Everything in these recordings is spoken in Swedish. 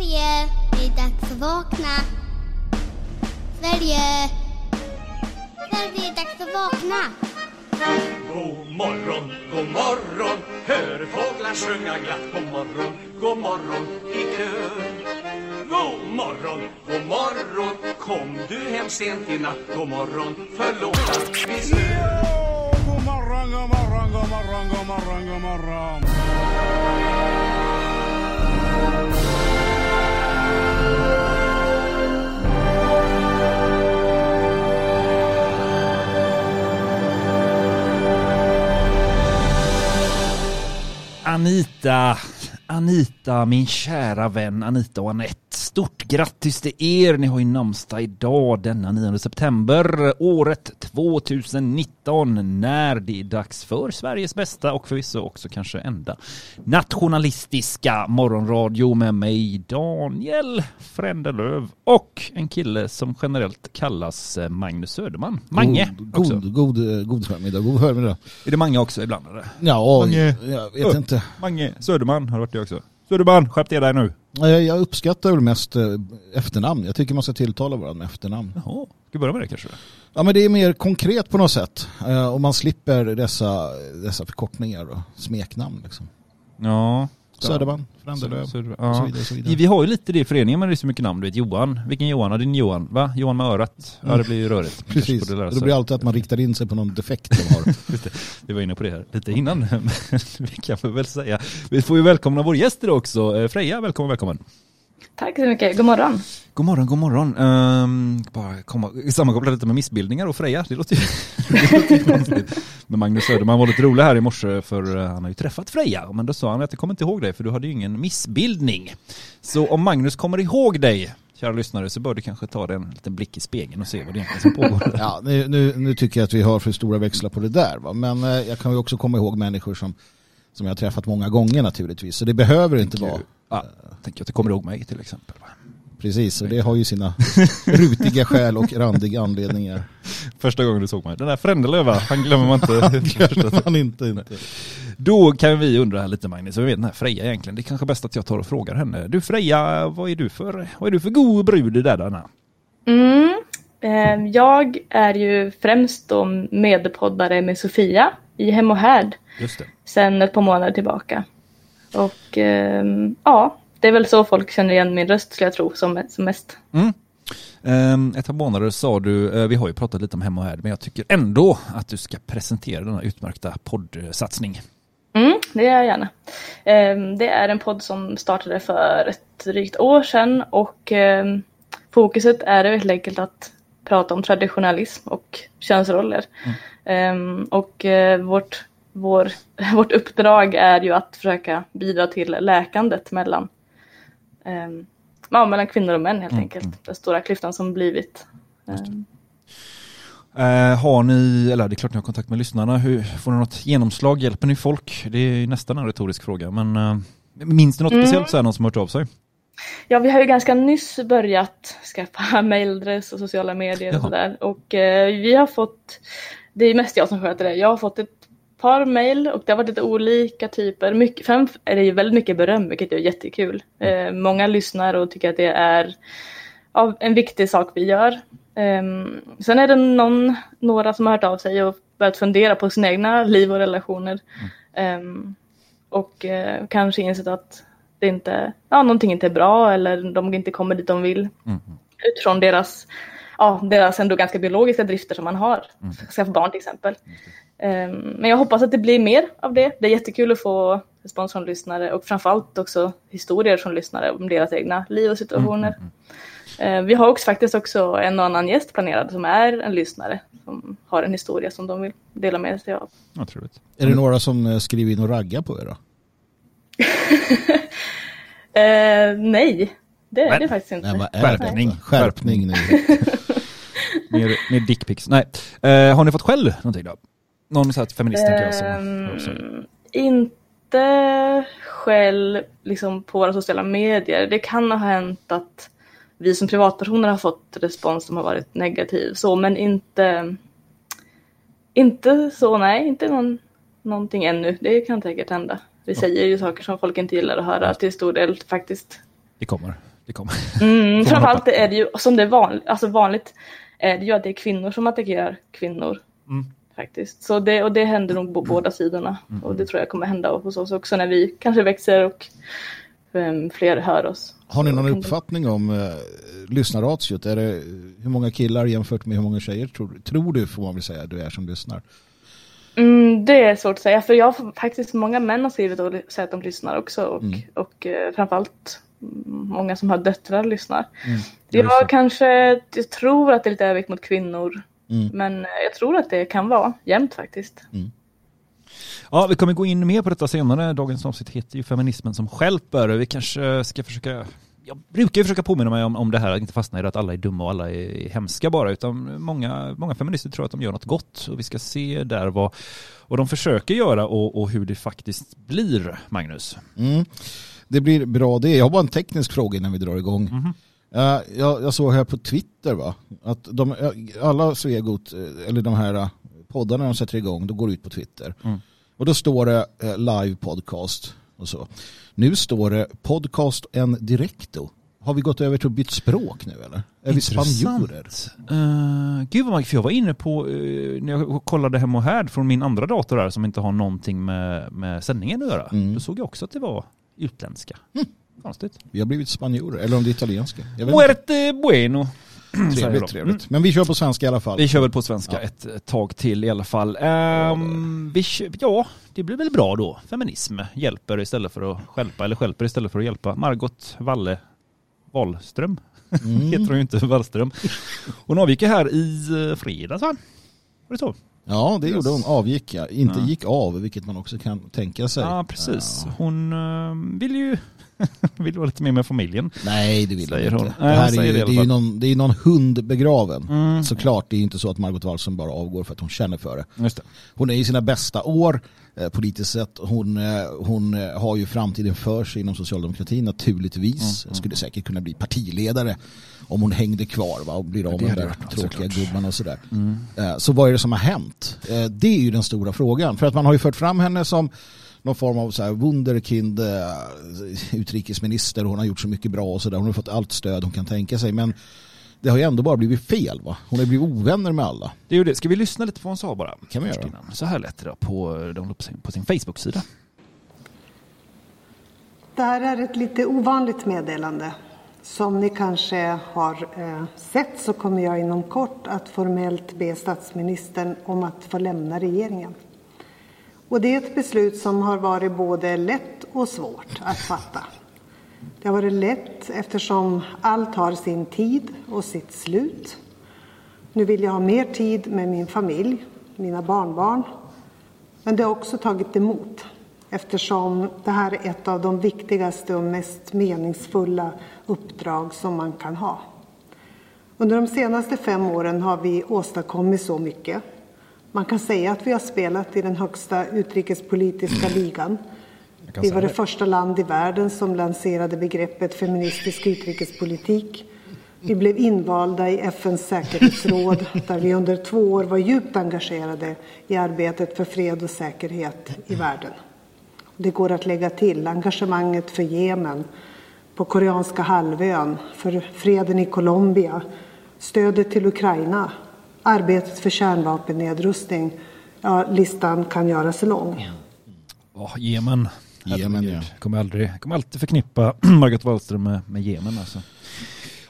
Sverige, det är dags att vakna. Sverige. Sverige, det är dags att vakna. God morgon, god morgon Hör fåglar sjunga glatt God morgon, god morgon i kör God morgon, god morgon Kom du hem sent i natt God morgon, förlåt att vi stör God morgon, god morgon, god morgon, god morgon, god morgon. Anita, Anita, min kära vän Anita och Anette. Stort grattis till er, ni har ju namnsdag idag denna 9 september, året 2019, när det är dags för Sveriges bästa och förvisso också kanske enda nationalistiska morgonradio med mig Daniel Frändelöv och en kille som generellt kallas eh, Magnus Söderman. Mange god, också. god, god, god förmiddag, god förmiddag. Är det Mange också ibland eller? Ja, Mange. jag vet inte. Mange Söderman har varit det också. Söderman, skärp till dig nu. Jag, jag uppskattar väl mest eh, efternamn. Jag tycker man ska tilltala varandra med efternamn. Jaha, ska vi börja med det kanske? Ja men det är mer konkret på något sätt. Eh, Och man slipper dessa, dessa förkortningar och smeknamn liksom. Ja. Söderman, Frändelöv Söder- och så ja. vidare. Så vidare. Vi har ju lite det i föreningen men det är så mycket namn. Du vet Johan. Vilken Johan? Ja, din Johan. Va? Johan med örat. Ja det blir ju rörigt. Precis, det sig. blir alltid att man riktar in sig på någon defekt de har. Det. Vi var inne på det här lite innan. Vi kan väl säga. Vi får ju välkomna vår gäst idag också. Eh, Freja, välkommen, välkommen. Tack så mycket. God morgon. God morgon, god morgon. Um, bara komma, sammankoppla lite med missbildningar och Freja. Det låter ju, det låter ju konstigt. Men Magnus Söderman var lite rolig här i morse för eh, han har ju träffat Freja. Men då sa han att jag kommer inte ihåg dig för du hade ju ingen missbildning. Så om Magnus kommer ihåg dig, kära lyssnare, så bör du kanske ta dig en liten blick i spegeln och se vad det egentligen som pågår. Ja, nu, nu, nu tycker jag att vi har för stora växlar på det där. Va? Men eh, jag kan ju också komma ihåg människor som, som jag har träffat många gånger naturligtvis. Så det behöver inte vara Ja, tänker att du kommer ihåg mig till exempel. precis. Och det har ju sina rutiga skäl och randiga anledningar. Första gången du såg mig. Den där Frändelöv, va? han glömmer man inte. Man inte, inte. Då kan vi undra här lite Magnus, vad vet den här Freja egentligen? Det är kanske bäst att jag tar och frågar henne. Du Freja, vad är du för, vad är du för god brud där Anna? Mm. Eh, Jag är ju främst då medpoddare med Sofia i Hem och Härd Just det. sedan ett par månader tillbaka. Och ehm, ja, det är väl så folk känner igen min röst skulle jag tro som, som mest. Mm. Um, ett par månader sa du, eh, vi har ju pratat lite om Hem och Härd, men jag tycker ändå att du ska presentera denna utmärkta poddsatsning. Mm, det gör jag gärna. Ehm, Det är en podd som startade för ett drygt år sedan och ehm, fokuset är helt enkelt att prata om traditionalism och könsroller. Ehm, Och eh, vårt, vår, vårt uppdrag är ju att försöka bidra till läkandet mellan, ehm, ja, mellan kvinnor och män helt enkelt. Den stora klyftan som blivit. Ehm, Eh, har ni, eller det är klart ni har kontakt med lyssnarna, Hur, får ni något genomslag? Hjälper ni folk? Det är nästan en retorisk fråga, men uh, minns ni något Mm. speciellt så här, någon som har hört av sig? Ja, vi har ju ganska nyss börjat skaffa mailadress och sociala medier Jaha. och sådär. Och eh, vi har fått, det är mest jag som sköter det, jag har fått ett par mail och det har varit lite olika typer. Mycket, främst är det ju väldigt mycket beröm, vilket är jättekul. Eh, många lyssnar och tycker att det är ja, en viktig sak vi gör. Ehm, sen är det någon, några som har hört av sig och börjat fundera på sina egna liv och relationer. Ehm, och eh, kanske insett att det inte, ja, någonting inte är bra eller de inte kommer dit de vill. Utifrån deras, ja, deras ändå ganska biologiska drifter som man har. Skaffa barn till exempel. Ehm, men jag hoppas att det blir mer av det. Det är jättekul att få respons från lyssnare och framförallt också historier från lyssnare om deras egna liv och situationer. Eh, Vi har också faktiskt också en och annan gäst planerad som är en lyssnare som har en historia som de vill dela med sig av. Ja, trevligt. Är det några som eh, skriver in och raggar på er då? Eh, nej, det är Men- det faktiskt inte. Nej, Skärpning. Skärpning nu. Mer, mer dickpics. Nej. Eh, har ni fått skäll någonting då? Någon sån här feminist tänker jag som inte själv liksom på våra sociala medier. Det kan ha hänt att vi som privatpersoner har fått respons som har varit negativ. Så, men inte, inte så, nej, inte någon, någonting ännu. Det kan säkert hända. Vi säger ju saker som folk inte gillar att höra till stor del faktiskt. Det kommer. Det kommer. Mm, framförallt är det ju, som det är vanligt, alltså vanligt, är det ju att det är kvinnor som attackerar kvinnor. Mm. Faktiskt. Så det, och det händer nog på båda sidorna. Och det tror jag kommer hända hos oss också när vi kanske växer och um, fler hör oss. Har ni någon uppfattning om eh, lyssnarratiot? Är det, hur många killar jämfört med hur många tjejer tror, tror du, får man väl säga, du är som lyssnar? Mm, det är svårt att säga, för jag har faktiskt många män har skrivit och sagt att de lyssnar också och, Mm. och eh, framförallt mm, många som har döttrar lyssnar. Mm. Jag kanske, jag tror att det är lite övervikt mot kvinnor, Mm. men eh, jag tror att det kan vara jämnt faktiskt. Ja, vi kommer gå in mer på detta senare. Dagens avsnitt heter ju Feminismen som stjälper. Vi kanske ska försöka jag brukar ju försöka påminna mig om, om det här, att inte fastna i det att alla är dumma och alla är hemska bara, utan många, många feminister tror att de gör något gott och vi ska se där vad, vad de försöker göra och, och hur det faktiskt blir, Magnus. Mm. Det blir bra det. Jag har bara en teknisk fråga innan vi drar igång. Mhm. Eh, jag, jag såg här på Twitter va, att de, eh, alla Svegot, eh, eller de här poddarna de sätter igång, då går ut på Twitter. Mm. Och då står det live podcast och så. Nu står det podcast en directo. Har vi gått över till att byta språk nu eller? Är vi spanjorer? Uh, gud vad för jag var inne på, eh, när jag kollade hem och här från min andra dator där som inte har någonting med, med sändningen att göra. Mm. Då såg jag också att det var utländska. Konstigt. Vi har blivit spanjorer, eller om det är italienska. Muerte bueno. Trevligt, trevligt. Men vi kör på svenska i alla fall. Vi kör väl på svenska Ja. ett ett tag till i alla fall. Ehm, vi kö- ja, det blir väl bra då. Feminism hjälper istället för att stjälpa, eller stjälper istället för att hjälpa. Margot Walle Wahlström Mm. heter hon ju inte, Wallström. Hon avgick här i eh, fredags va? Var det så? Ja, det gjorde hon. Avgick ja. Inte Ja. gick av, vilket man också kan tänka sig. Ja, precis. Hon uh, vill ju vill vara lite mer med familjen. Nej, det vill hon Säger inte. Det här är ju, det det är ju någon, det är någon hund begraven. Mm. Såklart, det är inte så att Margot Wallström bara avgår för att hon känner för det. Just det. Hon är i sina bästa år eh, politiskt sett. Hon, eh, hon eh, har ju framtiden för sig inom socialdemokratin naturligtvis. Mm, Skulle säkert kunna bli partiledare om hon hängde kvar va, och blir av med de där tråkiga gubbarna och sådär. Mm. Så vad är det som har hänt? Det är ju den stora frågan. För att man har ju fört fram henne som någon form av så här wunderkind eh, utrikesminister. Hon har gjort så mycket bra och sådär. Hon har fått allt stöd hon kan tänka sig. Men det har ju ändå bara blivit fel va? Hon har blivit ovänner med alla. Det är ju det. Ska vi lyssna lite på vad hon sa bara? Kan vi göra. innan. Så här lät det då på, de upp sin, på sin Facebook-sida. Det här är ett lite ovanligt meddelande. Som ni kanske har eh, sett så kommer jag inom kort att formellt be statsministern om att få lämna regeringen. Och det är ett beslut som har varit både lätt och svårt att fatta. Det har varit lätt eftersom allt har sin tid och sitt slut. Nu vill jag ha mer tid med min familj, mina barnbarn. Men det har också tagit emot eftersom det här är ett av de viktigaste och mest meningsfulla uppdrag som man kan ha. Under de senaste fem åren har vi åstadkommit så mycket. Man kan säga att vi har spelat i den högsta utrikespolitiska ligan. kan Vi var det det. första land i världen som lanserade begreppet feministisk utrikespolitik. Vi blev invalda i FNs säkerhetsråd där vi under två år var djupt engagerade i arbetet för fred och säkerhet i världen. Det går att lägga till engagemanget för Jemen, på koreanska halvön, för freden i Colombia, stödet till Ukraina, arbetet för kärnvapennedrustning. Ja, listan kan göras lång. Ja, Jemen. Ja. Kommer aldrig, kommer alltid förknippa Margot Wallström med, med Jemen alltså.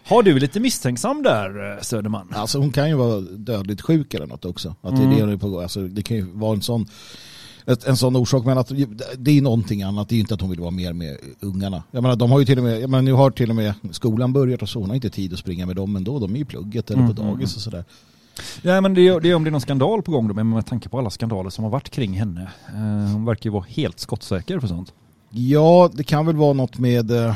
Har du lite misstänksam där eh, Söderman? Alltså hon kan ju vara dödligt sjuk eller något också. Att det, är det, är på, alltså, det kan ju vara en sån, en sån orsak. Men att det är någonting annat. Det är ju inte att hon vill vara mer med ungarna. Jag menar, de har ju till och med, jag menar, nu har till och med skolan börjat och så. Hon har inte tid att springa med dem ändå. De är ju i plugget eller på dagis och sådär. Ja men det är, det är om det är någon skandal på gång då, men med tanke på alla skandaler som har varit kring henne. Eh, hon verkar ju vara helt skottsäker för sånt. Ja, det kan väl vara något med... eh,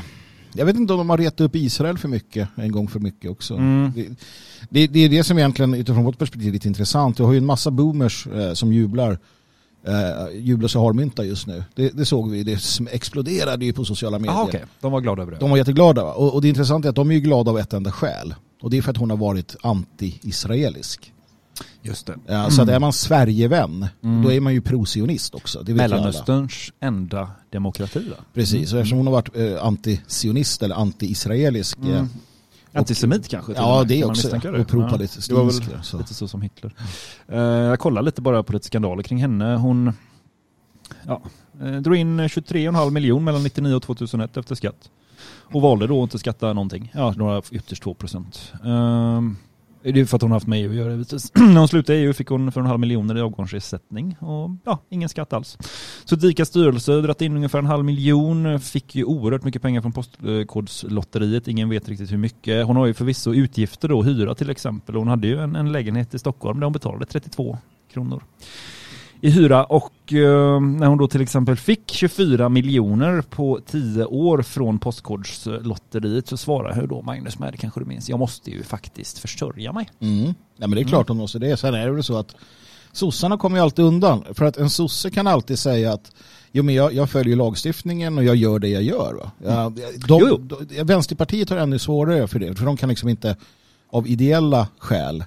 Jag vet inte om de har retat upp Israel för mycket, en gång för mycket också. Mm. Det, det, det är det som egentligen utifrån vårt perspektiv är lite intressant. Du har ju en massa boomers eh, som jublar. Eh, jublar så harmynta just nu. Det, det såg vi, det exploderade ju på sociala medier. Jaha okej, de var glada över det. De var jätteglada. Och, och det intressanta är att de är ju glada av ett enda skäl. Och det är för att hon har varit anti-israelisk. Just det. Ja, Så att är man Sverigevän, då är man ju pro-sionist också. Det. Mellanösterns enda demokrati va? Precis, och eftersom hon har varit eh, anti-sionist eller anti-israelisk. eh, Antisemit kanske? Ja, och med, det man också. misstänka Och pro-palestinsk, Det var väl så. lite så som Hitler. Eh, jag kollar lite bara på lite skandaler kring henne. Hon ja, drog in 23,5 miljoner mellan 99 och 2001 efter skatt. Och valde då att inte skatta någonting. Ja, några ytterst 2 procent. Um, det är för att hon har haft med EU att göra givetvis. När hon slutade i EU fick hon för en halv miljoner i avgångsersättning och ja, ingen skatt alls. Så Dikas styrelse dratt in ungefär en halv miljon, fick ju oerhört mycket pengar från Postkodslotteriet, ingen vet riktigt hur mycket. Hon har ju förvisso utgifter då, hyra till exempel. Hon hade ju en, en lägenhet i Stockholm där hon betalade 32 kronor i hyra och eh, när hon då till exempel fick 24 miljoner på 10 år från Postkodslotteriet så svarar hon då Magnus med det kanske du minns, jag måste ju faktiskt försörja mig. Mm. Ja, men det är klart de måste det. Sen är det väl så att sossarna kommer ju alltid undan. För att en sosse kan alltid säga att jo, men jag, jag följer lagstiftningen och jag gör det jag gör. Va? Ja, de, Jo, jo. de, Vänsterpartiet har ännu svårare för det. För de kan liksom inte av ideella skäl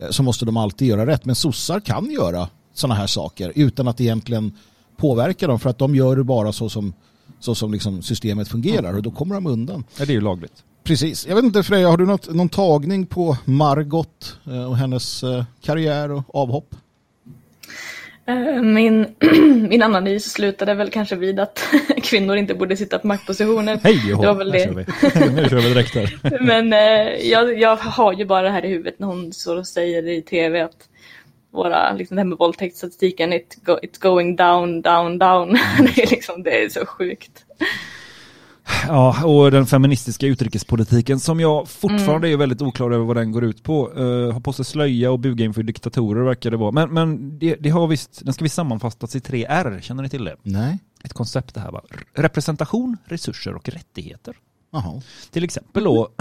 eh, så måste de alltid göra rätt. Men sossar kan göra sådana här saker utan att egentligen påverka dem. För att de gör det bara så som, så som liksom systemet fungerar och då kommer de undan. Ja, det är ju lagligt. Precis. Jag vet inte Freja, har du något, någon tagning på Margot eh, och hennes eh, karriär och avhopp? Eh, Min, min analys slutade väl kanske vid att kvinnor inte borde sitta på maktpositioner. Hej Det var väl det. kör vi. nu kör vi direkt här. Men jag, jag har ju bara det här i huvudet när hon så säger i tv att våra, liksom det här med våldtäktsstatistiken, it go, it's going down, down, down. det, är liksom, det är så sjukt. Ja, och den feministiska utrikespolitiken som jag fortfarande är väldigt oklar över vad den går ut på. Uh, har på sig slöja och buga inför diktatorer verkar det vara. Men, men det, det har visst, den ska vi sammanfattas i tre R, känner ni till det? Nej. Ett koncept det här va? Representation, resurser och rättigheter. Jaha. Till exempel då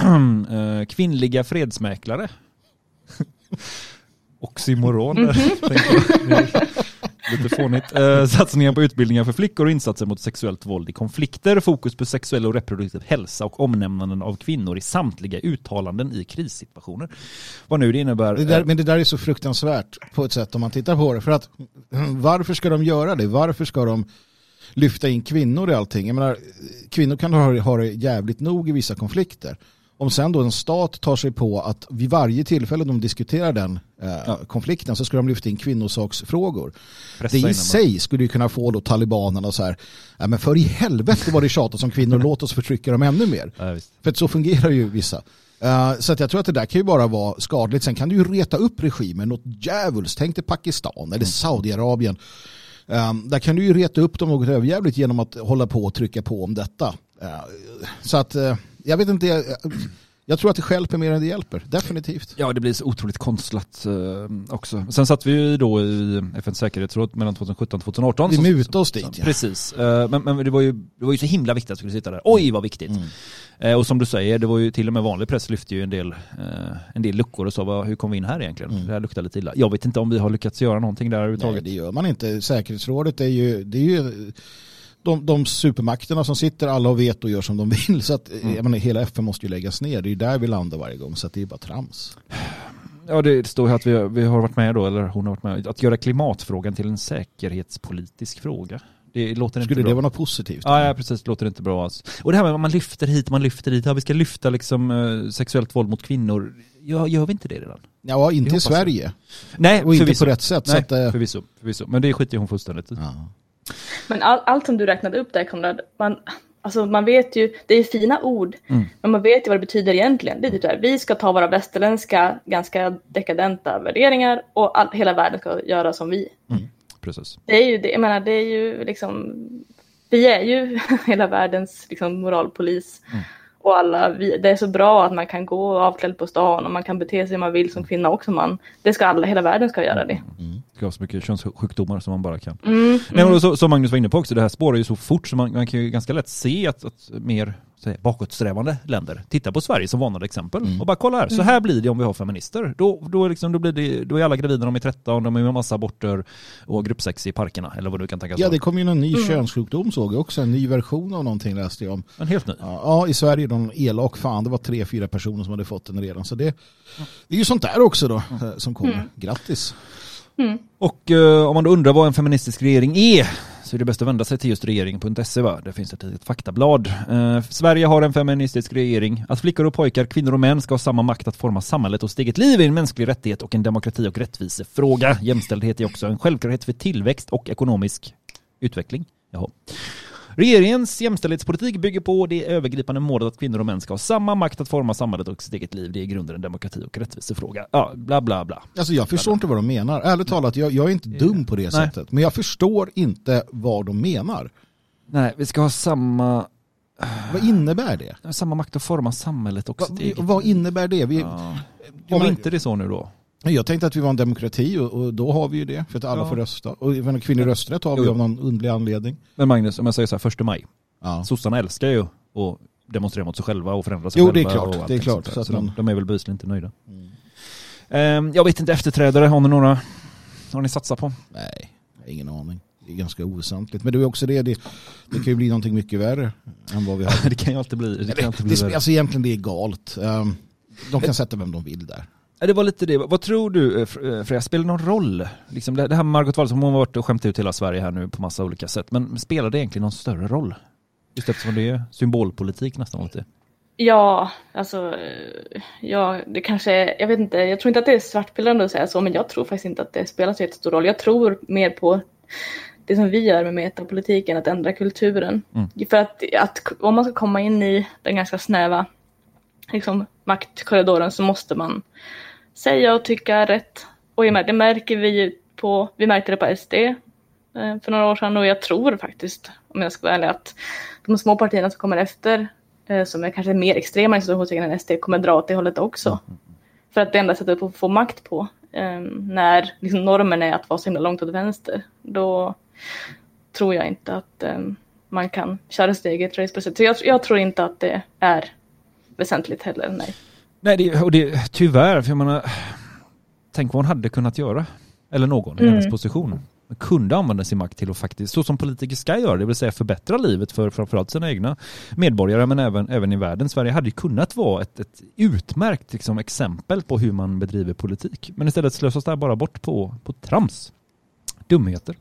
eh, kvinnliga fredsmäklare. Oxymoron är Lite fånigt. Eh, satsningar på utbildningar för flickor och insatser mot sexuellt våld i konflikter. Fokus på sexuell och reproduktiv hälsa och omnämnanden av kvinnor i samtliga uttalanden i krissituationer. Vad nu det innebär. Det där, men det där är så fruktansvärt på ett sätt om man tittar på det. För att varför ska de göra det? Varför ska de lyfta in kvinnor i allting? Jag menar, kvinnor kan ha, ha det jävligt nog i vissa konflikter. Om sen då en stat tar sig på att vid varje tillfälle de diskuterar den eh, konflikten så ska de lyfta in kvinnosaksfrågor. Pressa Det i sig skulle ju kunna få då talibanerna så här, ja, men för i helvete vad det tjatas om kvinnor, låt oss förtrycka dem ännu mer. Ja, visst. För så fungerar ju vissa. Eh, så att jag tror att det där kan ju bara vara skadligt. Sen kan du ju reta upp regimen något djävulskt. Tänk dig Pakistan eller Saudiarabien. Eh, där kan du ju reta upp dem något överjävligt genom att hålla på och trycka på om detta. Eh, så att eh, jag vet inte, jag, jag tror att det stjälper mer än det hjälper. Definitivt. Ja, det blir så otroligt konstlat eh, också. Sen satt vi ju då i FNs säkerhetsråd mellan 2017 och 2018. Vi mutade oss dit. Ja. Precis, Eh, men, men det, var ju, det var ju så himla viktigt att vi skulle sitta där. Oj vad viktigt! Mm. Eh, och som du säger, det var ju till och med vanlig press lyfte ju en del, en del luckor och sa hur kom vi in här egentligen? Det här luktar lite illa. Jag vet inte om vi har lyckats göra någonting där Mm. Nej, överhuvudtaget. det gör man inte. Säkerhetsrådet är ju, det är ju de, de supermakterna som sitter alla och vet och gör som de vill. Så att, jag menar, hela FN måste ju läggas ner. Det är ju där vi landar varje gång. Så att det är bara trams. Ja, det står här att vi, vi har varit med då, eller hon har varit med, att göra klimatfrågan till en säkerhetspolitisk fråga. Det låter inte Skulle bra. det vara något positivt? Ja, ja, precis. Det låter inte bra alls. Och det här med att man lyfter hit, man lyfter dit. Ja, vi ska lyfta liksom eh, sexuellt våld mot kvinnor. Ja, gör vi inte det redan? Ja, inte i Sverige. Nej, Och inte på rätt sätt. Så Nej, att, eh, förvisso, förvisso. Men det skiter hon fullständigt i. ja. Men all, allt som du räknade upp där Konrad, man, alltså man vet ju, det är fina ord, men man vet ju vad det betyder egentligen. Det är typ så här, vi ska ta våra västerländska, ganska dekadenta värderingar och all, hela världen ska göra som vi. Precis. Det är ju, det, jag menar, det är ju liksom, vi är ju hela världens liksom, moralpolis. Och alla, vi, det är så bra att man kan gå avklädd på stan och man kan bete sig hur man vill som kvinna och som man. Det ska alla, hela världen ska göra det. ska ha så mycket könssjukdomar som man bara kan. Mm, Nej, men så, som Magnus var inne på också, det här spårar ju så fort så man, man kan ju ganska lätt se att, att mer säga, bakåtsträvande länder tittar på Sverige som varnande exempel Mm. och bara kolla här, så här blir det om vi har feminister. Då, då, är liksom, då, blir det, då är alla gravida, de är 13, de är massa aborter och gruppsex i parkerna eller vad du kan tänka Ja, sig. det kom ju någon ny könssjukdom såg jag också. En ny version av någonting läste jag om. En helt ny. Ja, ja, i Sverige är de elak fan. Det var tre, fyra personer som hade fått den redan. Så det, det är ju sånt där också då eh, som kommer. Grattis. Mm. Och eh, om man då undrar vad en feministisk regering är så är det bäst att vända sig till just regeringen.se va? Där finns ett litet faktablad. Eh, Sverige har en feministisk regering. Att flickor och pojkar, kvinnor och män ska ha samma makt att forma samhället och sitt eget liv är en mänsklig rättighet och en demokrati och rättvisefråga. Jämställdhet är också en självklarhet för tillväxt och ekonomisk utveckling. Jaha. Regeringens jämställdhetspolitik bygger på det övergripande målet att kvinnor och män ska ha samma makt att forma samhället och sitt eget liv. Det är i grunden en demokrati och rättvisefråga. Ja, bla bla bla. Alltså jag förstår inte vad de menar. Ärligt talat, jag, jag är inte dum på det Nej. sättet. Men jag förstår inte vad de menar. Nej, vi ska ha samma Vad innebär det? samma makt att forma samhället och sitt Vad, eget vad innebär det? Vi, Ja. Om inte det är så nu då? Jag tänkte att vi var en demokrati och, och då har vi ju det. För att alla Ja. får rösta. Och även kvinnlig rösträtt har vi Jo. av någon underlig anledning. Men Magnus, om jag säger så här, första maj. Ja. Sossarna älskar ju att demonstrera mot sig själva och förändra sig Jo, det är själva. klart, det är klart, så Så de, de är väl bevisligen inte nöjda. Ehm, jag vet inte, efterträdare, har ni några? Har ni satsat på? Nej, ingen aning. Det är ganska oväsentligt. Men det är också det, det, det kan ju bli någonting mycket värre än vad vi har. det kan ju alltid bli, det kan alltid bli det, värre. alltså egentligen det är galt. Um, de kan sätta vem de vill där. Det var lite det. Vad tror du eh, Fre- Freja, spelar det någon roll? Liksom det här med Margot Wallström, hon har varit och skämt ut hela Sverige här nu på massa olika sätt. Men spelar det egentligen någon större roll? Just eftersom det är symbolpolitik nästan lite. Ja, alltså, eh, ja, det kanske jag vet inte, jag tror inte att det är svartpillrande att säga så, men jag tror faktiskt inte att det spelar så jättestor roll. Jag tror mer på det som vi gör med metapolitiken, att ändra kulturen. Mm. För att, att om man ska komma in i den ganska snäva liksom, maktkorridoren så måste man säga och tycka rätt. Och det märker vi ju på, vi märkte det på SD eh, för några år sedan och jag tror faktiskt, om jag ska vara ärlig, att de små partierna som kommer efter, eh, som är kanske mer extrema institutionstecken än SD, kommer dra åt det hållet också. För att det enda sättet att få makt på, eh, när liksom normen är att vara så himla långt åt vänster, då tror jag inte att man kan köra steget race på det sättet. Så jag, jag tror inte att det är väsentligt heller, nej. Nej, det, och det, tyvärr, för jag menar, tänk vad hon hade kunnat göra. Eller någon i Mm. hennes position. Man kunde använda sin makt till att faktiskt, så som politiker ska göra, det vill säga förbättra livet för framförallt sina egna medborgare, men även, även i världen. Sverige hade ju kunnat vara ett, ett utmärkt liksom, exempel på hur man bedriver politik. Men istället slösas det här bara bort på, på trams. Dumheter.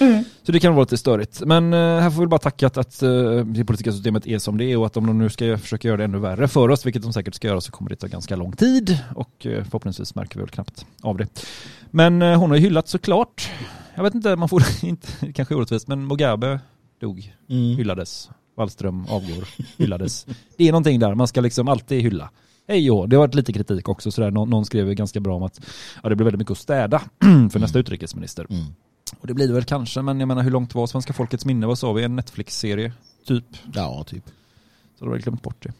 Mm. Så det kan vara lite störigt. Men eh, här får vi bara tacka att, att eh, det politiska systemet är som det är och att om de nu ska försöka göra det ännu värre för oss, vilket de säkert ska göra, så kommer det ta ganska lång tid och eh, förhoppningsvis märker vi väl knappt av det. Men hon har ju hyllat såklart. Jag vet inte, man får inte, kanske orättvist, men Mugabe dog, Mm. hyllades. Wallström avgår, hyllades. Det är någonting där, man ska liksom alltid hylla. Hej och det har varit lite kritik också sådär. Någon, någon skrev ju ganska bra om att ja, det blir väldigt mycket att städa för nästa utrikesminister. Mm. Och det blir det väl kanske, men jag menar hur långt var Svenska folkets minne? Vad sa vi? En Netflix-serie? Typ. Ja, typ. Så då har jag glömt bort det.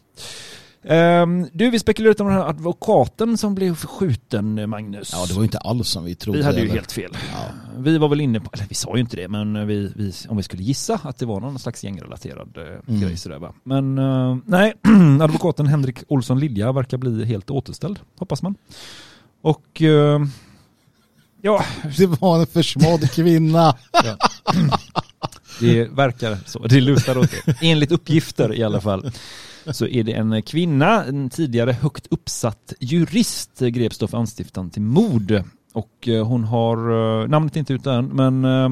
Ehm, du, vi spekulerar lite om den här advokaten som blev skjuten, Magnus. Ja, det var ju inte alls som vi trodde. vi hade ju eller? helt fel. Ja. Vi var väl inne på, eller vi sa ju inte det, men vi, vi, om vi skulle gissa att det var någon slags gängrelaterad eh, Mm. grej sådär va. Men eh, nej, advokaten Henrik Olsson Lilja verkar bli helt återställd, hoppas man. Och eh, ja, Det var en försmådd kvinna. Det verkar så. Det lutar åt det. Enligt uppgifter i alla fall. Så är det en kvinna, en tidigare högt uppsatt jurist, greps då för anstiftan till mord. Och eh, hon har, eh, namnet är inte ute än, men eh,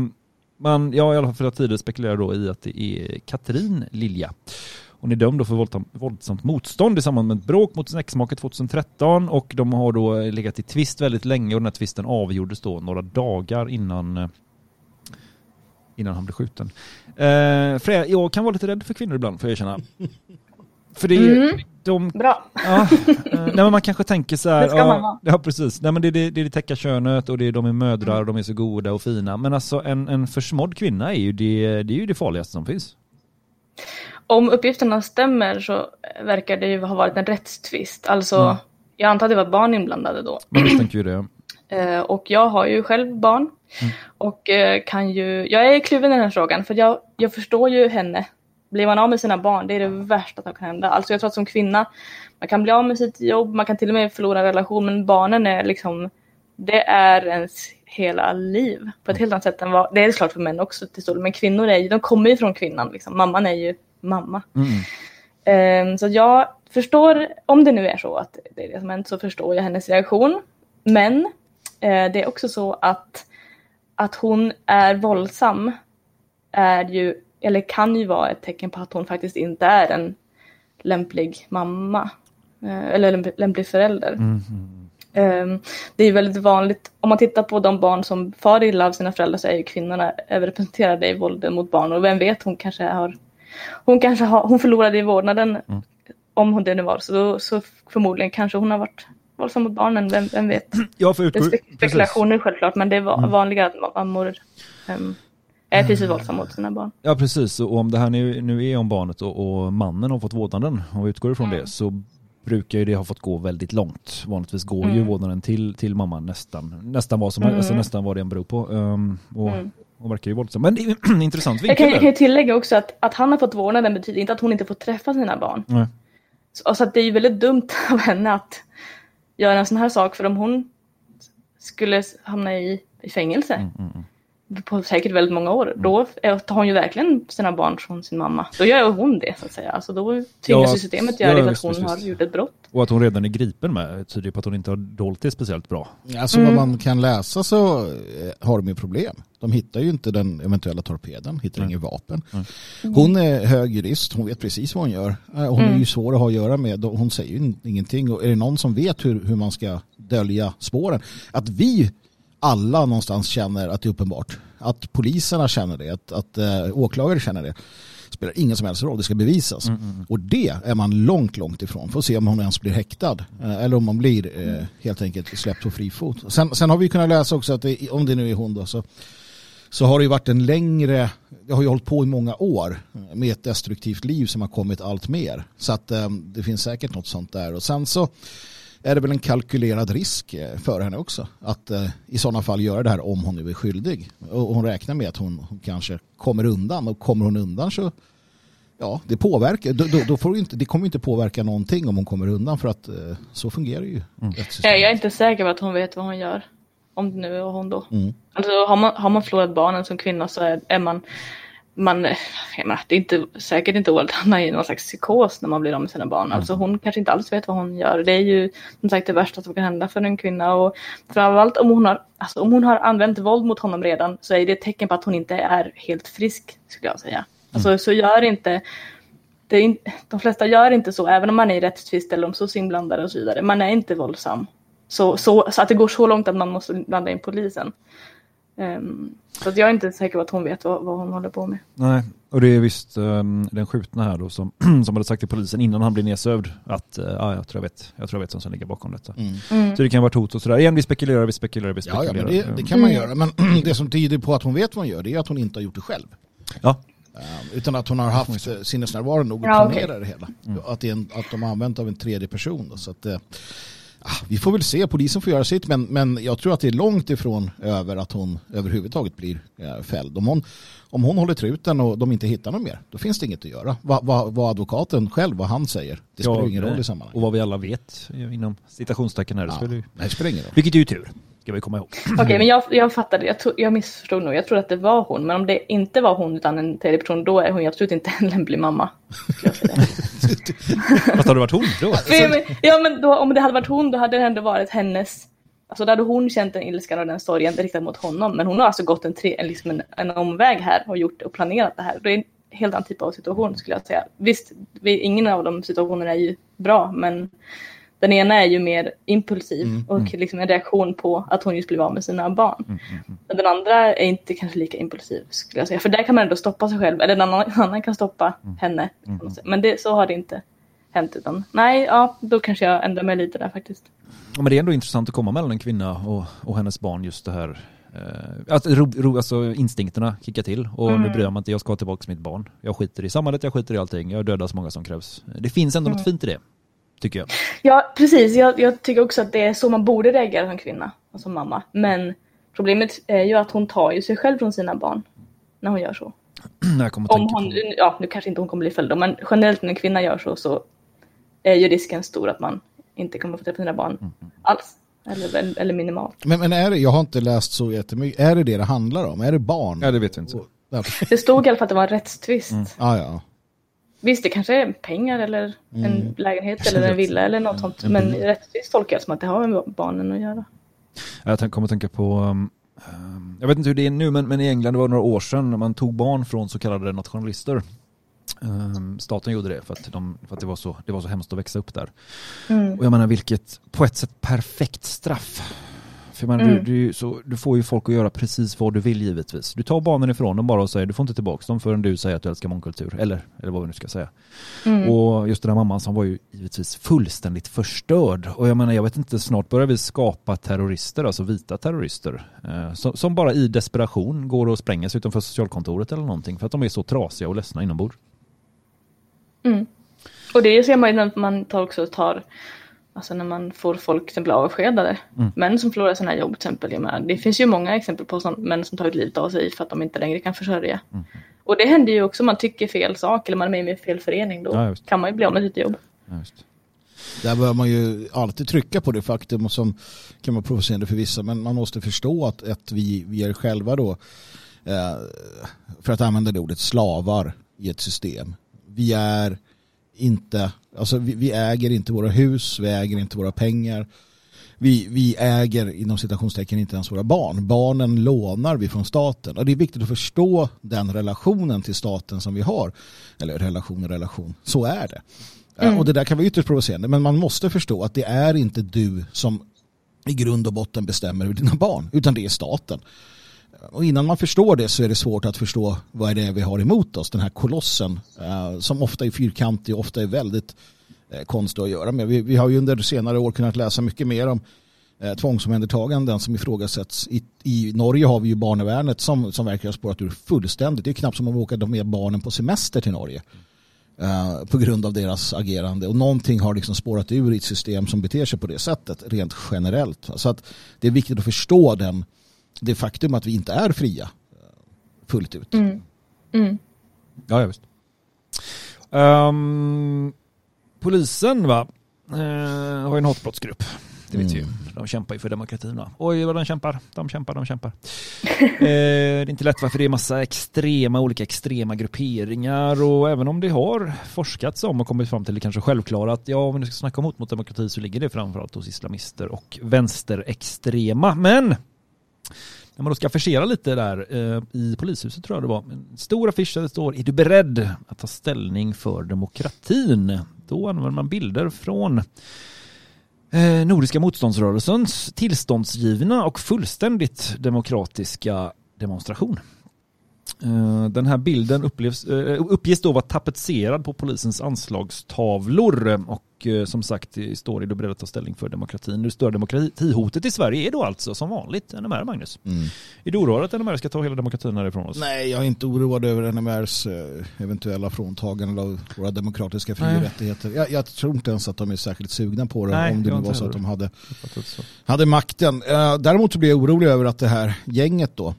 man, ja i alla fall för tidigare spekulerar då i att det är Katrin Lilja. Hon är dömd då för våldsamt, våldsamt motstånd i samband med ett bråk mot sin exmake 2013 och de har då legat i tvist väldigt länge och den här tvisten avgjordes då några dagar innan eh, innan han blev skjuten. Eh, Freja, jag kan vara lite rädd för kvinnor ibland får jag erkänna. För det är, Mm. de, Bra. ja, eh, nej men man kanske tänker så här, Det ska ja, ja precis, nej men det är det, det, är det täcka könet och det är, de är mödrar och de är så goda och fina. Men alltså en, en försmådd kvinna är ju det, det är ju det farligaste som finns. Om uppgifterna stämmer så verkar det ju ha varit en rättstvist. Alltså, Mm. jag antar att det var barn inblandade då. Man misstänker ju det. Eh, och jag har ju själv barn. Och eh, kan ju, jag är kluven i den här frågan för jag, jag förstår ju henne. Blir man av med sina barn, det är det värsta som kan hända. Alltså jag tror att som kvinna, man kan bli av med sitt jobb, man kan till och med förlora en relation, men barnen är liksom, det är ens hela liv på ett helt annat sätt än vad, det är klart för män också till stor men kvinnor är ju, de kommer ju från kvinnan liksom. Mamman är ju mamma. Ehm, så jag förstår, om det nu är så att det är det som hänt, så förstår jag hennes reaktion. Men eh, det är också så att, att hon är våldsam är ju, eller kan ju vara ett tecken på att hon faktiskt inte är en lämplig mamma. Eh, eller lämp- lämplig förälder. Ehm, det är väldigt vanligt, om man tittar på de barn som far illa av sina föräldrar så är ju kvinnorna överrepresenterade i våldet mot barn. Och vem vet, hon kanske har, hon kanske har, hon förlorade i vårdnaden om hon det nu var. Så, då, så förmodligen kanske hon har varit våldsam mot barnen, vem, vem vet. Ja, för Det är utgår, spe- spekulationer självklart, men det är va- vanligare att mammor um, är fysiskt våldsamma mot sina barn. Ja precis, och om det här nu, nu är om barnet och, och mannen har fått vårdnaden, vi utgår ifrån det, så brukar ju det ha fått gå väldigt långt. Vanligtvis går ju vårdnaden till, till mamman nästan, nästan vad som alltså nästan vad det än beror på. Um, och, och verkar ju våldsam. Men det är en intressant Jag kan, vinkel jag kan ju tillägga också att, att han har fått vårdnaden betyder inte att hon inte får träffa sina barn. Nej. Så, så att det är ju väldigt dumt av henne att göra en sån här sak, för om hon skulle hamna i, i fängelse Mm, på säkert väldigt många år, då är- tar hon ju verkligen sina barn från sin mamma. Då gör hon det så att säga. Alltså då tvingas Ja, ju systemet göra ja, det för att hon visst, har visst. gjort ett brott. Och att hon redan är gripen med tyder ju på att hon inte har dolt det speciellt bra. Alltså vad man kan läsa så eh, har de ju problem. De hittar ju inte den eventuella torpeden, hittar inget vapen. Hon är hög jurist, hon vet precis vad hon gör. Eh, Hon är ju svår att ha att göra med, hon säger ju in- ingenting. Och är det någon som vet hur, hur man ska dölja spåren? Att vi alla någonstans känner att det är uppenbart. Att poliserna känner det, att, att äh, åklagare känner det. Spelar ingen som helst roll, det ska bevisas. Och det är man långt, långt ifrån. Får se om hon ens blir häktad. eh, Eller om hon blir eh, helt enkelt släppt på fri fot. Sen, sen har vi kunnat läsa också att det, om det nu är hon då så, så har det ju varit en längre, det har ju hållit på i många år med ett destruktivt liv som har kommit allt mer. Så att eh, det finns säkert något sånt där. Och sen så är det väl en kalkylerad risk eh, för henne också. Att eh, i sådana fall göra det här om hon nu är skyldig. Och hon räknar med att hon, hon kanske kommer undan. Och kommer hon undan så Ja, det påverkar. Då, då, då får du inte, det kommer inte påverka någonting om hon kommer undan för att så fungerar ju rättssystemet. Jag är inte säker på att hon vet vad hon gör. Om det nu är hon då. Mm. Alltså har man, har man förlorat barnen som kvinna så är, är man, man jag menar, det är inte, säkert inte ovanligt att hamna i någon slags psykos när man blir av med sina barn. Alltså hon kanske inte alls vet vad hon gör. Det är ju som sagt det värsta som kan hända för en kvinna. Och framförallt om hon har, alltså, om hon har använt våld mot honom redan så är det ett tecken på att hon inte är helt frisk skulle jag säga. Alltså så gör inte det är in, de flesta gör inte så, även om man är i rättstvist eller om så inblandade och så vidare. Man är inte våldsam. Så, så, så att det går så långt att man måste blanda in polisen. Ehm, så att jag är inte säker på att hon vet vad, vad hon håller på med. Nej, och det är visst um, den skjutna här då som, som hade sagt till polisen innan han blev nedsövd att uh, ja, jag tror jag vet, jag tror jag vet vem som ligger bakom detta. Mm. Så det kan vara ett hot och sådär. Igen, vi spekulerar, vi spekulerar, vi Ja, spekulerar. ja men det, det kan man göra. Men det som tyder på att hon vet vad hon gör det är att hon inte har gjort det själv. Ja, Eh, Utan att hon har haft eh, sinnesnärvaro nog att Ja, planera det hela. Att, det en, att de har använt av en tredje person. Då, så att, eh, ah, vi får väl se, polisen får göra sitt. Men, men jag tror att det är långt ifrån över att hon överhuvudtaget blir eh, fälld. Om hon, om hon håller truten och de inte hittar något mer, då finns det inget att göra. Vad va, vad advokaten själv, vad han säger, det spelar ja, ju ingen roll i sammanhanget. Och vad vi alla vet eh, inom citationstecken här, det Ja, spelar ju... nej, det spelar ingen roll. Vilket är ju tur, ska vi komma ihåg. Okej, men jag, jag fattade, jag, tro, jag missförstod nog. Jag trodde att det var hon, men om det inte var hon utan en tredje person, då är hon absolut inte en lämplig mamma. Fast har det varit hon då? Ja, men då, om det hade varit hon, då hade det ändå varit hennes... Alltså då hade hon känt den ilskan och den sorgen riktad mot honom. Men hon har alltså gått en, tre, en, liksom en, en omväg här och gjort och planerat det här. Det är en helt annan typ av situation skulle jag säga. Visst, vi, ingen av de situationerna är ju bra, men den ena är ju mer impulsiv och liksom en reaktion på att hon just blev av med sina barn. Men den andra är inte kanske lika impulsiv skulle jag säga. För där kan man ändå stoppa sig själv, eller en annan, kan stoppa henne. kan man säga. Men det, så har det inte hänt. Utan, nej, ja, då kanske jag ändrar mig lite där faktiskt. Ja, men det är ändå intressant att komma mellan en kvinna och, och hennes barn just det här eh, att ro, ro, alltså instinkterna kickar till och Mm. nu bryr jag mig inte, jag ska ha tillbaka mitt barn. Jag skiter i samhället, jag skiter i allting, jag dödar så många som krävs. Det finns ändå något fint i det, tycker jag. Ja, precis. Jag, jag tycker också att det är så man borde reagera som kvinna. som mamma. Men problemet är ju att hon tar ju sig själv från sina barn när hon gör så. Jag Om hon, på- ja nu kanske inte hon kommer bli förälder men generellt när en kvinna gör så så är ju risken stor att man inte kommer få träffa sina barn Mm, alls. Eller, eller minimalt. Men, men är det, jag har inte läst så jättemycket, är det det det handlar om? Är det barn? Ja, det vet vi inte. Det stod i alla fall att det var en rättstvist. Mm. ja. ja. Visst, det kanske är pengar eller Mm. en lägenhet eller en villa eller något sånt. Men rättstvist tolkar jag som att det har med barnen att göra. Jag kommer att tänka på, um, um, jag vet inte hur det är nu, men, men i England det var några år sedan när man tog barn från så kallade nationalister. Um, staten gjorde det för att, de, för att det, var så, det var så hemskt att växa upp där. Och jag menar vilket, på ett sätt perfekt straff. För jag menar, du, du, så, du får ju folk att göra precis vad du vill givetvis. Du tar barnen ifrån dem bara och säger du får inte tillbaka dem förrän du säger att du älskar mångkultur. Eller, eller vad vi nu ska säga. Och just den här mamman som var ju givetvis fullständigt förstörd. Och jag menar, jag vet inte, snart börjar vi skapa terrorister, alltså vita terrorister. Eh, som, som bara i desperation går och spränger sig utanför socialkontoret eller någonting. För att de är så trasiga och ledsna inombords. Och det ser man ju när man tar också tar, alltså när man får folk till exempel avskedade. Mm. Män som förlorar sina jobb till exempel. Menar, det finns ju många exempel på sånt, män som tagit livet av sig för att de inte längre kan försörja. Mm. Och det händer ju också om man tycker fel sak eller man är med i fel förening. Då Ja, kan man ju bli av med sitt jobb. Ja, just. Där bör man ju alltid trycka på det faktum som kan vara provocerande för vissa men man måste förstå att, att vi, vi är själva då eh, för att använda det ordet slavar i ett system. Vi är inte, alltså vi, vi äger inte våra hus, vi äger inte våra pengar. Vi, vi äger inom citationstecken inte ens våra barn. Barnen lånar vi från staten. Och det är viktigt att förstå den relationen till staten som vi har. Eller relation och relation, så är det. Eh, Och det där kan vara ytterst provocerande. Men man måste förstå att det är inte du som i grund och botten bestämmer över dina barn. Utan det är staten. Eh, och innan man förstår det så är det svårt att förstå vad är det vi har emot oss. Den här kolossen eh, som ofta är fyrkantig och ofta är väldigt eh, konstig att göra med. Vi, vi har ju under senare år kunnat läsa mycket mer om eh, tvångsomhändertaganden som ifrågasätts. I, I Norge har vi ju barnevärnet som, som verkar ha spårat ur fullständigt. Det är knappt som om man åker med barnen på semester till Norge. eh, på grund av deras agerande. Och någonting har liksom spårat ur i ett system som beter sig på det sättet rent generellt. Så att det är viktigt att förstå den, det faktum att vi inte är fria fullt ut. Ja, ja visst. Ehm, polisen va, eh, har ju en hatbrottsgrupp. Det vet vi ju. De kämpar ju för demokratin. Va? Oj vad de kämpar. De kämpar, de kämpar. eh, det är inte lätt varför det är massa extrema, olika extrema grupperingar och även om det har forskats om och kommit fram till det kanske självklara att ja, om vi ska snacka om hot mot demokrati så ligger det framförallt hos islamister och vänsterextrema. Men när man då ska affischera lite där eh, i polishuset tror jag det var, en stor affisch där det står Är du beredd att ta ställning för demokratin? Då använder man bilder från eh, Nordiska motståndsrörelsens tillståndsgivna och fullständigt demokratiska demonstration. Eh, Den här bilden upplevs, eh, uppges då vara tapetserad på polisens anslagstavlor och eh, som sagt står det då att ta ställning för demokratin. Det stora demokratihotet i Sverige är då alltså som vanligt NMR, Magnus. Är du oroad att NMR ska ta hela demokratin härifrån oss? Nej, jag är inte oroad över NMRs eh, eventuella fråntagande av våra demokratiska fri och Nej. rättigheter. Jag, jag tror inte ens att de är särskilt sugna på det Nej, om det nu var så att de hade, hade makten. Eh, däremot så blir jag orolig över att det här gänget då,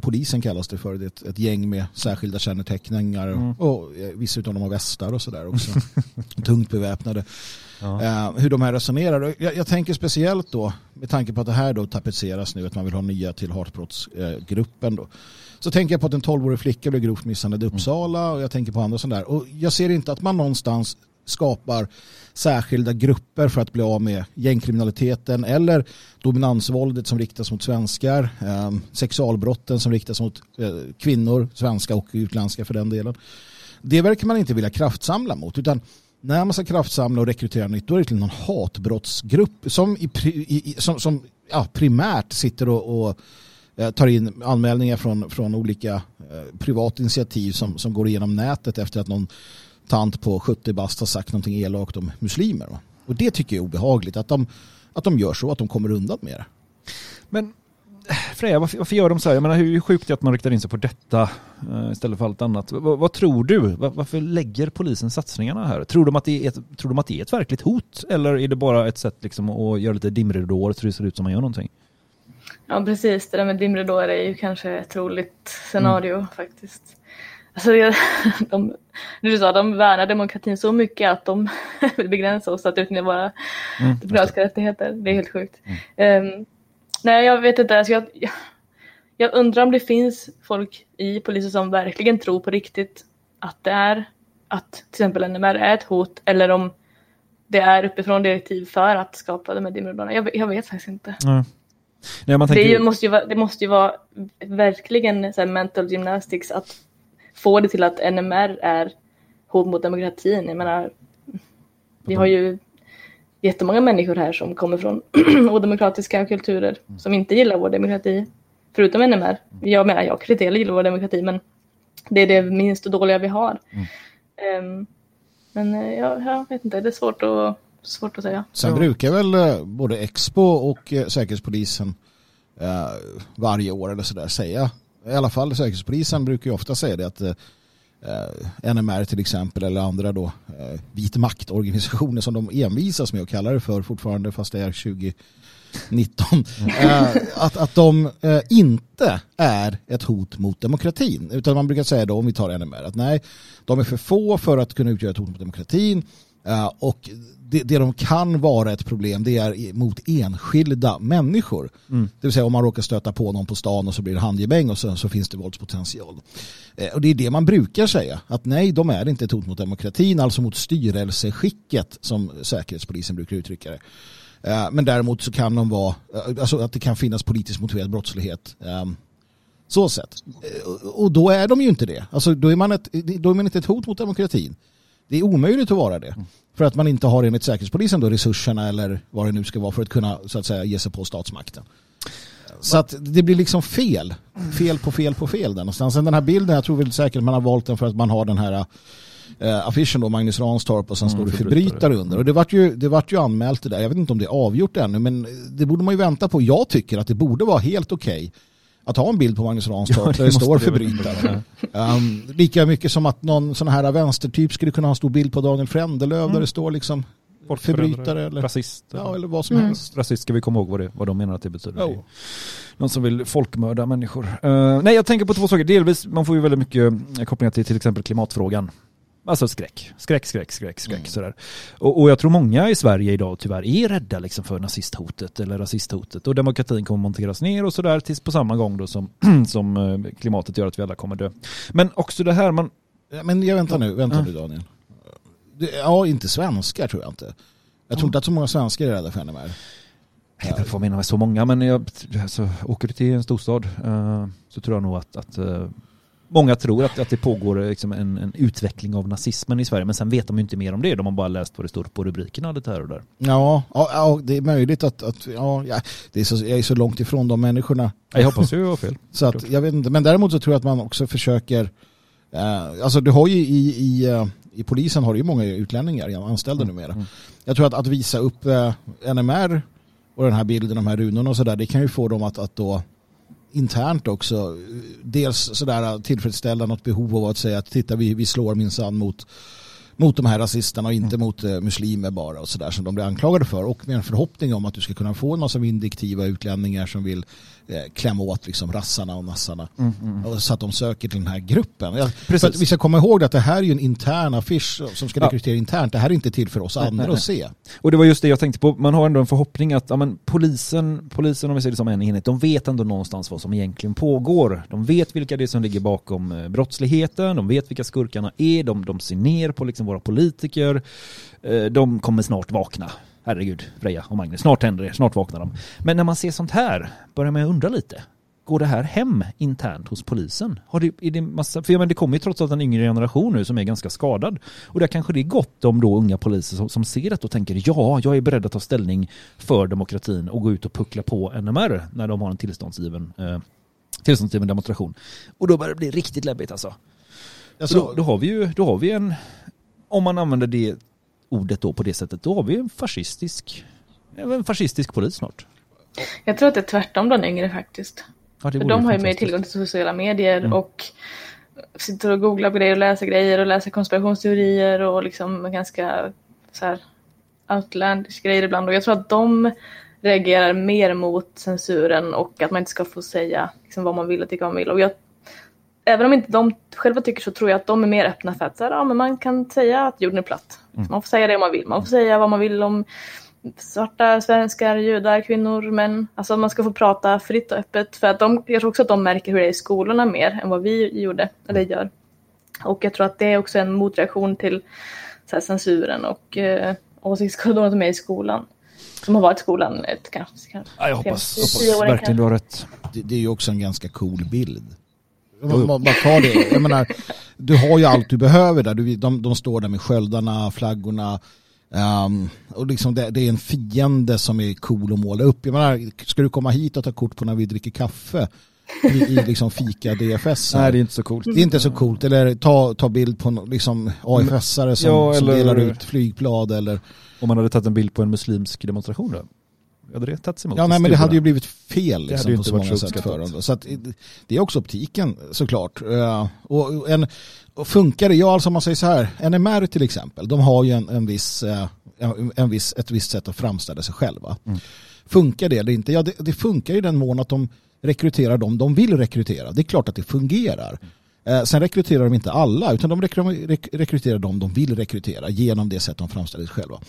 polisen kallas det för, det är ett, ett gäng med särskilda känneteckningar Mm. och vissa av dem har västar och sådär också. Tungt beväpnade. Ja. Eh, hur de här resonerar. Jag, jag tänker speciellt då, med tanke på att det här då tapetseras nu, att man vill ha nya till hatbrottsgruppen då. Så tänker jag på att en 12-årig flicka blev grovt misshandlad i Uppsala och jag tänker på andra sådana där. Och jag ser inte att man någonstans skapar särskilda grupper för att bli av med gängkriminaliteten eller dominansvåldet som riktas mot svenskar, eh, sexualbrotten som riktas mot eh, kvinnor, svenska och utländska för den delen. Det verkar man inte vilja kraftsamla mot utan när man ska kraftsamla och rekrytera nytt då är det till någon hatbrottsgrupp som, i, i, som, som ja, primärt sitter och, och eh, tar in anmälningar från, från olika eh, privat initiativ som, som går igenom nätet efter att någon tant på 70 bast har sagt någonting elakt om muslimer. Va? Och det tycker jag är obehagligt att de, att de gör så, att de kommer undan med det. Men Freja, varför, varför gör de så här? Jag menar, hur sjukt är det att man riktar in sig på detta eh, istället för allt annat? V- vad tror du? Va- varför lägger polisen satsningarna här? Tror de, att det är ett, tror de att det är ett verkligt hot? Eller är det bara ett sätt liksom att göra lite dimridåer så det ser ut som man gör någonting? Ja, precis. Det där med dimridåer är ju kanske ett roligt scenario faktiskt. Alltså, jag- de, du sa, de värnar demokratin så mycket att de vill begränsa oss att utnyttja våra demokratiska rättigheter. Det är helt sjukt. Ehm, nej, jag vet inte. Alltså, jag, jag, undrar om det finns folk i polisen som verkligen tror på riktigt att det är att till exempel NMR är ett hot eller om det är uppifrån direktiv för att skapa de här dimridåerna. Jag, jag vet faktiskt inte. Nej. Nej, Det, tänker, är ju, måste ju vara, det måste ju vara verkligen så mental gymnastics att få det till att NMR är hot mot demokratin. Jag menar, vi har ju jättemånga människor här som kommer från odemokratiska kulturer som inte gillar vår demokrati, förutom NMR. Jag menar, jag och gillar vår demokrati, men det är det minst dåliga vi har. Ehm, men eh, jag, jag vet inte, det är svårt att, svårt att säga. Sen brukar väl eh, både Expo och eh, Säkerhetspolisen eh, varje år eller sådär säga, i alla fall Säkerhetspolisen brukar ju ofta säga det att eh, NMR till exempel eller andra då eh, vit maktorganisationer som de envisas med att kalla det för fortfarande fast det är 2019 eh, att, att de eh, inte är ett hot mot demokratin. Utan man brukar säga då om vi tar NMR att nej de är för få för att kunna utgöra ett hot mot demokratin och det, det de kan vara ett problem det är mot enskilda människor. Det vill säga om man råkar stöta på någon på stan och så blir det handgemäng och så, så finns det våldspotential. Eh, Och det är det man brukar säga. Att nej, de är inte ett hot mot demokratin, alltså mot styrelseskicket som Säkerhetspolisen brukar uttrycka det. Eh, Men däremot så kan de vara, eh, alltså att det kan finnas politiskt motiverad brottslighet. ehm, Så sett. Eh, Och då är de ju inte det. Alltså då är man, ett, då är man inte ett hot mot demokratin. Det är omöjligt att vara det. För att man inte har enligt Säkerhetspolisen då resurserna eller vad det nu ska vara för att kunna så att säga ge sig på statsmakten. Så att det blir liksom fel. Fel på fel på fel där någonstans. Sen den här bilden, jag tror väl säkert man har valt den för att man har den här eh, affischen då, Magnus Ranstorp och sen står det förbrytare. under. Och det vart, ju, det vart ju anmält det där. Jag vet inte om det är avgjort ännu men det borde man ju vänta på. Jag tycker att det borde vara helt okej att ha en bild på Magnus Ranstorp Ja, det där det står förbrytare. Um, lika mycket som att någon sån här vänstertyp skulle kunna ha en stor bild på Daniel Frändelöv där det står liksom förbrytare eller, Rasist. ja, eller vad som Mm. helst. Rasist ska vi komma ihåg vad, det, vad de menar att det betyder. Är Någon som vill folkmörda människor. Eh, nej, jag tänker på två saker. Delvis, man får ju väldigt mycket eh, kopplingar till till exempel klimatfrågan. Alltså skräck, skräck, skräck, skräck, skräck Mm. sådär. Och, och jag tror många i Sverige idag tyvärr är rädda liksom för nazisthotet eller rasisthotet. Och demokratin kommer monteras ner och sådär tills på samma gång då som, som eh, klimatet gör att vi alla kommer dö. Men också det här, man, Men jag väntar nu, vänta nu Daniel. Ja, inte svenskar tror jag inte. Jag tror inte att så många svenskar är rädda för NMR. Jag vet inte vad jag menar med så många, men jag, alltså, åker du till en storstad eh, så tror jag nog att, att eh, många tror att, att det pågår eh, liksom en, en utveckling av nazismen i Sverige, men sen vet de inte mer om det. De har bara läst vad det står på rubrikerna lite här och där. Ja, ja, ja det är möjligt att, att ja, det är så, jag är så långt ifrån de människorna. Jag hoppas ju jag har fel. Så att, jag vet inte, men däremot så tror jag att man också försöker, eh, alltså du har ju i, i, eh, i polisen har du ju många utlänningar anställda numera. mm. Jag tror att, att visa upp eh, NMR och den här bilden, de här runorna och sådär, det kan ju få dem att, att då internt också, dels sådär tillfredsställa något behov av att säga att titta vi, vi slår minsann mot mot de här rasisterna och inte mot eh, muslimer bara och sådär som de blir anklagade för. Och med en förhoppning om att du ska kunna få en massa vindiktiva utlänningar som vill klämma åt liksom rassarna och nassarna och så att de söker till den här gruppen. Ja, för Precis. vi ska komma ihåg att det här är ju en intern affisch som ska Ja. rekrytera internt. Det här är inte till för oss Nej, andra nej, nej. att se. Och det var just det jag tänkte på, man har ändå en förhoppning att ja, men polisen, polisen om vi ser det som en enhet, de vet ändå någonstans vad som egentligen pågår. De vet vilka det är som ligger bakom eh, brottsligheten, de vet vilka skurkarna är, de, de ser ner på liksom våra politiker, Eh, de kommer snart vakna. Herregud, Freja och Magnus, snart händer det, snart vaknar de. Men när man ser sånt här börjar man undra lite. Går det här hem internt hos polisen? Har det, är det massa, för menar, det kommer ju trots allt en yngre generation nu som är ganska skadad. Och där kanske det är gott om då unga poliser som, som ser det och tänker ja, jag är beredd att ta ställning för demokratin och gå ut och puckla på NMR när de har en tillståndsgiven, eh, tillståndsgiven demonstration. Och då börjar det bli riktigt läbbigt alltså. Alltså, Så då, då har vi ju, då har vi en, om man använder det ordet då på det sättet, då har vi en fascistisk, en fascistisk polis snart. Jag tror att det är tvärtom bland yngre faktiskt. Ja, För de har ju mer tillgång till sociala medier Mm. och sitter och googlar på grejer och läser grejer och läser konspirationsteorier och liksom ganska så här outlandish grejer ibland. Och jag tror att de reagerar mer mot censuren och att man inte ska få säga liksom, vad man vill och tycka man vill. Och jag, även om inte de själva tycker så tror jag att de är mer öppna för att så här, ja, men man kan säga att jorden är platt. Man får säga det man vill. Man får säga vad man vill om svarta, svenskar, judar, kvinnor, män. Alltså man ska få prata fritt och öppet. För att de, jag tror också att de märker hur det är i skolorna mer än vad vi gjorde, eller gör. Och jag tror att det är också en motreaktion till så här, censuren och eh, åsiktskorridoren som är i skolan. Som har varit i skolan ett, kanske, kanske Ja, jag hoppas, hoppas år verkligen du har rätt. Det, det är ju också en ganska cool bild. Man, man, bara ta det. Jag menar, du har ju allt du behöver där. Du, de, de står där med sköldarna, flaggorna. ehm, och liksom det, det är en fiende som är cool att måla upp. Jag menar, ska du komma hit och ta kort på när vi dricker kaffe i, i liksom fika DFS? Nej, det är inte så coolt. Det är inte så coolt. Eller ta, ta bild på liksom AFS-are som, Ja, som eller- delar ut flygblad. Eller, Om man hade tagit en bild på en muslimsk demonstration då? Hade det tagits emot? ja, nej, men det hade ju blivit fel hade liksom, ju på så många sätt för dem. Så att, det är också optiken såklart. Eh, Och, en, och funkar det? Ja, alltså om man säger så här. NMR till exempel, de har ju en, en viss, eh, en, en viss, ett visst sätt att framställa sig själva. Mm. Funkar det eller inte? Ja, det, det funkar i den mån att de rekryterar dem de vill rekrytera. Det är klart att det fungerar. Eh, sen rekryterar de inte alla, utan de rekry- rek- rekryterar dem de vill rekrytera genom det sätt de framställer sig själva.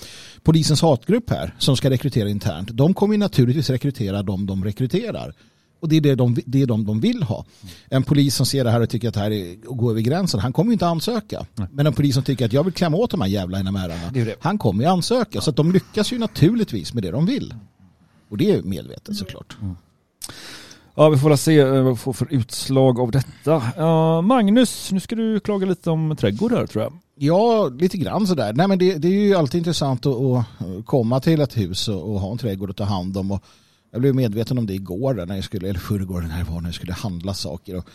Polisens hatgrupp här, som ska rekrytera internt, de kommer naturligtvis rekrytera dem de rekryterar. Och det är det de, det är de, de vill ha. En polis som ser det här och tycker att det här är att gå över gränsen, han kommer ju inte ansöka. Men en polis som tycker att jag vill klämma åt de här jävla NMR-arna, han kommer ju ansöka. Så att de lyckas ju naturligtvis med det de vill. Och det är medvetet såklart. Ja, vi får väl se eh, vad vi får för utslag av detta. Ja, Magnus, nu ska du klaga lite om trädgård här tror jag. Ja, lite grann sådär. Nej, men det, det är ju alltid intressant att, att komma till ett hus och, och ha en trädgård att ta hand om. Och jag blev medveten om det igår, när jag skulle, eller förrgår när det var, när jag skulle handla saker. Och,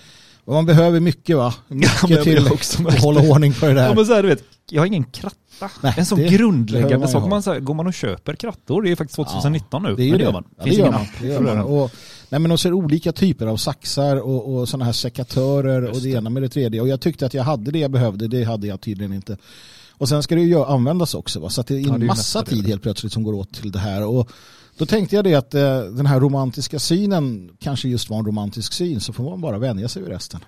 och man behöver mycket va? Mycket jag till också att hålla ordning på det där. Ja, men så här, du vet, jag har ingen kratta. Nej, en sån det grundläggande sak. ha. Man, så här, går man och köper krattor, det är faktiskt 2019 nu. Det är ju men det. gör man. Ja, det gör man. Det gör man. Och, nej, men de ser olika typer av saxar och, och sådana här sekatörer och Just det det. ena med det tredje. Och jag tyckte att jag hade det jag behövde, det hade jag tydligen inte. Och sen ska det ju användas också. Va? Så att det är Ja, det är en massa tid helt plötsligt som går åt till det här. Och då tänkte jag det att eh, den här romantiska synen kanske just var en romantisk syn så får man bara vänja sig vid resten.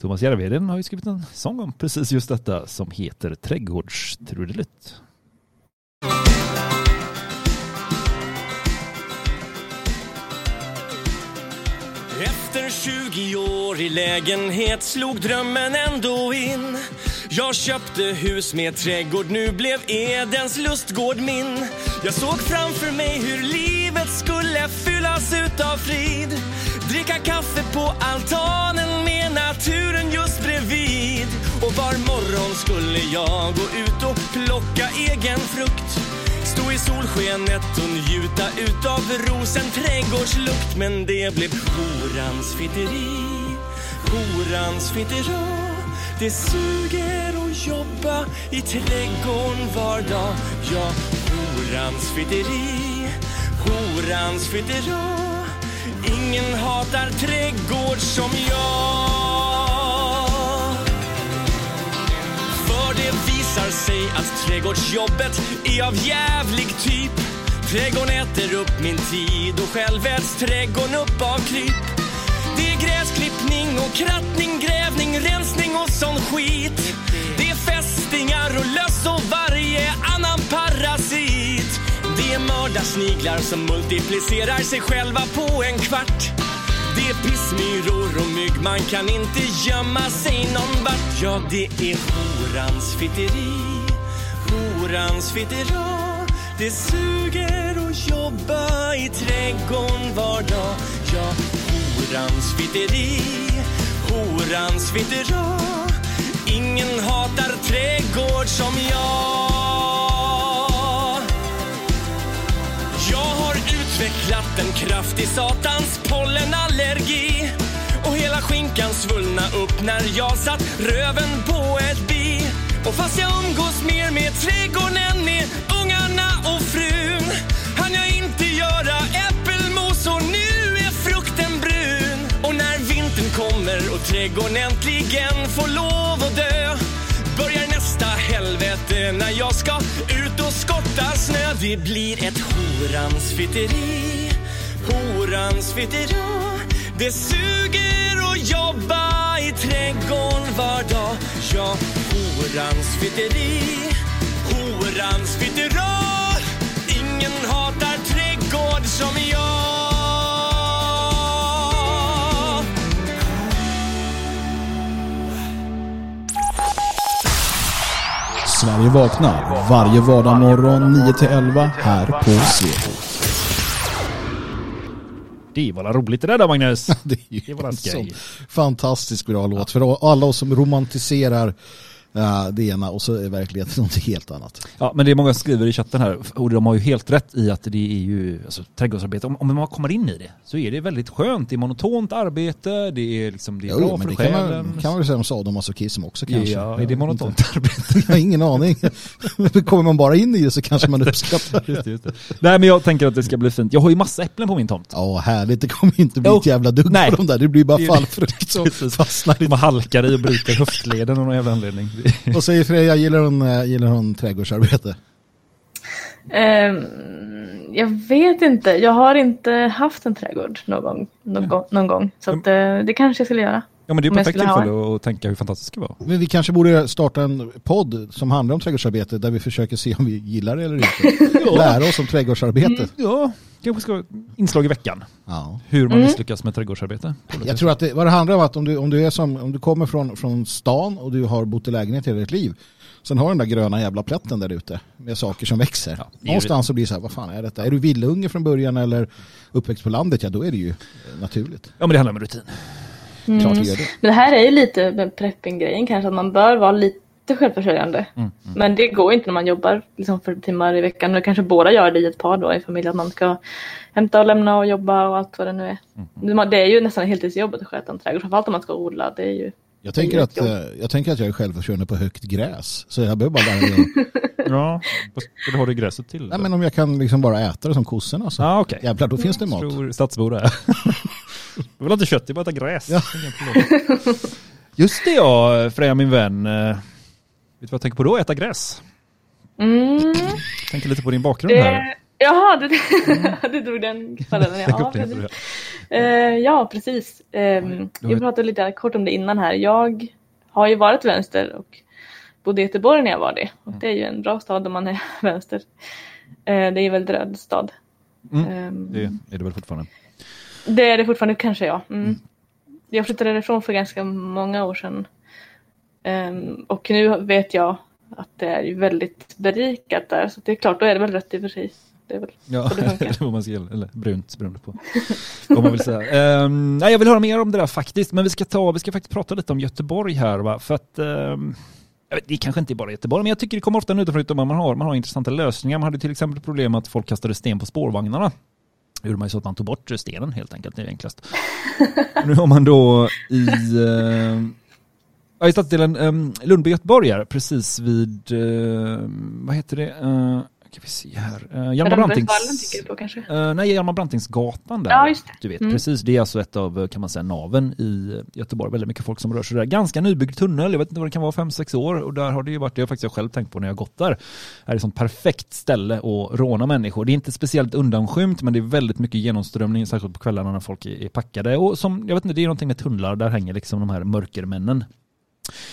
Thomas Järvheden har ju skrivit en sång om precis just detta som heter Trädgårdstrudelutt. Efter 20 år i lägenhet slog drömmen ändå in. Jag köpte hus med trädgård, nu blev Edens lustgård min. Jag såg framför mig hur livet skulle fyllas utav frid. Dricka kaffe på altanen med naturen just bredvid. Och var morgon skulle jag gå ut och plocka egen frukt? Stå i solskenet och njuta utav rosen. Trädgårdslukt Men det blev horans fitteri, horans fittera Det suger att jobba i trädgården var dag. Ja, horans fitteri, horans fittera Ingen hatar trädgård som jag. För det visar sig att trädgårdsjobbet är av jävlig typ. Trädgården äter upp min tid och själv äts trädgården upp av kryp. Det är gräsklippning och krattning, grävning, rensning och sån skit. Det är fästingar och löss och varje annan parasit. Det är mördarsniglar som multiplicerar sig själva på en kvart det är pissmyror och mygg, man kan inte gömma sig någon vart. Ja, det är horans fitteri, horans fittera Det suger att jobba i trädgården var dag. Ja, horans fitteri, horans fittera Ingen hatar trädgård som jag. Utvecklat en kraftig satans pollenallergi och hela skinkan svullna upp när jag satt röven på ett bi. Och fast jag umgås mer med trädgården än med ungarna och frun hann jag inte göra äppelmos och nu är frukten brun. Och när vintern kommer och trädgården äntligen får lov att dö helvete när jag ska ut och skotta snö Det blir ett horans fitteri, horans fittera. Det suger att jobba i trädgården var dag. Ja, horans fitteri, horans fittera. Ingen hatar trädgård som jag. Sverige vaknar varje vardagsmorgon 9-11 här på Svegot. Det var roligt det där Magnus? Det är ju Det var en sån fantastiskt bra låt för alla oss som romantiserar det ena och så är verkligheten något helt annat. Ja, men det är många som skriver i chatten här och de har ju helt rätt i att det är ju alltså, trädgårdsarbete. Om, om man kommer in i det så är det väldigt skönt. Det är monotont arbete, det är, liksom, det är Jo, bra men för det kan själen. man, kan man väl säga om sadomasochism också kanske. Ja, är det monotont Inte- arbete? Jag har ingen aning. Kommer man bara in i det så kanske man uppskattar det. Just det, just det. Nej men jag tänker att det ska bli fint. Jag har ju massa äpplen på min tomt. Ja, härligt. Det kommer inte bli Jo. ett jävla dugg Nej. på de där. Det blir bara fallfrukt som fastnar. Man halkar i och bryter höftleden av någon jävla anledning. Vad säger Freja? Gillar hon, eh, gillar hon trädgårdsarbete? Ehm, jag vet inte. Jag har inte haft en trädgård någon gång. Någon, gång, någon gång. Så att, eh, det kanske jag skulle göra. Ja men det är perfekt tillfälle att tänka hur fantastiskt det ska vara. Men vi kanske borde starta en podd som handlar om trädgårdsarbete där vi försöker se om vi gillar det eller inte. Lära oss om trädgårdsarbete. Ja, kanske ska inslag i veckan. Ja. Hur man misslyckas med trädgårdsarbete. Jag tror att det, vad det handlar om att om du, om du, är som, om du kommer från, från stan och du har bott i lägenhet hela ditt liv sen har du den där gröna jävla plätten där ute med saker som växer. Ja, Någonstans så blir det så här, vad fan är detta? Är du villunge från början eller uppväxt på landet? Ja, då är det ju eh, naturligt. Ja men det handlar om rutin. Klart det gör det. Men det här är ju lite med prepping-grejen kanske. Att man bör vara lite självförsörjande. Men det går inte när man jobbar liksom 40 timmar i veckan. Och kanske båda gör det i ett par då i familj. Att man ska hämta och lämna och jobba och allt vad det nu är. Det- Det är ju nästan heltidsjobbet att sköta en trädgård. Framförallt om man ska odla. Det är ju Jag tänker, Det är att, eh, jag tänker att jag är självförsörjande på högt gräs. Så jag behöver bara lära mig att- Ja, vad ska du gräset till? Nej, men om jag kan liksom bara äta det som kossorna så Ja okej. jävlar, då finns det mat. Tror stadsbor det är. Du vill inte kött, det är bara äta gräs. Ja. Just det ja, Freja min vän. Vet du vad jag tänker på då? Äta gräs. Mm, Tänker lite på din bakgrund här. det, jaha, du, du drog den parallellen. Ja, precis. Eh, ja, precis. Eh, har- vi pratade lite kort om det innan här. Jag har ju varit vänster och bodde i Göteborg när jag var det. Och det är ju en bra stad om man är vänster. Eh, det är ju väldigt röd stad. Mm, Ehm, Det är det väl fortfarande. det är det fortfarande kanske, ja. Mm. Jag flyttade därifrån för ganska många år sedan. Ehm, och nu vet jag att det är väldigt berikat där. Så det är klart, då är det väl rött i sig. Det är väl Ja, det eller vad man ska, eller brunt beroende på vad man vill säga. Ehm, nej, jag vill höra mer om det där faktiskt, men vi ska, ta, vi ska faktiskt prata lite om Göteborg här. Va? För att, vet, det kanske inte är bara Göteborg, men jag tycker det kommer ofta utifrån att man har, man har intressanta lösningar. Man hade till exempel problem att folk kastade sten på spårvagnarna. Det gjorde man ju så att man tog bort stenen helt enkelt, det är enklast. Nu har man då i, ja, i stadsdelen um, Lundby-Göteborg här, precis vid, eh, vad heter det, uh, kan vi se här, uh, Hjalmar Brantings... på? Eh, nej, Hjalmar Brantingsgatan där. Ja. Du vet, Mm. precis. Det är alltså ett av, kan man säga, naven i Göteborg. Väldigt mycket folk som rör sig där. Ganska nybyggd tunnel, jag vet inte vad det kan vara, fem sex år. Och där har det ju varit, det har faktiskt jag själv tänkt på när jag gått där. Det är ett sånt perfekt ställe att råna människor. Det är inte speciellt undanskymt, men det är väldigt mycket genomströmning, särskilt på kvällarna när folk är är packade. Och som, jag vet inte, det är någonting med tunnlar, där hänger liksom de här mörkermännen.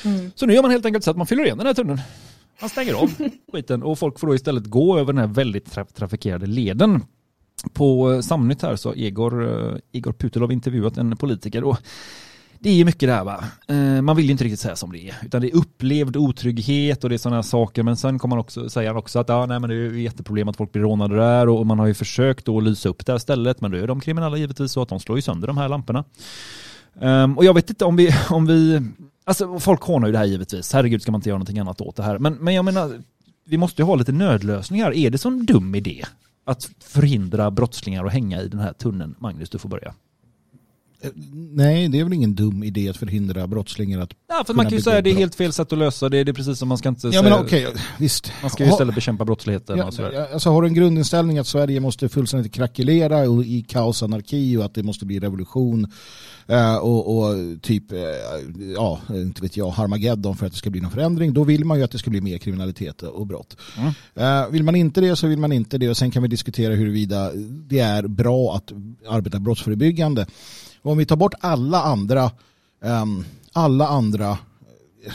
Mm. Så nu gör man helt enkelt så att man fyller igen den här tunneln. Man stänger av skiten och folk får då istället gå över den här väldigt tra- trafikerade leden. På eh, Samnytt här så har Egor, eh, Igor Putilov intervjuat en politiker och det är ju mycket det här va. Eh, Man vill ju inte riktigt säga som det är. Utan det är upplevd otrygghet och det är sådana här saker. Men sen kommer man också, säger han också att ja, nej, men det är ju jätteproblem att folk blir rånade där och man har ju försökt då lysa upp det här stället. Men då är de kriminella givetvis så att de slår ju sönder de här lamporna. Ehm, och jag vet inte om vi, om vi, alltså folk hånar ju det här givetvis. Herregud ska man inte göra någonting annat åt det här. Men, men jag menar, vi måste ju ha lite nödlösningar. Är det så en dum idé att förhindra brottslingar att hänga i den här tunneln? Magnus, du får börja. Eh, Nej, det är väl ingen dum idé att förhindra brottslingar att... Ja, för man kan ju säga att det är helt fel sätt att lösa det. Det är precis som man ska inte Ja säga... men okej, visst. Man ska ju Ha- istället bekämpa brottsligheten Ja, och sådär. alltså har du en grundinställning att Sverige måste fullständigt krackelera och i kaos anarki och att det måste bli revolution eh, och, och typ, eh, ja, inte vet jag, Harmageddon för att det ska bli någon förändring, då vill man ju att det ska bli mer kriminalitet och brott. Eh, Vill man inte det så vill man inte det och sen kan vi diskutera huruvida det är bra att arbeta brottsförebyggande. Och om vi tar bort alla andra, ehm, alla andra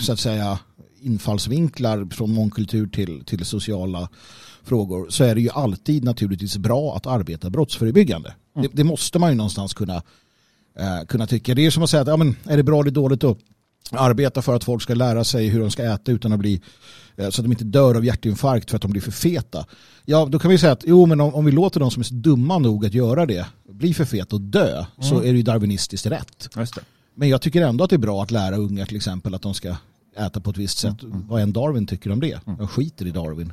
så att säga infallsvinklar från mångkultur till, till sociala frågor så är det ju alltid naturligtvis bra att arbeta brottsförebyggande. Det, det måste man ju någonstans kunna, eh, kunna tycka. Det är som att säga att ja, men, är det bra eller dåligt att arbeta för att folk ska lära sig hur de ska äta utan att bli så att de inte dör av hjärtinfarkt för att de blir för feta. Ja, då kan vi säga att jo, men om, om vi låter de som är så dumma nog att göra det bli för feta och dö så är det ju darwinistiskt rätt. Men jag tycker ändå att det är bra att lära unga till exempel att de ska äta på ett visst sätt. Vad än Darwin tycker om det. Jag skiter i Darwin.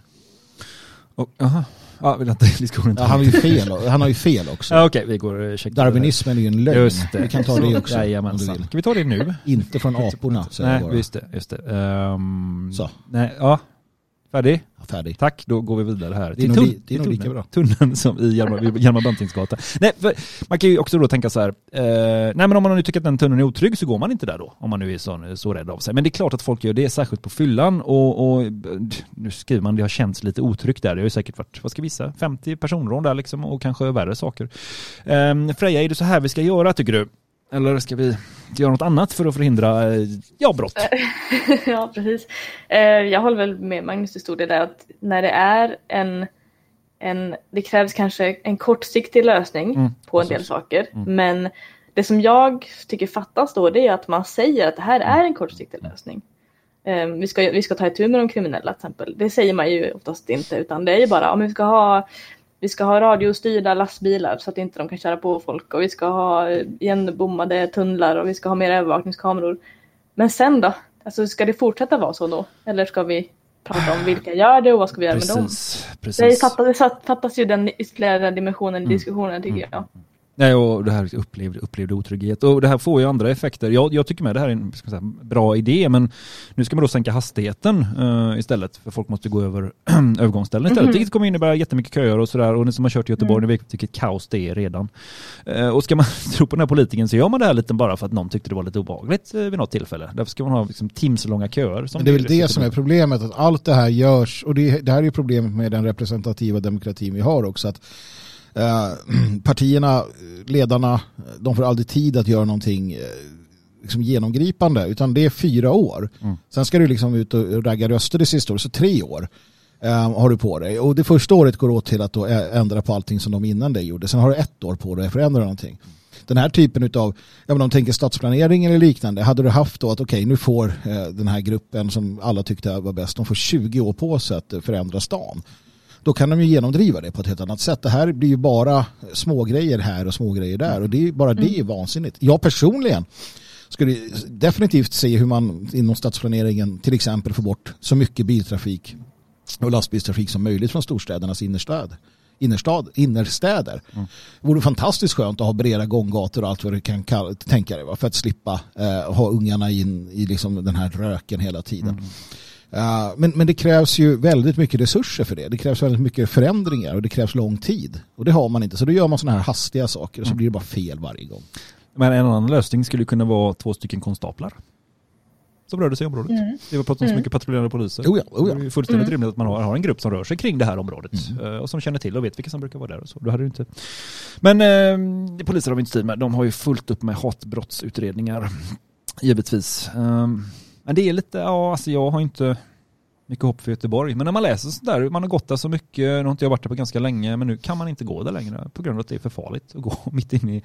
Och, aha. Ja, vill inte diskussionen Ja, han, har ju fel, han har ju fel också. Ja, okej, vi går och checkar. Darwinismen är ju en lögn. Just det. Vi kan ta det också om du Jajamensan. vill. Ska vi ta det nu? Inte från aporna jag Nej, bara. just det. Just det. Ehm, Så. Nej, ja. Färdig? Färdig. Tack, då går vi vidare här. Det är nog det är nog lika bra. Tunneln som i Hjalmar Hjalmar Brantingsgatan. Nej, man kan ju också då tänka så här, eh, nej men om man nu tycker att den tunneln är otrygg så går man inte där då, om man nu är så, så rädd av sig. Men det är klart att folk gör det, särskilt på fyllan och, och nu skriver man det har känts lite otryggt där. Det har ju säkert varit, vad ska vi gissa, 50 personrån där liksom och kanske värre saker. Eh, Freja, är det så här vi ska göra tycker du? Eller ska vi göra något annat för att förhindra, eh, ja, brott? ja, precis. Eh, jag håller väl med Magnus i stor del där att när det är en, en det krävs kanske en kortsiktig lösning Mm, på en del saker. Men det som jag tycker fattas då det är att man säger att det här är en kortsiktig lösning. Eh, vi, ska, vi ska ta itu med de kriminella till exempel. Det säger man ju oftast inte utan det är ju bara om vi ska ha vi ska ha radiostyrda lastbilar så att inte de kan köra på folk och vi ska ha eh, igenbommade tunnlar och vi ska ha mer övervakningskameror. Men sen då? Alltså ska det fortsätta vara så då? Eller ska vi prata om vilka gör det och vad ska vi göra med dem? Precis, Det precis. fattas, det fattas ju den ytterligare dimensionen i Mm. diskussionen tycker jag. Nej, och det här upplevd, upplevd otrygghet. Och det här får ju andra effekter. Jag, jag tycker med det här är en säga, bra idé, men nu ska man då sänka hastigheten eh, istället. För folk måste gå över övergångsställen istället. Mhm. Vilket kommer innebära jättemycket köer och sådär. Och ni som har kört i Göteborg, ni vet vilket kaos det är redan. Eh, och ska man tro på den här politikern så gör man det här lite bara för att någon tyckte det var lite obehagligt eh, vid något tillfälle. Därför ska man ha liksom, timslånga köer. Som Men det är väl det som är problemet, att allt det här görs, och det, det här är ju problemet med den representativa demokratin vi har också, att eh, partierna, ledarna, de får aldrig tid att göra någonting eh, liksom genomgripande, utan det är fyra år. Mm. Sen ska du liksom ut och ragga röster det sista året, så tre år eh, har du på dig. Och det första året går åt till att ändra på allting som de innan det gjorde. Sen har du ett år på dig att förändra någonting. Den här typen av, ja men om de tänker stadsplanering eller liknande, hade du haft då att okej nu får eh, den här gruppen som alla tyckte var bäst, de får 20 år på sig att förändra stan. Då kan de ju genomdriva det på ett helt annat sätt. Det här blir ju bara små grejer här och små grejer där och det är bara det är vansinnigt. Jag personligen skulle definitivt se hur man inom stadsplaneringen till exempel får bort så mycket biltrafik och lastbilstrafik som möjligt från storstädernas innerstad. Innerstad, innerstäder. Det vore fantastiskt skönt att ha breda gånggator och allt vad du kan kalla, tänka dig för att slippa eh, ha ungarna in i liksom den här röken hela tiden. Uh, men, men det krävs ju väldigt mycket resurser för det. Det krävs väldigt mycket förändringar och det krävs lång tid. Och det har man inte. Så då gör man sådana här hastiga saker och så blir det bara fel varje gång. Men en annan lösning skulle kunna vara två stycken konstaplar. Som rörde sig i området. Det var pratat om så mycket patrullerande poliser. Oh ja, oh ja. Det är fullständigt rimligt att man har, har en grupp som rör sig kring det här området. eh, Och som känner till och vet vilka som brukar vara där och så. Hade du inte... Men eh, poliser har vi inte tid med. De har ju fullt upp med hatbrottsutredningar. Givetvis. Eh, men det är lite, ja alltså jag har inte mycket hopp för Göteborg. Men när man läser sådär, man har gått där så mycket, nu har inte jag varit där på ganska länge, men nu kan man inte gå där längre på grund av att det är för farligt att gå mitt inne i,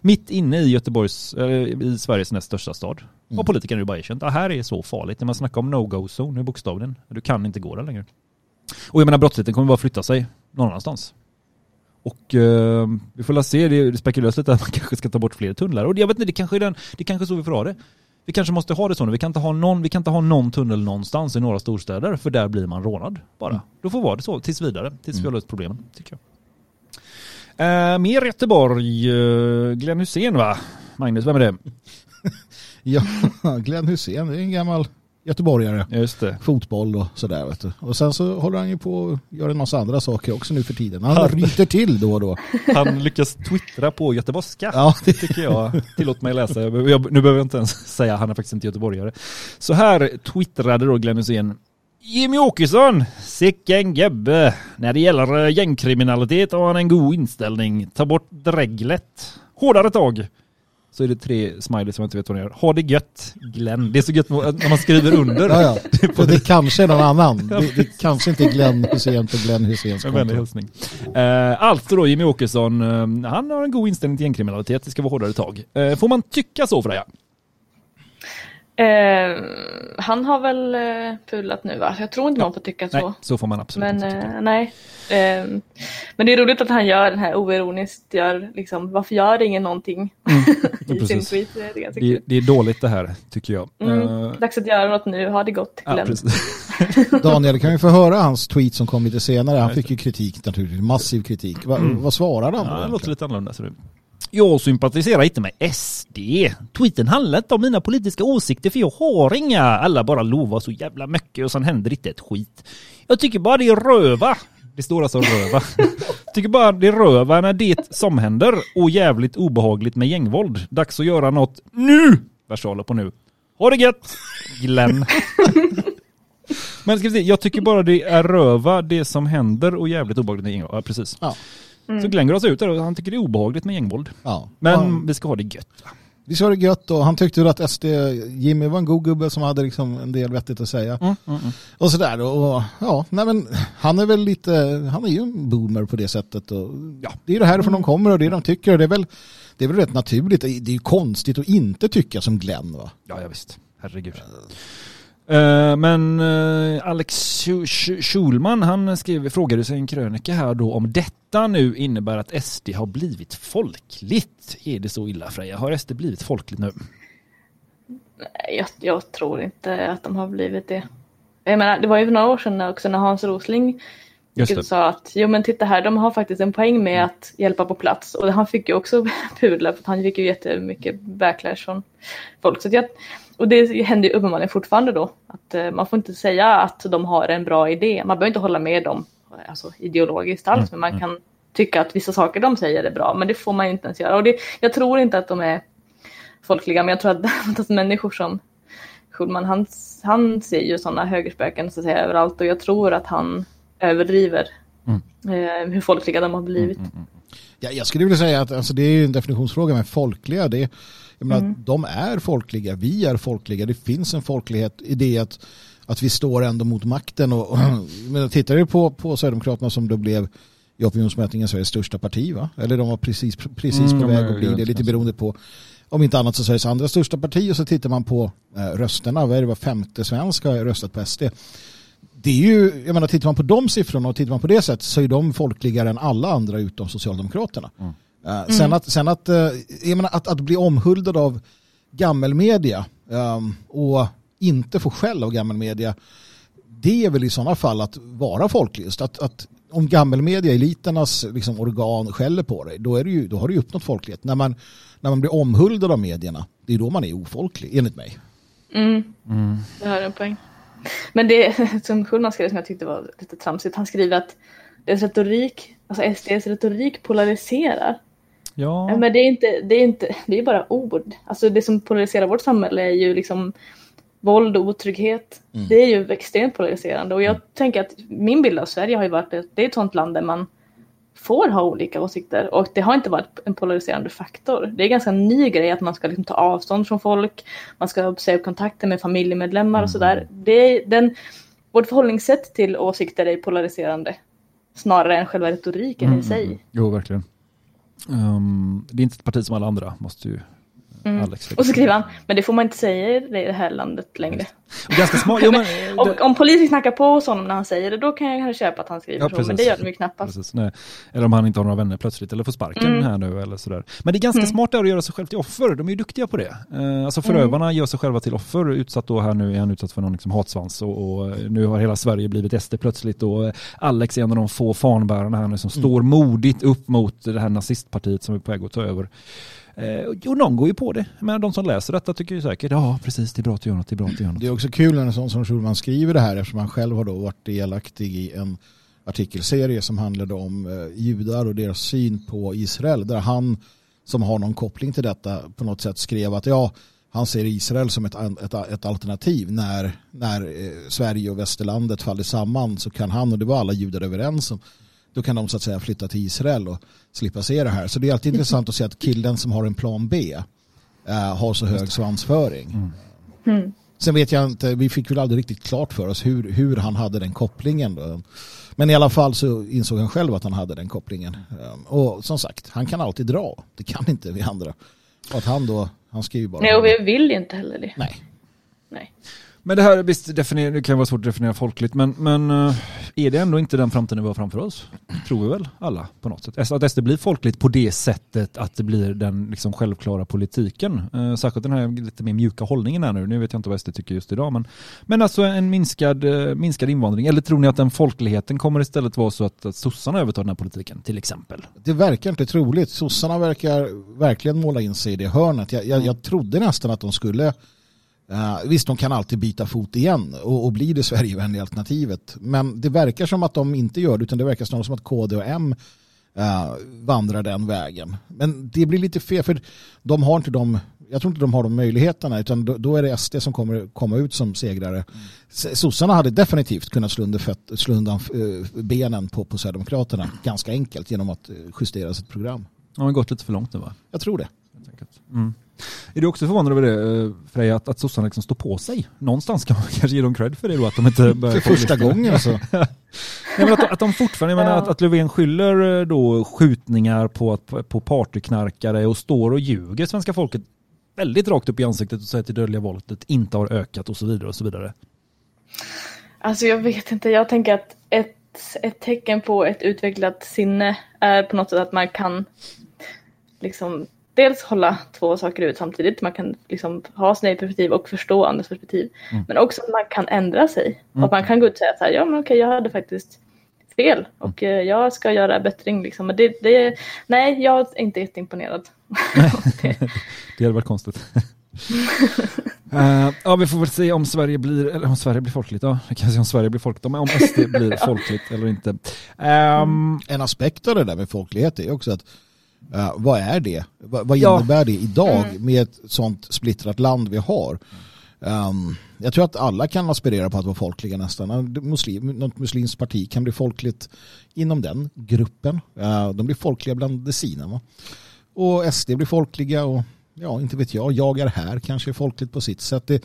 mitt inne i Göteborgs, eller i Sveriges näst största stad. Mm. Och politikerna har ju bara erkänt, det här är så farligt. När man snackar om no-go-zone, bokstavligen, du kan inte gå där längre. Och jag menar brottsligheten kommer bara flytta sig någon annanstans. Och eh, vi får la se, det, det spekuleras lite att man kanske ska ta bort fler tunnlar. Och jag vet inte, det kanske är, den, det kanske är så vi får ha det. Vi kanske måste ha det så nu. Vi kan inte ha någon, vi kan inte ha någon tunnel någonstans i några storstäder för där blir man rånad bara. Mm. Då får vara det så tills vidare, tills vi har löst problemen, tycker jag. Eh, mer Göteborg, eh, Glenn Hussein va? Magnus, vem är det? Ja, Glenn Hussein, det är en gammal göteborgare. Just det. Fotboll och sådär. Vet du. Och sen så håller han ju på och gör en massa andra saker också nu för tiden. Han ryter till då och då. Han lyckas twittra på göteborgska. Ja, Det tycker jag. Tillåt mig läsa. Jag, jag, nu behöver jag inte ens säga, han är faktiskt inte göteborgare. Så här twittrade då Glenn Hysén. Jimmy Åkesson, sicken gubbe. När det gäller eh, gängkriminalitet har han en god inställning. Ta bort dreglet. Hårdare tag. Så är det tre smileys som jag inte vet vad de gör. Ha det gött, Glenn. Det är så gött när man skriver under. Ja, ja. För det kanske är någon annan. Det, det kanske inte är Glenn Hussein på Glenn Husseins vänlig konto. Eh, alltså då Jimmy Åkesson, eh, han har en god inställning till gängkriminalitet. Det ska vara hårdare tag. Eh, får man tycka så Freja? Eh, han har väl eh, pulat nu va? Jag tror inte någon får tycka så. Nej, så får man absolut Men inte tycka. eh, nej. Eh, men det är roligt att han gör den här oironiskt, gör liksom, varför gör ingen någonting i sin precis. tweet? Det är Det, är dåligt det här, tycker jag. Mm. Eh, Dags att göra något nu, ha det gott ja. Daniel, kan vi få höra hans tweet som kom lite senare? Han fick ju kritik naturligtvis, massiv kritik. Va, Vad svarade han Mm. Ja, det låter lite annorlunda. Så det. Jag sympatiserar inte med SD. Tweeten handlar inte om mina politiska åsikter för jag har inga. Alla bara lovar så jävla mycket och sen händer inte ett skit. Jag tycker bara det är röva. Det står alltså röva. tycker bara det är röva när det som händer och jävligt obehagligt med gängvåld. Dags att göra något nu! Versaler på nu. Ha det gött! Glenn. Men ska vi se, jag tycker bara det är röva det som händer och jävligt obehagligt med gängvåld. Ja, precis. Ja. Så Glenn går alltså ut där och han tycker det är obehagligt med gängvåld. Ja. Men Ja. vi ska ha det gött. Vi sa det gött och han tyckte att SD, Jimmy var en god gubbe som hade liksom en del vettigt att säga. Mm, mm, mm. Och sådär. Och, ja, nej men han är väl lite, han är ju en boomer på det sättet. Och, ja, det är det härifrån de kommer och det de tycker och det är väl, det är väl rätt naturligt. Det är ju konstigt att inte tycka som Glenn va. Ja, ja visst. Herregud. Eh, men eh, Alex Schu- Schu- Schulman han skrev, frågade sig en krönika här då om detta nu innebär att SD har blivit folkligt. Är det så illa Freja? Har SD blivit folkligt nu? Nej, jag, jag tror inte att de har blivit det. Jag menar, det var ju för några år sedan också när Hans Rosling sa att jo men titta här, de har faktiskt en poäng med att hjälpa på plats. Och han fick ju också pudla för han fick ju jättemycket backlash från folk. Så jag, och det händer ju uppenbarligen fortfarande då. Att eh, man får inte säga att de har en bra idé. Man behöver inte hålla med dem alltså, ideologiskt alls. Men man kan tycka att vissa saker de säger är bra. Men det får man inte ens göra. Och det, jag tror inte att de är folkliga. Men jag tror att, att människor som Schulman, han, han ser ju sådana högerspöken så att säga, överallt. Och jag tror att han överdriver eh, hur folkliga de har blivit. Ja, jag skulle vilja säga att alltså, det är ju en definitionsfråga med folkliga. Det, jag menar, De är folkliga, vi är folkliga. Det finns en folklighet i det att, att vi står ändå mot makten. Och, och, men tittar du på, på Sverigedemokraterna som då blev i opinionsmätningen Sveriges största parti va? Eller de var precis, precis Mm, på väg att bli det, lite beroende på om inte annat så Sveriges andra största parti och så tittar man på eh, rösterna, vad är det var femte svensk har röstat på SD. Det är ju, jag menar tittar man på de siffrorna och tittar man på det sättet så är de folkligare än alla andra utom Socialdemokraterna. Eh, Sen, att, sen att, eh, jag menar, att, att bli omhuldad av gammelmedia um, och inte få skäll av gammelmedia det är väl i sådana fall att vara folkligast. Att, att om gammelmedia, eliternas liksom, organ skäller på dig, då, är det ju, då har du ju uppnått folklighet. När man, när man blir omhuldad av medierna, det är då man är ofolklig, enligt mig. Det har en poäng. Men det som Schulman skrev som jag tyckte var lite tramsigt, han skriver att deras retorik, alltså SDs retorik polariserar. Ja, Men det är inte, det är inte, det är bara ord. Alltså det som polariserar vårt samhälle är ju liksom våld och otrygghet. Det är ju extremt polariserande och jag tänker att min bild av Sverige har ju varit att det är ett sånt land där man får ha olika åsikter och det har inte varit en polariserande faktor. Det är en ganska ny grej att man ska liksom ta avstånd från folk, man ska säga upp kontakter med familjemedlemmar och sådär. Det är den, vårt förhållningssätt till åsikter är polariserande snarare än själva retoriken i sig. jo verkligen. Um, det är inte ett parti som alla andra, måste ju Alex Och så skriver han, men det får man inte säga i det här landet längre. Ganska smart. Jo, men, Om, det- om polisen knackar på hos honom när han säger det, då kan jag kanske köpa att han skriver Ja, så, men det gör de ju knappast. Precis, nej. Eller om han inte har några vänner plötsligt eller får sparken Mm. här nu eller sådär. Men det är ganska smart där att göra sig själv till offer. De är ju duktiga på det. Eh, alltså Mm. förövarna gör sig själva till offer. Utsatt då här nu är han utsatt för någon liksom hatsvans och, och eh, nu har hela Sverige blivit SD plötsligt och eh, Alex är en av de få fanbärarna här nu som står modigt upp mot det här nazistpartiet som är på väg att ta över. Eh, och någon går ju på det. Men de som läser detta tycker ju säkert ja precis det är bra att göra något, det är bra att göra något. Det är också kul när en sån som Schulman skriver det här eftersom han själv har då varit delaktig i en artikelserie som handlade om eh, judar och deras syn på Israel där han som har någon koppling till detta på något sätt skrev att ja, han ser Israel som ett, ett, ett alternativ när, när eh, Sverige och västerlandet faller samman så kan han och det var alla judar överens om då kan de så att säga flytta till Israel och slippa se det här. Så det är alltid intressant att se att killen som har en plan B eh, har så hög svansföring. Mm. Sen vet jag inte, vi fick väl aldrig riktigt klart för oss hur, hur han hade den kopplingen. Då. Men i alla fall så insåg han själv att han hade den kopplingen. Um, Och som sagt, han kan alltid dra. Det kan inte vi andra. Och att han då, han ska ju bara... Nej, och vi vill inte heller det. Nej. Nej. Men det här visst, definier, det kan vara svårt att definiera folkligt, men, men eh, är det ändå inte den framtiden vi har framför oss? Tror vi väl alla på något sätt. Att SD blir folkligt på det sättet att det blir den liksom självklara politiken. Eh, särskilt den här lite mer mjuka hållningen här nu. Nu vet jag inte vad SD tycker just idag. Men, men alltså en minskad, eh, minskad invandring. Eller tror ni att den folkligheten kommer istället vara så att, att sossarna övertar den här politiken till exempel? Det verkar inte troligt. Sossarna verkar verkligen måla in sig i det hörnet. Jag, jag, jag trodde nästan att de skulle Uh, visst, de kan alltid byta fot igen och, och bli det Sverigevänliga alternativet. Men det verkar som att de inte gör det, utan det verkar snarare som att KD och M uh, vandrar den vägen. Men det blir lite fel, för de har inte de, jag tror inte de har de möjligheterna, utan då, då är det SD som kommer komma ut som segrare. Mm. Sossarna hade definitivt kunnat slå, under fett, slå undan uh, benen på, på Sverigedemokraterna ganska enkelt genom att justera sitt program. De har gått lite för långt nu va? Jag tror det. Mm. Är du också förvånad över det eh, Freja, att, att sossarna liksom står på sig? Någonstans kan man kanske ge dem cred för det då, att de inte börjar För första gången alltså. Nej, men att, att de fortfarande, jag menar att, att Löfven skyller eh, då skjutningar på, att- på partyknarkare och står och ljuger svenska folket väldigt rakt upp i ansiktet och säger att det dödliga våldet inte har ökat och så vidare och så vidare. Alltså jag vet inte, jag tänker att ett, ett tecken på ett utvecklat sinne är på något sätt att man kan liksom dels hålla två saker ut samtidigt. Man kan liksom ha sina perspektiv och förstå andras perspektiv. Men också att man kan ändra sig. Och man kan gå ut och säga så här, ja men okej jag hade faktiskt fel och eh, jag ska göra bättring liksom. Men det, det, nej, jag är inte jätteimponerad. det, Det hade varit konstigt. Eh, ja, vi får väl se om Sverige blir, eller om Sverige blir folkligt. Ja, vi kan se om Sverige blir folkligt, om, om SD blir folkligt eller inte. Ehm, En aspekt av det där med folklighet är också att uh, vad är det? Vad, vad Ja. innebär det idag med ett sånt splittrat land vi har? Um, jag tror att alla kan aspirera på att vara folkliga nästan. Muslim, något muslimskt parti kan bli folkligt inom den gruppen. Uh, de blir folkliga bland de sina. Va? Och SD blir folkliga och ja, inte vet jag, jag är här kanske är folkligt på sitt sätt. Det,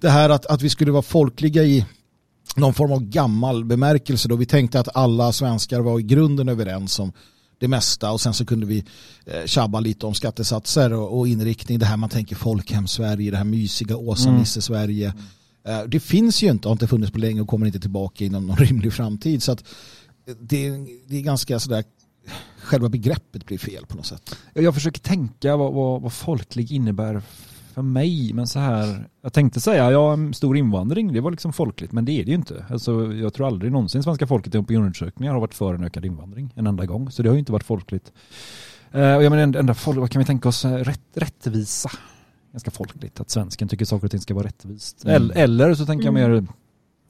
det här att, att vi skulle vara folkliga i någon form av gammal bemärkelse då vi tänkte att alla svenskar var i grunden överens om det mesta och sen så kunde vi eh, tjabba lite om skattesatser och, och inriktning. Det här man tänker folkhem-Sverige, det här mysiga Åsa-Nisse-Sverige. Eh, det finns ju inte, har inte funnits på länge och kommer inte tillbaka inom någon rimlig framtid. Så att eh, det, det är ganska sådär, själva begreppet blir fel på något sätt. Jag försöker tänka vad, vad, vad folklig innebär för mig, men så här, jag tänkte säga, ja, en stor invandring, det var liksom folkligt, men det är det ju inte. Alltså, jag tror aldrig någonsin svenska folket i opinionundersökningar har varit för en ökad invandring en enda gång, så det har ju inte varit folkligt. Eh, och jag menar, enda folk, vad kan vi tänka oss, Eh, rätt, rättvisa, ganska folkligt, att svensken tycker saker och ting ska vara rättvist. Mm. Eller, eller så tänker jag mer,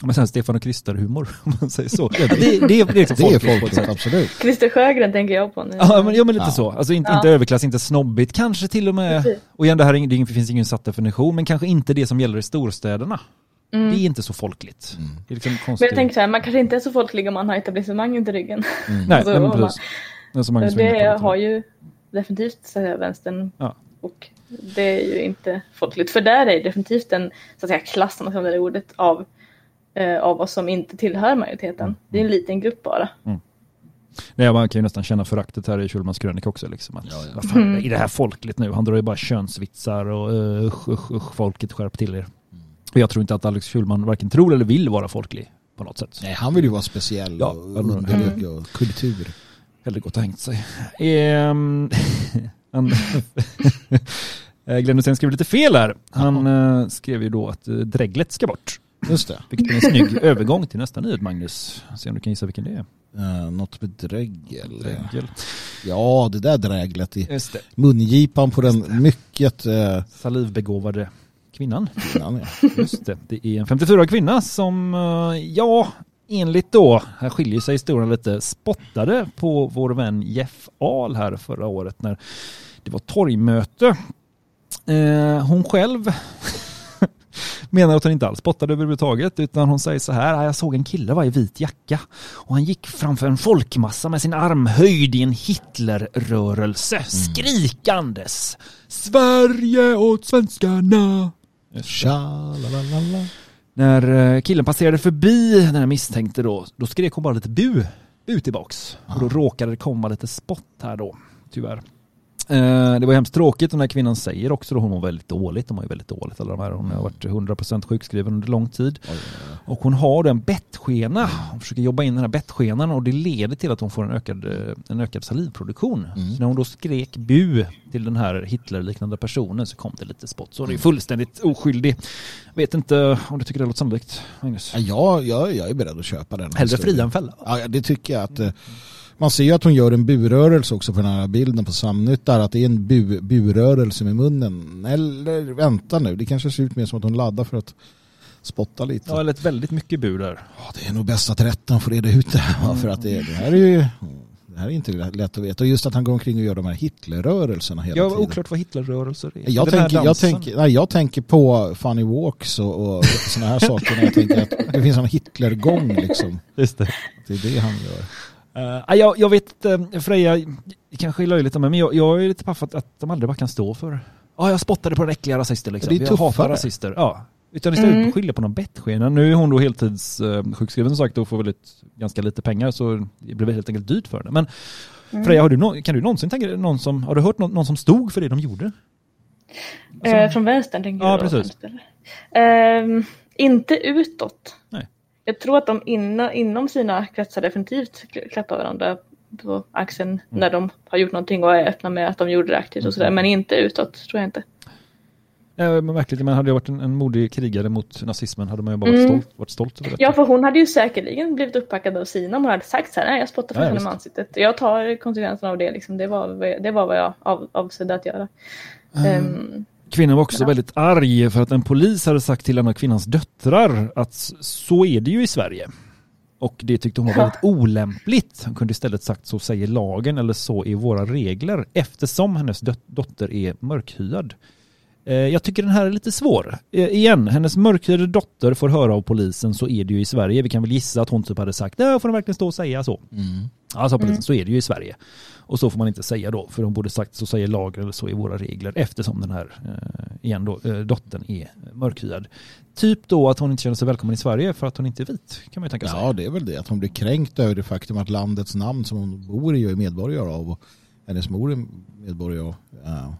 men sen Stefan och Krister-humor, om man säger så. Det, det, det, är liksom Det är folkligt ett folkligt, sätt. absolut. Christer Sjögren tänker jag på nu. Ja men, ja, men lite Ja. så. Alltså inte, Ja. inte överklass, inte snobbigt. Kanske till och med, Precis. och igen det här är, det finns ingen satt definition, men kanske inte det som gäller i storstäderna. Det är inte så folkligt. Det är liksom Men konstigt. jag tänker så här, man kanske inte är så folklig om man har etablissemanget i ryggen. Nej, alltså, men man- precis. Det, är så är Det lite. har ju definitivt så säga, vänstern Ja. och det är ju inte folkligt. För där är definitivt en så att säga, klass, om man ska använda det ordet, av, eh, av oss som inte tillhör majoriteten. Det är en liten grupp bara. Nej, man kan ju nästan känna föraktet här i Schulmans krönika också. Liksom, att, Vad fan, är det här folkligt nu? Han drar ju bara könsvitsar och uh, usch, usch, usch, folket skärp till er. Och jag tror inte att Alex Schulman varken tror eller vill vara folklig på något sätt. Nej, han vill ju vara speciell Ja, och mm. underlig och kultur. Hellre gått och hängt sig. Ehm, han, Eh, Glenn Hysén skrev lite fel här. Han eh, skrev ju då att dreglet ska bort. Just det. Vilket är en snygg övergång till nästa nyhet Magnus. Se om du kan gissa vilken det är. Uh, något med dregel. Dregel. Ja, det där dräglet i Just det. mungipan på den mycket... Eh, Salivbegåvade kvinnan. kvinnan, ja. Just det. Det är en 54 kvinna som, eh, ja, enligt då, här skiljer sig historien lite, spottade på vår vän Jeff Ahl här förra året när det var torgmöte. Eh, hon själv menar att hon inte alls spottade överhuvudtaget utan hon säger så här, "Ah, jag såg en kille var i vit jacka och han gick framför en folkmassa med sin arm höjd i en Hitlerrörelse skrikandes Sverige åt svenskarna. När eh, killen passerade förbi den här misstänkte då, då skrek hon bara lite bu, bu tillbaks. Och då råkade det komma lite spott här då, tyvärr. Eh, Det var hemskt tråkigt, den här kvinnan säger också då hon mår väldigt dåligt, de mår ju väldigt dåligt alla de här. Hon har varit 100% sjukskriven under lång tid. Och hon har då en bettskena, hon försöker jobba in den här bettskenan och det leder till att hon får en ökad, eh, en ökad salivproduktion. Så när hon då skrek bu till den här Hitler-liknande personen så kom det lite spott. Så hon är fullständigt oskyldig. Vet inte om du tycker det låter sannolikt, Magnus? Ja, jag, jag, är beredd att köpa den. Hellre fria än fälla. Ja, ja, det tycker jag att... Man ser ju att hon gör en burörelse också på den här bilden på Samnytt där, att det är en bu, burörelse med munnen. Eller vänta nu, det kanske ser ut mer som att hon laddar för att spotta lite. Ja, eller ett väldigt mycket bu där. Ja, det är nog bästa till rätten att få reda ut det här. För att det, det här är ju det här är inte lätt att veta. Och just att han går omkring och gör de här Hitlerrörelserna hela Ja, tiden. oklart vad Hitlerrörelser är. Jag tänker, jag, tänker, nej, jag tänker på funny walks och, och sådana här saker. När jag tänker att det finns en Hitlergång liksom. Just det. Det är det han gör. Uh, jag, jag vet inte, Freja, det kanske är löjligt men jag, jag är lite paff att, att de aldrig bara kan stå för Ja, jag spottade på äckliga rasister liksom. Det är jag hatar rasister. Ja. Utan istället Mm. skylla på någon bettskena. Nu är hon då heltidssjukskriven uh, sjukskriven som sagt och får väldigt, ganska lite pengar så det blir helt enkelt dyrt för henne. Men Freja, har du nå- kan du någonsin tänka dig någon som, har du hört någon, någon som stod för det de gjorde? Eh, från vänstern tänker Ja, du då, precis. Ehm, inte utåt. Nej. Jag tror att de inna, inom sina kretsar definitivt klappar varandra på axeln Mm. när de har gjort någonting och är öppna med att de gjorde det aktivt och sådär. Men inte utåt, tror jag inte. Ja, men verkligen, men hade jag varit en, en modig krigare mot nazismen hade man ju bara varit, Mm. stolt, varit stolt över detta. Ja, för hon hade ju säkerligen blivit uppbackad av Sina om hon hade sagt så här, nej jag spottar för henne med ansiktet. Jag tar konsekvenserna av det, liksom. det, var, det var vad jag av, avsåg att göra. Ehm, Kvinnan var också Ja. väldigt arg för att en polis hade sagt till en av kvinnans döttrar att så är det ju i Sverige. Och det tyckte hon var Ja. väldigt olämpligt. Hon kunde istället sagt så säger lagen eller så är våra regler eftersom hennes dot- dotter är mörkhyad. Eh, Jag tycker den här är lite svår. Eh, Igen, hennes mörkhyade dotter får höra av polisen så är det ju i Sverige. Vi kan väl gissa att hon typ hade sagt, ja får de verkligen stå och säga så? Ja, sa polisen, så är det ju i Sverige. Och så får man inte säga då, för de borde sagt så säger lagen eller så är våra regler eftersom den här, eh, igen då, eh, dottern är mörkhyad. Typ då att hon inte känner sig välkommen i Sverige för att hon inte är vit, kan man ju tänka sig. Ja, det är väl det. Att hon blir kränkt över det faktum att landets namn som hon bor i och är medborgare av och hennes mor är medborgare av ja,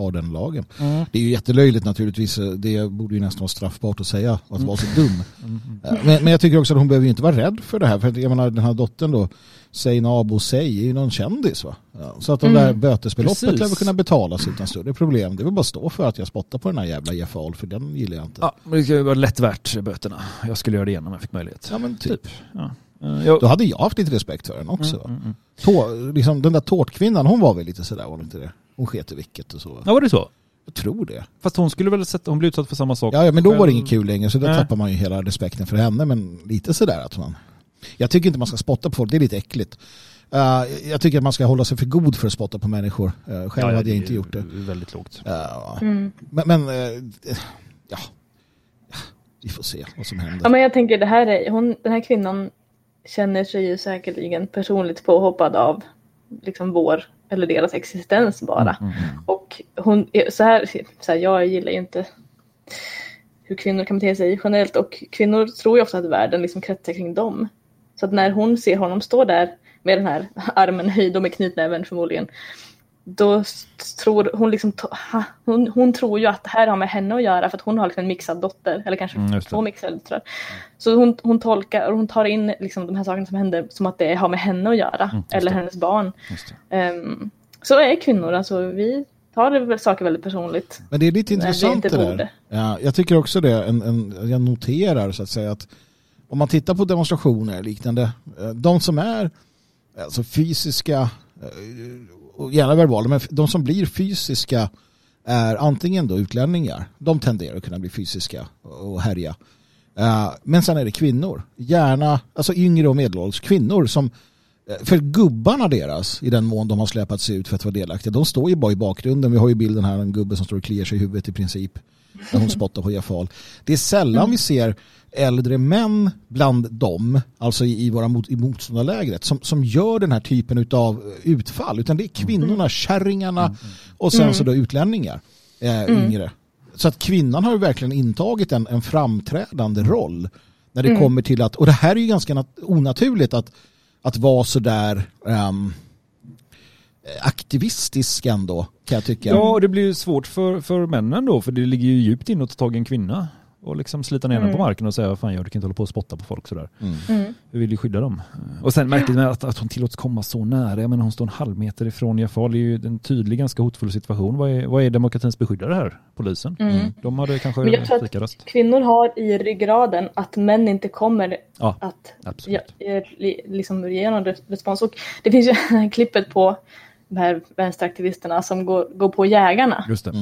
har den lagen. Mm. Det är ju jättelöjligt naturligtvis. Det borde ju nästan vara straffbart att säga att vara så dum. Mm. Ja, Men, men jag tycker också att hon behöver ju inte vara rädd för det här. För att, jag menar, den här dottern då, Säg Abo Säg, är ju någon kändis va? Så att de där bötesbeloppet Precis. lär väl kunna betalas utan större problem. Det väl bara stå för att jag spottar på den här jävla Jeff Ahl, för den gillar jag inte. Ja, men det skulle vara lätt värt böterna. Jag skulle göra det igen om jag fick möjlighet. Ja, men typ. Ja. Eh, Jag, Då hade jag haft lite respekt för den också. Mm, mm, mm. Tå, liksom, den där tårtkvinnan, hon var väl lite sådär, var hon inte det? Hon sket i vilket och så. Ja, var det så? Jag tror det. Fast hon skulle väl sätta, hon blev utsatt för samma sak. Ja, ja men då var det inget kul längre så då tappar man ju hela respekten för henne. Men lite sådär att man... Jag tycker inte man ska spotta på folk, det är lite äckligt. Eh, jag tycker att man ska hålla sig för god för att spotta på människor. Uh, själv Ja, hade jag inte gjort det. Väldigt lågt. Eh, mm. Men, men ja. ja, vi får se vad som händer. Ja, men jag tänker det här är, hon, den här kvinnan känner sig ju säkerligen personligt påhoppad av liksom vår eller deras existens bara. Mm, Och hon, så här, så här, jag gillar ju inte hur kvinnor kan bete sig generellt och kvinnor tror ju ofta att världen liksom kretsar kring dem. Så att när hon ser honom stå där med den här armen höjd och med knytnäven förmodligen då tror hon liksom, hon, hon tror ju att det här har med henne att göra för att hon har liksom en mixad dotter, eller kanske Mm, det. två mixade döttrar. Så hon, hon tolkar och hon tar in liksom de här sakerna som hände som att det har med henne att göra, Mm, eller det. hennes barn. Det. Ehm, så är kvinnor, alltså vi tar det saker väldigt personligt. Men det är lite intressant inte det där. Ja, jag tycker också det. En, en, jag noterar så att säga att om man tittar på demonstrationer liknande, eh, de som är alltså fysiska och gärna verbala, men de som blir fysiska är antingen då utlänningar, de tenderar att kunna bli fysiska och härja. Eh, men sen är det kvinnor, gärna alltså yngre och medelålders kvinnor som eh, för gubbarna deras, i den mån de har släpats ut för att vara delaktiga, de står ju bara i bakgrunden. Vi har ju bilden här, en gubbe som står och kliar sig i huvudet i princip. När hon spottar på Jafal. Det är sällan vi ser äldre män bland dem, alltså i, i våra mot, i motståndarlägret, som, som gör den här typen av utfall. Utan det är kvinnorna, kärringarna och sen så då utlänningar, eh, yngre. Så att kvinnan har ju verkligen intagit en, en framträdande roll när det kommer till att, och det här är ju ganska nat- onaturligt att, att vara sådär um, aktivistisk ändå, kan jag tycka. Ja, och det blir ju svårt för, för männen då, för det ligger ju djupt in att ta tag i en kvinna och liksom slita ner henne på marken och säga fan gör du, kan inte hålla på och spotta på folk sådär. Mm. Vi vill ju skydda dem. Och sen märkligt med att, att hon tillåts komma så nära, jag menar hon står en halv meter ifrån Jafal, det är ju en tydlig, ganska hotfull situation. Vad är, vad är demokratins beskyddare här? Polisen? De hade kanske Men jag tror lika röst. att kvinnor har i ryggraden att män inte kommer Ja, att absolut. ge, eh, li- liksom ge någon res- respons. Och det finns ju klippet på de här vänsteraktivisterna som går, går på jägarna. Just det.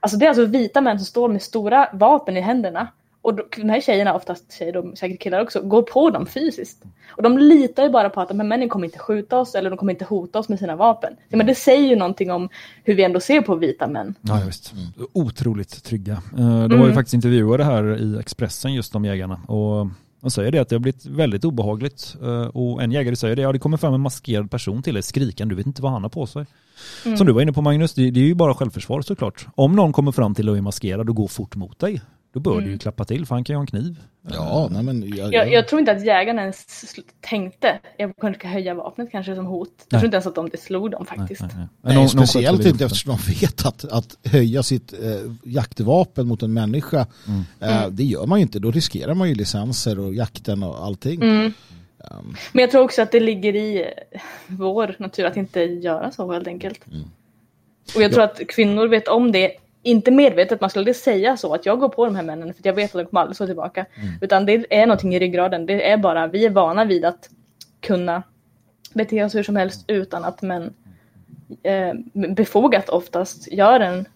Alltså det är alltså vita män som står med stora vapen i händerna. Och de här tjejerna, oftast tjejer, de, säkert killar också, går på dem fysiskt. Och de litar ju bara på att de här männen kommer inte skjuta oss eller de kommer inte hota oss med sina vapen. Ja, men det säger ju någonting om hur vi ändå ser på vita män. Ja, ja, visst. Otroligt trygga. Eh, De var ju faktiskt intervjuade här i Expressen just om jägarna. Och de säger det att det har blivit väldigt obehagligt. Eh, Och en jägare säger det, ja det kommer fram en maskerad person till dig skrikan, du vet inte vad han har på sig. Som du var inne på Magnus, det, det är ju bara självförsvar såklart. Om någon kommer fram till dig och är maskerad och går fort mot dig, då bör du ju klappa till för han kan ju ha en kniv. Ja, nej men jag, Jag, jag tror inte att jägarna ens tänkte, jag kanske ska höja vapnet kanske som hot. Jag Nej. tror inte ens att de det slog dem faktiskt. Nej, nej. Nej, Någon- någon speciellt i inte eftersom de vet att, att höja sitt eh, jaktvapen mot en människa, eh, det gör man ju inte. Då riskerar man ju licenser och jakten och allting. Men jag tror också att det ligger i eh, vår natur att inte göra så helt enkelt. Och jag tror att kvinnor vet om det, inte medvetet, man skulle aldrig säga så att jag går på de här männen för jag vet att de kommer aldrig slå tillbaka. Utan det är någonting i ryggraden, det är bara, vi är vana vid att kunna bete oss hur som helst utan att män eh, befogat oftast gör en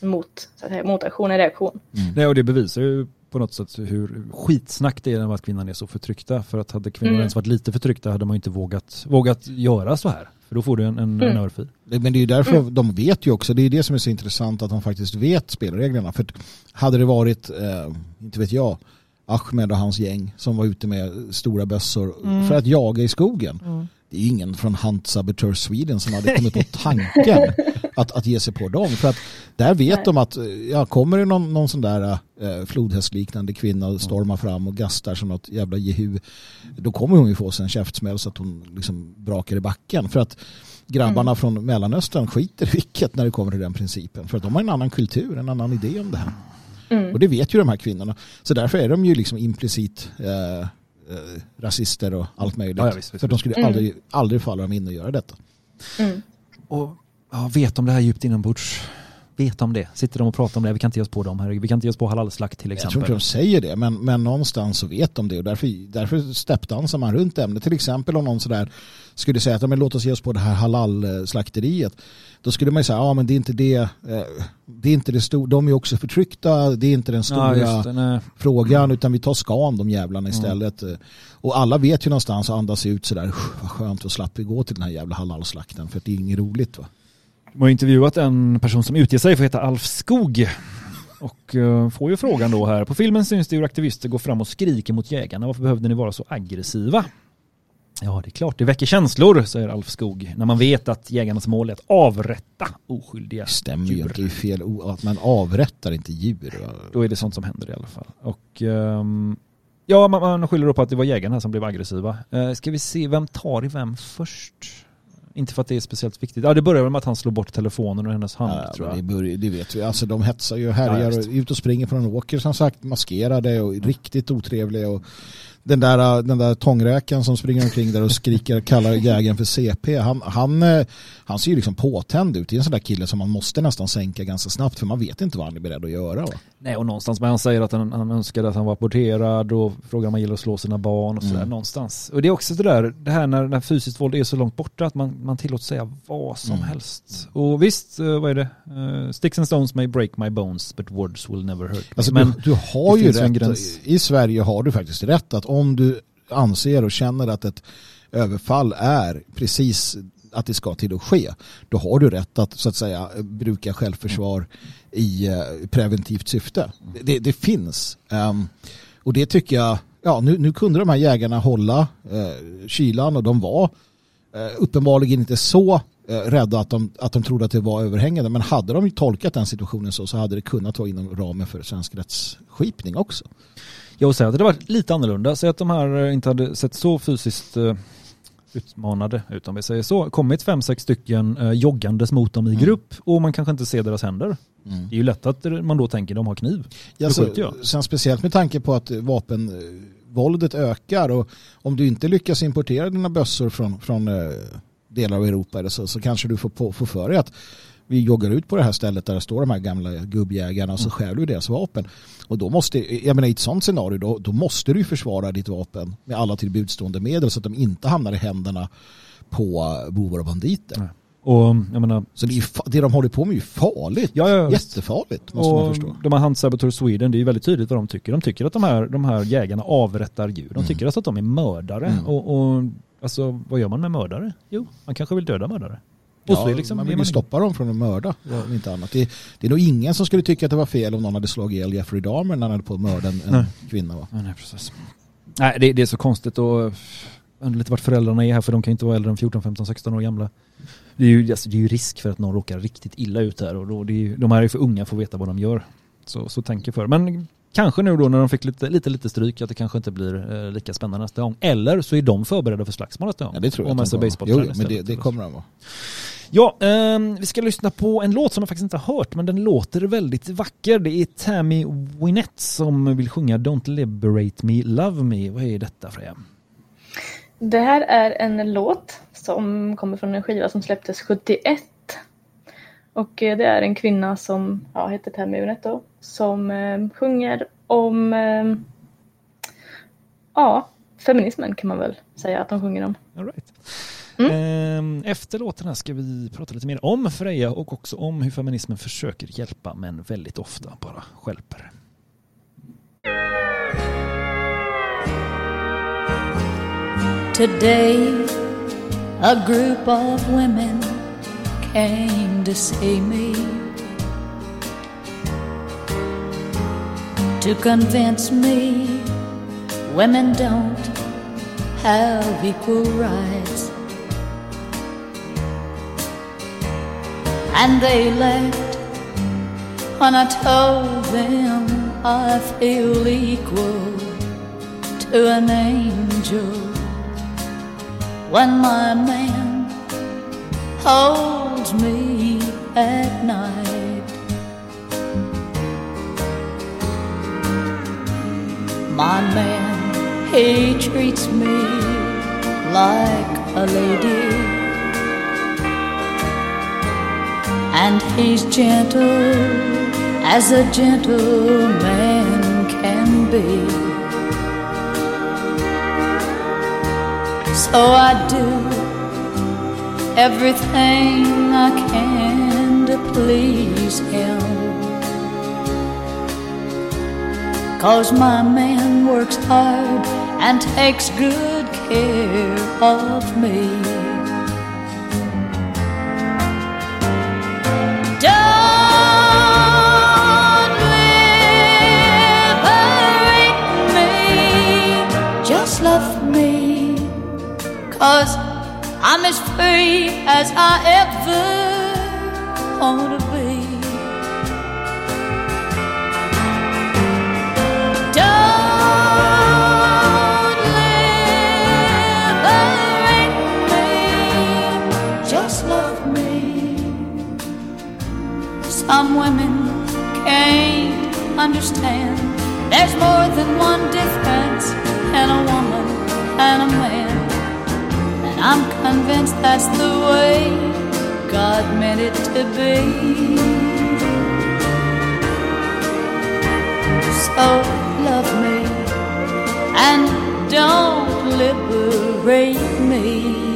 mot, så att säga, motaktion, en reaktion. Nej, och det bevisar ju på något sätt hur skitsnack det är att kvinnan är så förtryckta. För att hade kvinnor Mm. ens varit lite förtryckta hade man ju inte vågat, vågat göra så här. För då får du en, en, en örfil. Men det är ju därför de vet ju också, det är det som är så intressant att de faktiskt vet spelreglerna. För hade det varit, eh, inte vet jag, Ahmed och hans gäng som var ute med stora bössor för att jaga i skogen. Det är ingen från Hunt Saboteur Sweden som hade kommit på tanken att, att ge sig på dem. För att där vet Nej. de att eh, ja, kommer det någon, någon sån där eh, flodhästliknande kvinna och stormar fram och gastar som något jävla jehu då kommer hon ju få sig en käftsmäll så att hon liksom brakar i backen. För att grabbarna från Mellanöstern skiter vilket när det kommer till den principen. För att de har en annan kultur, en annan idé om det här. Och det vet ju de här kvinnorna. Så därför är de ju liksom implicit eh, eh, rasister och allt möjligt. Ja, ja, visst, visst, För de skulle aldrig, aldrig falla dem in och göra detta. Och ja, vet om det här djupt inombords. Vet om det. Sitter de och pratar om det. Vi kan inte ge oss på dem här. Vi kan inte ge oss på halalslakt till Jag tror exempel. inte de säger det, men, men någonstans så vet de det och därför, därför steppdansar man runt ämnet. Till exempel om någon sådär skulle säga att men låt oss ge oss på det här halal-slakteriet. Då skulle man ju säga, ja men det är inte det, eh, det är inte det stora, de är också förtryckta, det är inte den stora Ja, det. Frågan utan vi tar skan de jävlarna istället. Och alla vet ju någonstans och andas ut sådär, "Usch, vad skönt att slapp vi gå till den här jävla halalslakten för det är inget roligt va. De har intervjuat en person som utger sig för att heta Alf Skog. Och eh, får ju frågan då här. På filmen syns det hur aktivister går fram och skriker mot jägarna. Varför behövde ni vara så aggressiva? Ja, det är klart. Det väcker känslor, säger Alf Skog. När man vet att jägarnas mål är att avrätta oskyldiga Det stämmer ju djur. inte, det är fel, att man avrättar inte djur. Då är det sånt som händer i alla fall. Och ehm, ja, man, man skyller då på att det var jägarna som blev aggressiva. Eh, ska vi se, vem tar i vem först? Inte för att det är speciellt viktigt. Ja, det börjar väl med att han slår bort telefonen ur hennes hand, Ja, tror jag. det, börjar, det vet vi. Alltså de hetsar ju och Ja, härjar och ut och springer från åker som sagt maskerade och riktigt otrevliga. Och den där, den där tångräkan som springer omkring där och skriker kallar jägaren för CP. Han, han, eh, han ser ju liksom påtänd ut. Det är en sån där kille som man måste nästan sänka ganska snabbt för man vet inte vad han är beredd att göra. Va? Nej, och någonstans, men han säger att han, han önskade att han var aborterad och frågar om han gillar att slå sina barn och sådär Mm. någonstans. Och det är också det där, det här när, när fysiskt våld är så långt borta att man, man tillåts säga vad som Mm. helst. Och visst, eh, vad är det? Eh, sticks and stones may break my bones but words will never hurt me. Alltså, men du, du har ju rätt, i Sverige har du faktiskt rätt att om du anser och känner att ett överfall är precis att det ska till att ske, då har du rätt att så att säga bruka självförsvar i eh, preventivt syfte. Det, det finns. Ehm, och det tycker jag, ja nu, nu kunde de här jägarna hålla eh, kylan och de var eh, uppenbarligen inte så eh, rädda att de, att de trodde att det var överhängande. Men hade de ju tolkat den situationen så, så hade det kunnat vara inom ramen för svensk rättsskipning också. Jag vill säga att det varit lite annorlunda. Säg att de här eh, inte hade sett så fysiskt eh, utmanade ut om vi säger så. Kommit fem, sex stycken eh, joggandes mot dem i Mm. grupp och man kanske inte ser deras händer. Det är ju lätt att man då tänker de har kniv. Ja, så, jag. sen speciellt med tanke på att vapenvåldet ökar och om du inte lyckas importera dina bössor från, från eh, delar av Europa eller så, så kanske du får, på, får för dig att vi joggar ut på det här stället där det står de här gamla gubbjägarna och så stjäl du deras vapen. Och då måste, jag menar i ett sånt scenario då, då måste du försvara ditt vapen med alla tillbudstående medel så att de inte hamnar i händerna på bovar och banditer. Och jag menar, Så det, är det de håller på med är ju farligt. Ja, ja. Jättefarligt måste man förstå. de här Hunt Saboteur Sweden, det är ju väldigt tydligt vad de tycker. De tycker att de här, de här jägarna avrättar djur. De tycker alltså att de är mördare. Mm. Och, och alltså, vad gör man med mördare? Jo, man kanske vill döda mördare. Och Ja, så liksom, man vill ju man- stoppa dem från att mörda. om Inte annat. Det, det är nog ingen som skulle tycka att det var fel om någon hade slagit ihjäl Jeffrey Dahmer när han hade på att mörda en, Nej. kvinna. Va? Ja, nej, precis. Nej, det, det är så konstigt och undrar lite vart föräldrarna är här för de kan ju inte vara äldre än 14, 15, 16 år gamla. Det är ju, alltså, det är ju risk för att någon råkar riktigt illa ut här och då, det är de här är ju för unga för att veta vad de gör. Så, så tänker för. Men kanske nu då när de fick lite, lite, lite stryk att det kanske inte blir eh, lika spännande nästa gång. Eller så är de förberedda för slagsmål nästa gång. Ja, det tror jag. De kommer. basebollträn jo, jo, men det, det kommer de vara. Ja, ehm, vi ska lyssna på en låt som jag faktiskt inte har hört, men den låter väldigt vacker. Det är Tammy Wynette som vill sjunga Don't Liberate Me, Love Me. Vad är detta Freja? Det här är en låt som kommer från en skiva som släpptes 71. Och eh, det är en kvinna som ja, heter Tammy Wynette då, som eh, sjunger om eh, ja, feminismen kan man väl säga att de sjunger om. All right. Mm. Ehm, Efter här ska vi prata lite mer om Freja och också om hur feminismen försöker hjälpa men väldigt ofta bara stjälper. Today, a group of women came to see me to convince me women don't have equal rights. And they laughed when I told them I feel equal to an angel when my man holds me at night. My man, he treats me like a lady, and he's gentle as a gentleman can be. So I do everything I can to please him. Cause my man works hard and takes good care of me. Don't liberate me, just love me. Cause I'm as free as I ever want to be. Some women can't understand There's more than one difference in a woman and a man. And I'm convinced that's the way God meant it to be. So love me and don't liberate me.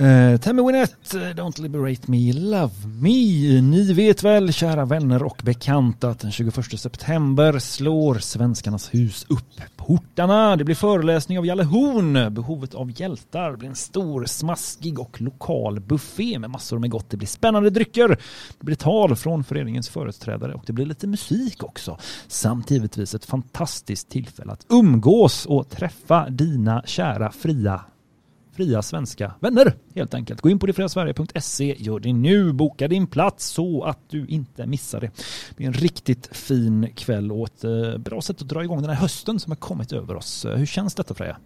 Uh, Tammy Wynette, eh, Don't Liberate Me, Love Me. Ni vet väl, kära vänner och bekanta, att den 21 september slår Svenskarnas hus upp portarna. Det blir föreläsning av Jalle Horn, behovet av hjältar. Det blir en stor, smaskig och lokal buffé med massor med gott. Det blir spännande drycker. Det blir tal från föreningens företrädare och det blir lite musik också. Samt givetvis ett fantastiskt tillfälle att umgås och träffa dina kära fria fria svenska vänner helt enkelt. Gå in på detfriasverige.se, gör det nu, boka din plats så att du inte missar det. Det blir en riktigt fin kväll och ett eh, bra sätt att dra igång den här hösten som har kommit över oss. Hur känns detta Freja?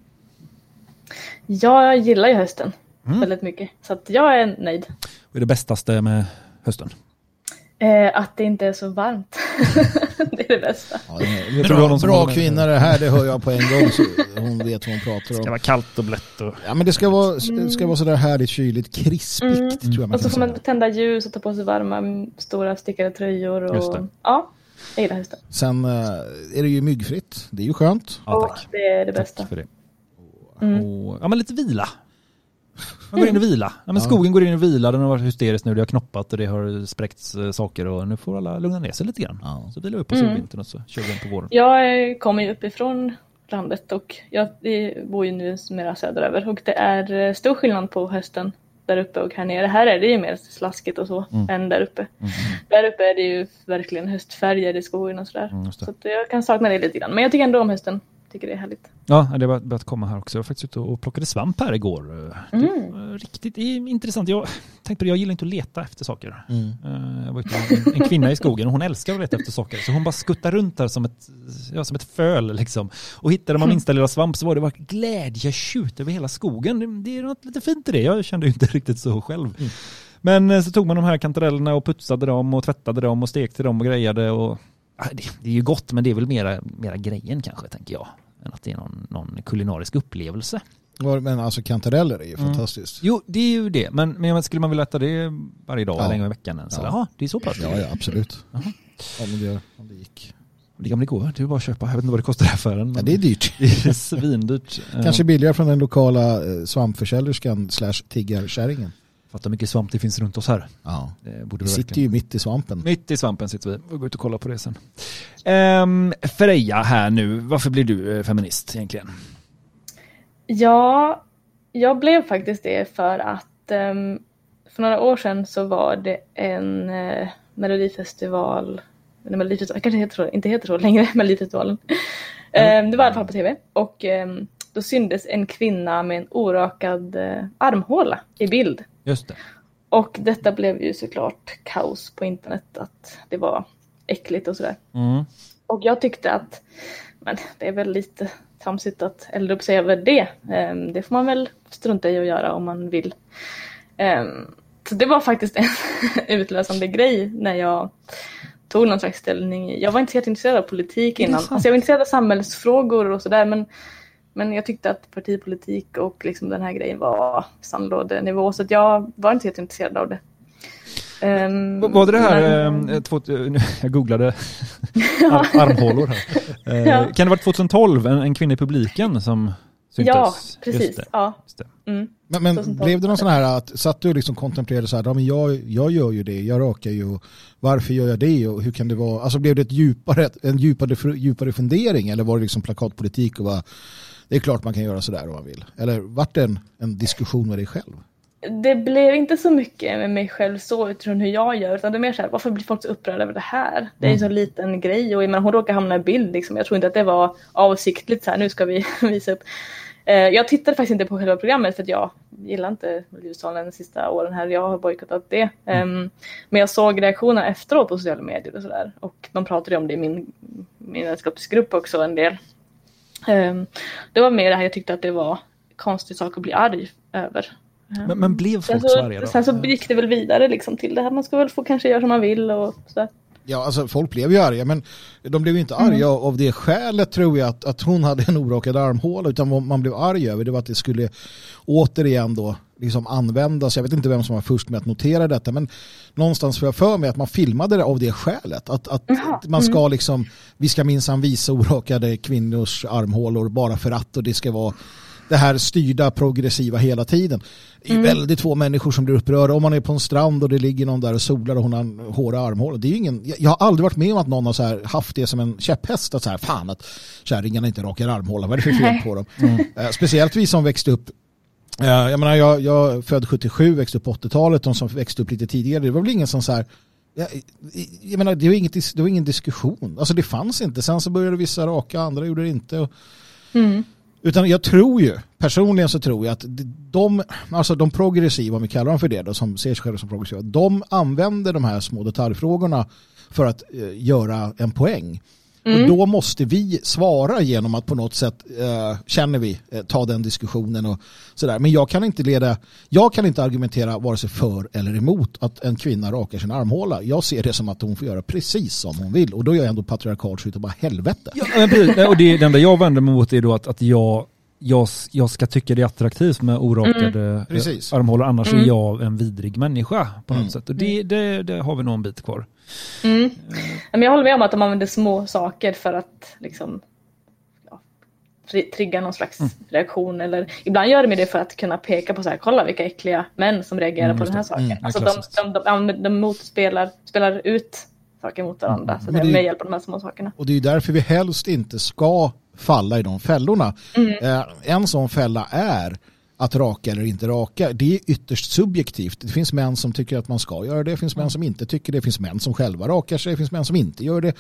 Jag gillar ju hösten Mm. väldigt mycket. Så att jag är nöjd. Vad är det bästaste med hösten? Eh, att det inte är så varmt. det är det bästa. Ja, det är- bra bra kvinna det här, det hör jag på en gång. Så hon vet vad hon pratar Det ska om. vara kallt och blött och... Ja, men det ska vara, det ska vara sådär härligt kyligt, krispigt Mm. tror jag man Och så kan får man tända ljus och ta på sig varma stora stickade tröjor. Just Och, det. ja, jag gillar hösten. Sen eh, är det ju myggfritt, det är ju skönt. Ja, och tack. det är det bästa. Tack för det. Mm. Och, ja, men lite vila. Man går in och vila. Ja, men skogen går in och vila, den har varit hysterisk nu, det har knoppat och det har spräckts eh, saker och nu får alla lugna ner sig lite grann. Ja. Så vilar vi upp på Mm. solvintern och så kör vi igen på våren. Jag eh, kommer ju uppifrån landet och jag bor ju nu mera söderöver och det är eh, stor skillnad på hösten där uppe och här nere. Här är det ju mer slaskigt och så Mm. än där uppe. Mm. Där uppe är det ju verkligen höstfärger i skogen och sådär. Mm. Så att jag kan sakna det lite grann. Men jag tycker ändå om hösten. Tycker det är härligt. Ja, det har börjat komma här också. Jag var faktiskt ute och plockade svamp här igår. Det Mm. riktigt intressant. Jag tänkte på det, jag gillar inte att leta efter saker. Mm. Eh, Jag var ute med en, en kvinna i skogen och hon älskar att leta efter saker. Så hon bara skuttar runt där som ett, ja, som ett föl liksom. Och hittade man minsta lilla svamp så var det bara glädjetjut över hela skogen. Det, är något lite fint i det. Jag kände ju inte riktigt så själv. Men eh, så tog man de här kantarellerna och putsade dem och tvättade dem och stekte dem och grejade. Och, det är ju gott men det är väl mera, mera grejen kanske tänker jag. Än att det är någon, någon kulinarisk upplevelse. Men alltså kantareller är ju Mm. fantastiskt. Jo, det är ju det. Men, men skulle man vilja äta det varje dag Ja. eller en gång i veckan? ens? Ja. Jaha, det är så pass. Ja, ja absolut. Jaha. Om det, om det gick. Det kan bli gå. Det är bara att köpa. Jag vet inte vad det kostar i affären. Ja, det är dyrt. det är svindyrt. Kanske billigare från den lokala eh, svampförsäljerskan slash tiggarkärringen. Fatta hur mycket svamp det finns runt oss här. Ja. Det borde Vi vi sitter ju mitt i svampen. Mitt i svampen sitter vi. Vi går ut och kollar på det sen. Um, Freja här nu. Varför blir du eh, feminist egentligen? Ja, jag blev faktiskt det för att ehm, för några år sedan så var det en eh, melodifestival, eller melodifestival, kanske heter så, inte heter så längre, melodifestivalen. Ehm, det var i alla fall på tv och ehm, då syntes en kvinna med en orakad eh, armhåla i bild. Just det. Och detta blev ju såklart kaos på internet, att det var äckligt och sådär. Mm. Och jag tyckte att men det är väl lite tramsigt att elda upp sig över det. Ehm, det får man väl strunta i att göra om man vill. Ehm, så det var faktiskt en utlösande grej när jag tog någon slags ställning. Jag var inte så jätteintresserad av politik innan. Alltså jag var intresserad av samhällsfrågor och sådär men, men jag tyckte att partipolitik och liksom den här grejen var sandlådenivå så att jag var inte så jätteintresserad av det. Ehm, V- Var det det här, men- eh, två, nu, jag googlade ar, armhålor här. Eh, Ja. Kan det ha varit 2012, en, en kvinna i publiken som syntes? Ja, Just precis. det. Ja. Just det. Mm. Men, men 2012. blev det någon sån här att, satt du och liksom kontemplerade så här, ja, men jag, jag gör ju det, jag rakar ju, varför gör jag det och hur kan det vara, alltså blev det ett djupare, en djupare, djupare fundering eller var det liksom plakatpolitik och bara, det är klart man kan göra sådär om man vill. Eller vart det en, en diskussion med dig själv? Det blev inte så mycket med mig själv så utifrån hur jag gör utan det är mer så här, varför blir folk så upprörda över det här? Det är ju en så liten grej och menar, hon råkar hamna i bild liksom. Jag tror inte att det var avsiktligt så här, nu ska vi visa upp. Eh, Jag tittade faktiskt inte på själva programmet för att jag gillar inte Melodifestivalen de sista åren här. Jag har bojkottat det. Ehm, Men jag såg reaktionerna efteråt på sociala medier och sådär. Och de pratade om det i min, min vänskapsgrupp också en del. Ehm, Det var mer det här jag tyckte att det var konstig sak att bli arg över. Men, men blev Sen folk så så, arga då? sen så gick det väl vidare liksom till det här. Man ska väl få kanske göra som man vill och sådär. Ja, alltså folk blev ju arga, men de blev ju inte arga av det skälet tror jag att, att hon hade en orakad armhåla, utan vad man blev arg över det var att det skulle återigen då liksom användas. Jag vet inte vem som var först med att notera detta, men någonstans får jag för mig att man filmade det av det skälet. Att, att man ska liksom, vi ska minsann visa orakade kvinnors armhålor bara för att och det ska vara det här styrda progressiva hela tiden. Det är väldigt få människor som blir upprörda. Om man är på en strand och det ligger någon där och solar och hon har en hårda armhålor. Det är ingen, jag- har aldrig varit med om att någon har så här haft det som en käpphäst. Att så här, fan att kärringarna inte rakar armhålar. Vad är det för fel på dem? Eh, Speciellt vi som växte upp Jag menar, jag, jag född 77, växte upp på 80-talet. De som växte upp lite tidigare, det var väl ingen som så här jag, jag menar, det var, inget, det var ingen diskussion. Alltså det fanns inte. Sen så började vissa raka, andra gjorde det inte. Och, utan jag tror ju, personligen så tror jag att de, alltså de progressiva, om vi kallar dem för det, då, som ser sig själva som progressiva, de använder de här små detaljfrågorna för att eh, göra en poäng. Och då måste vi svara genom att på något sätt, eh, känner vi, eh, ta den diskussionen och sådär. Men jag kan inte leda, jag kan inte argumentera vare sig för eller emot att en kvinna rakar sin armhåla. Jag ser det som att hon får göra precis som hon vill. Och då är jag ändå patriarkat så utav bara helvete. Ja, men precis. Och det, det enda jag vänder mig mot är då att, att jag, jag, jag ska tycka det är attraktivt med orakade mm. Armhålor, annars är jag en vidrig människa på något Mm. sätt. Och det, det, det har vi nog en bit kvar. Mm. Men jag håller med om att de använder små saker för att liksom, ja, tri- trigga någon slags Mm. reaktion. Eller ibland gör de det för att kunna peka på så här, kolla vilka äckliga män som reagerar Mm, på den här det. saken. Mm, alltså de, de, de, de, motspelar, spelar ut saker mot varandra så Mm. Men det det- med hjälp av de här små sakerna. Och det är därför vi helst inte ska falla i de fällorna. Eh, en sån fälla är att raka eller inte raka. Det är ytterst subjektivt. Det finns män som tycker att man ska göra det. Det finns män som inte tycker det. Det finns män som själva rakar sig. Det finns män som inte gör det.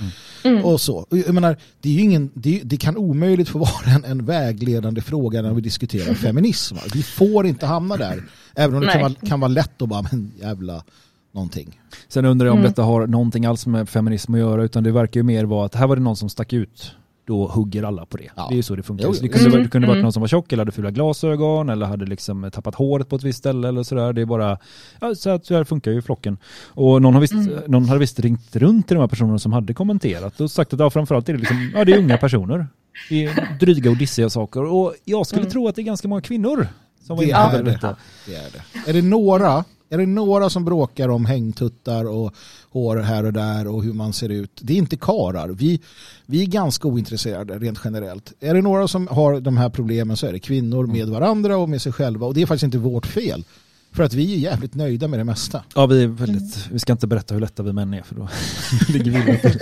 Och så. Och Jag menar, det, är ju ingen, det, det kan omöjligt få vara en, en vägledande fråga när vi diskuterar feminism. va? Vi får inte hamna där. Även om det kan vara, kan vara lätt att bara, men jävla någonting. Sen undrar jag om detta har någonting alls med feminism att göra, utan det verkar ju mer vara att här var det någon som stack ut. Då hugger alla på det. Ja. Det är ju så det funkar. Jo, Så det jo. kunde, Mm, det kunde varit mm. någon som var tjock eller hade fula glasögon eller hade liksom tappat håret på ett visst ställe eller sådär. Det är bara, ja, så här, så här funkar ju flocken. Och någon, har visst, Mm. någon hade visst ringt runt till de här personerna som hade kommenterat och sagt att ja, framförallt är det liksom, ja det är unga personer. Det är dryga och dissiga saker. Och jag skulle Mm. tro att det är ganska många kvinnor som var Det inne på är det. Det är det. Är det några, är det några som bråkar om hängtuttar och hår här och där och hur man ser ut? Det är inte karar. Vi, vi är ganska ointresserade rent generellt. Är det några som har de här problemen så är det kvinnor med varandra och med sig själva och det är faktiskt inte vårt fel. För att vi är jävligt nöjda med det mesta. Ja, vi är väldigt, vi ska inte berätta hur lätta vi män är för då ligger vi illa till.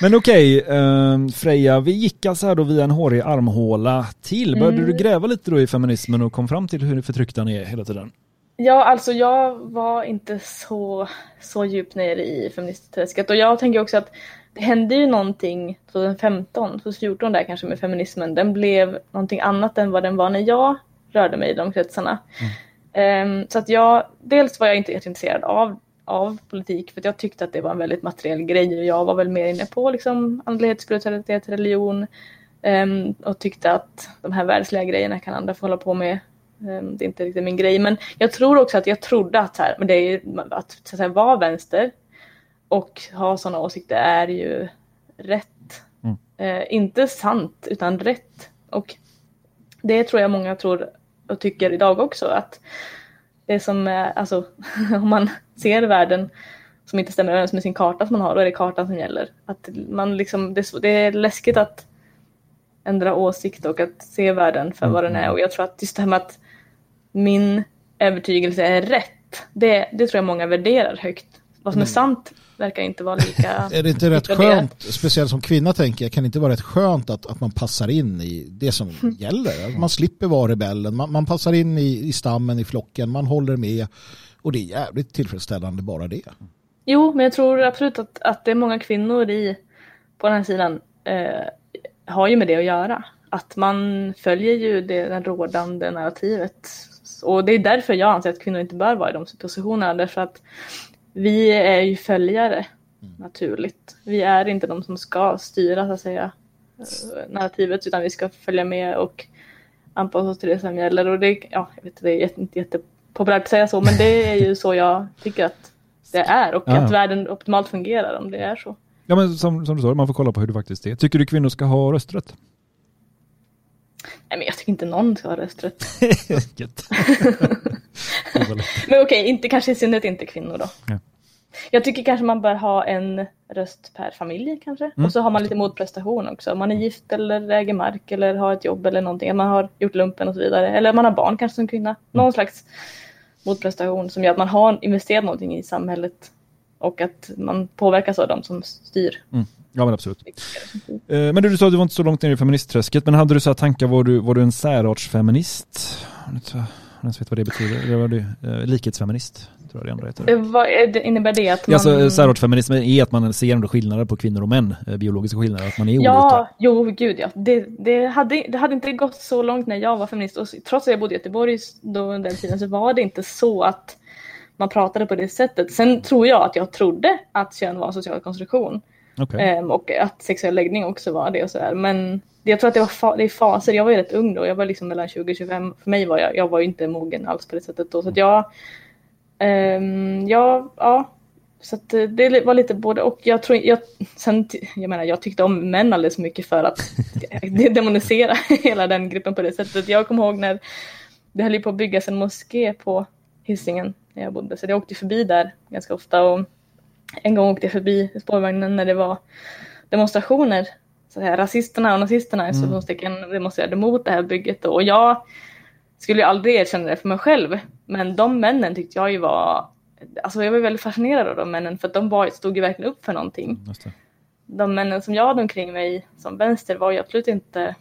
Men okej, eh, Freja, vi gick alltså här då via en hårig armhåla till. Började Mm. du gräva lite då i feminismen och kom fram till hur förtryckt den är hela tiden? Ja, alltså jag var inte så, så djupt nere i feministträsket och jag tänker också att det hände ju någonting 2015, 2014 där kanske med feminismen. Den blev någonting annat än vad den var när jag rörde mig i de kretsarna. Ehm, så att jag, dels var jag inte jätteintresserad av, av politik för att jag tyckte att det var en väldigt materiell grej och jag var väl mer inne på liksom andlighet, spiritualitet, religion ehm, och tyckte att de här världsliga grejerna kan andra få hålla på med. Ehm, det är inte riktigt min grej men jag tror också att jag trodde att, så här, men det är, ju- att, så att säga, vara vänster och ha sådana åsikter är ju rätt. Mm. Eh, inte sant utan rätt. Och det tror jag många tror och tycker idag också att det som är, alltså om man ser världen som inte stämmer överens med sin karta som man har, då är det kartan som gäller. Att man liksom, det, det är läskigt att ändra åsikt och att se världen för vad den är. Och jag tror att just det här med att min övertygelse är rätt, det, det tror jag många värderar högt. Vad som är sant verkar inte vara lika... Är det inte rätt skönt, speciellt som kvinna tänker jag, kan det inte vara rätt skönt att, att man passar in i det som gäller? Att man slipper vara rebellen, man, man passar in i, i stammen, i flocken, man håller med och det är jävligt tillfredsställande bara det. Jo, men jag tror absolut att, att det är många kvinnor i, på den här sidan eh, har ju med det att göra. Att man följer ju det, det rådande narrativet. Och det är därför jag anser att kvinnor inte bör vara i de positionerna. Därför att vi är ju följare naturligt. Vi är inte de som ska styra så att säga eh, narrativet utan vi ska följa med och anpassa oss till det som gäller. Och det, ja, jag vet, det är inte jätte, populärt att säga så, men det är ju så jag tycker att det är och Ja. att världen optimalt fungerar om det är så. Ja, men som, som du sa, man får kolla på hur det faktiskt är. Tycker du kvinnor ska ha rösträtt? Nej, men jag tycker inte någon ska ha rösträtt. Men okej, inte, kanske i synnerhet inte kvinnor då. Ja. Jag tycker kanske man bör ha en röst per familj kanske. Mm. Och så har man lite motprestation också. Om man är gift eller äger mark eller har ett jobb eller någonting. Man har gjort lumpen och så vidare. Eller man har barn kanske som kvinna. Någon slags motprestation som gör att man har investerat någonting i samhället. Och att man påverkas av de som styr. Mm. Ja, men absolut. Eh, Men du, du sa att du var inte så långt ner i feministträsket, men hade du så här tankar, var du, var du en särartsfeminist? Om du inte- ens vet vad det betyder, eller var du eh, likhetsfeminist? Tror jag det andra heter. Eh, Vad innebär det att man... Ja, alltså, särartsfeminism är att man ser ändå skillnader på kvinnor och män, eh, biologiska skillnader, att man är olika. Ja, jo gud ja. Det, det, hade, det hade inte gått så långt när jag var feminist. Och trots att jag bodde i Göteborg då under den tiden så var det inte så att man pratade på det sättet. Sen tror jag att jag trodde att kön var en social konstruktion. Okay. Um, ehm, och att sexuell läggning också var det och sådär. Men jag tror att det var fa- det är faser. Jag var ju rätt ung då. Jag var liksom mellan 20 och 25. För mig var jag, jag var ju inte mogen alls på det sättet då. Så att jag, um, ja, ja. Så att eh, det var lite både och. Jag tror, jag, sen, jag menar, jag tyckte om män alldeles mycket för att demonisera hela den gruppen på det sättet. Jag kommer ihåg när det höll ju på att byggas en moské på Hisingen när jag bodde. Så jag åkte förbi där ganska ofta. Och en gång åkte jag förbi spårvagnen när det var demonstrationer. Så här, rasisterna och nazisterna Mm. mm. demonstrerade mot det här bygget. Då. Och jag skulle ju aldrig erkänna det för mig själv. Men de männen tyckte jag ju var... Alltså jag var väldigt fascinerad av de männen för att de var, stod ju verkligen upp för någonting. De männen som jag hade omkring mig som vänster var ju absolut inte,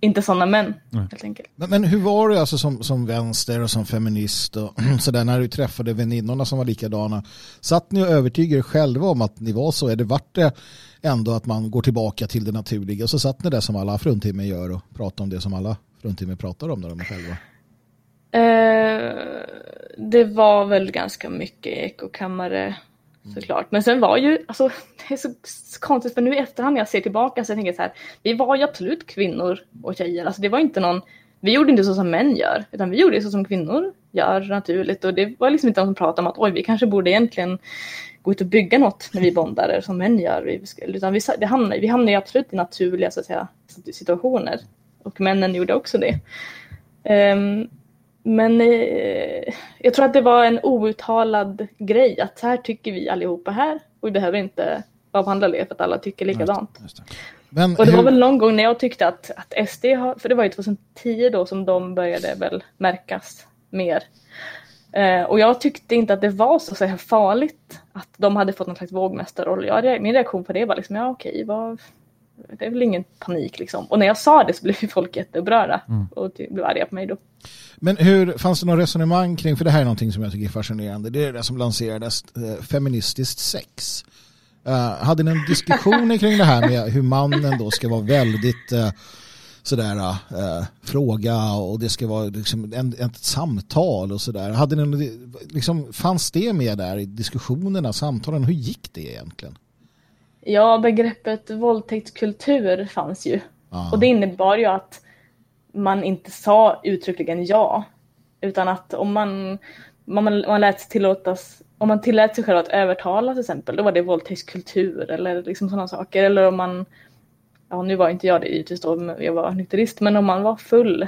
inte sådana män. Nej. Helt enkelt. Men, men hur var det alltså som, som vänster och som feminist och sådär när du träffade väninnorna som var likadana? Satt ni och övertygade er själva om att ni var så? Är det vart det ändå att man går tillbaka till det naturliga? Och så satt ni där som alla fruntimmer gör och pratade om det som alla fruntimmer pratar om när de är själva. Eh, det var väl ganska mycket ekokammare såklart. Men sen var ju, alltså det är så konstigt för nu i efterhand när jag ser tillbaka så tänker jag så här, vi var ju absolut kvinnor och tjejer. Alltså det var inte någon, vi gjorde inte så som män gör, utan vi gjorde så som kvinnor gör naturligt. Och det var liksom inte någon som pratade om att oj, vi kanske borde egentligen gå ut och bygga något när vi bondar som män gör. Utan vi, det hamnade, vi hamnade ju absolut i naturliga så att säga, situationer. Och männen gjorde också det. Um, men eh, jag tror att det var en outtalad grej att så här tycker vi allihopa här och vi behöver inte avhandla det för att alla tycker likadant. Just det. Men Och det var hur, väl någon gång när jag tyckte att, att SD, har, för det var ju 2010 då som de började väl märkas mer. Eh, och jag tyckte inte att det var så, så här farligt att de hade fått någon slags vågmästarroll. Jag, min reaktion på det var liksom, ja okej, vad, det är väl ingen panik liksom. Och när jag sa det så blev folk jätteupprörda och ty- blev arga på mig då. men hur, fanns det någon resonemang kring, för det här är någonting som jag tycker är fascinerande, det är det som lanserades, eh, feministiskt sex. Eh, hade ni en diskussion kring det här med hur mannen då ska vara väldigt eh, sådär eh, fråga och det ska vara liksom en, ett samtal och sådär. Hade ni, liksom, fanns det med där i diskussionerna, samtalen? Hur gick det egentligen? Ja, begreppet våldtäktskultur fanns ju. Ja. Och det innebar ju att man inte sa uttryckligen ja. Utan att om man, om man, man lät tillåtas, om man tillät sig själv att övertala till exempel, då var det våldtäktskultur eller liksom sådana saker. Eller om man, ja nu var inte jag det givetvis då, jag var nykterist, men om man var full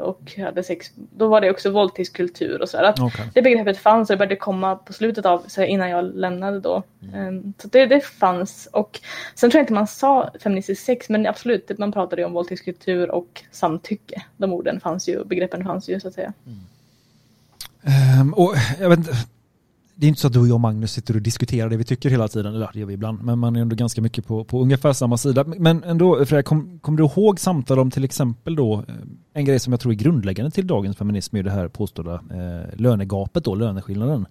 och hade sex, då var det också våldtäktskultur och sådär. Att Okej. Det begreppet fanns och det började komma på slutet av, så innan jag lämnade då. Ehm, så det, det fanns. Och sen tror jag inte man sa feministisk sex, men absolut, man pratade ju om våldtäktskultur och samtycke. De orden fanns ju, begreppen fanns ju så att säga. Ehm, och jag vet det är inte så att du och jag och Magnus sitter och diskuterar det vi tycker hela tiden, eller det gör vi ibland, men man är ändå ganska mycket på, på ungefär samma sida. Men ändå, Freja, kom, kommer du ihåg samtal om till exempel då, eh, en grej som jag tror är grundläggande till dagens feminism är det här påstådda eh, lönegapet då, löneskillnaden.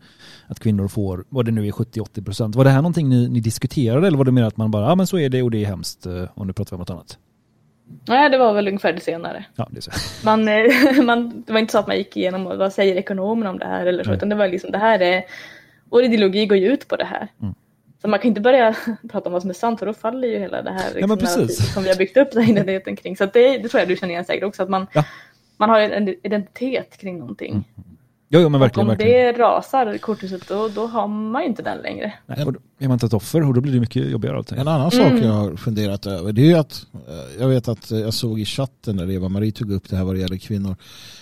Att kvinnor får, vad det nu är, 70-80 procent. Var det här någonting ni, ni diskuterade eller var det mer att man bara, ja men så är det och det är hemskt eh, och nu pratar vi om något annat? Nej, det var väl ungefär det senare. Ja, det så. Man, eh, man, det var inte så att man gick igenom och vad säger ekonomerna om det här eller så, Nej. utan det var liksom det här är, vår ideologi går ju ut på det här. Mm. Så man kan inte börja prata om vad som är sant för då faller ju hela det här Ja, liksom, narrativet som vi har byggt upp den identiteten kring. Så det, det tror jag du känner igen säkert också, att man, Ja. man har en identitet kring någonting. Ja, ja men Och verkligen. om verkligen. det rasar korthuset då, då har man ju inte den längre. Nej, och då är man inte ett offer och då blir det mycket jobbigare allting. En annan sak jag har funderat över det är ju att eh, jag vet att eh, jag såg i chatten när Eva-Marie tog upp det här vad det gäller kvinnor.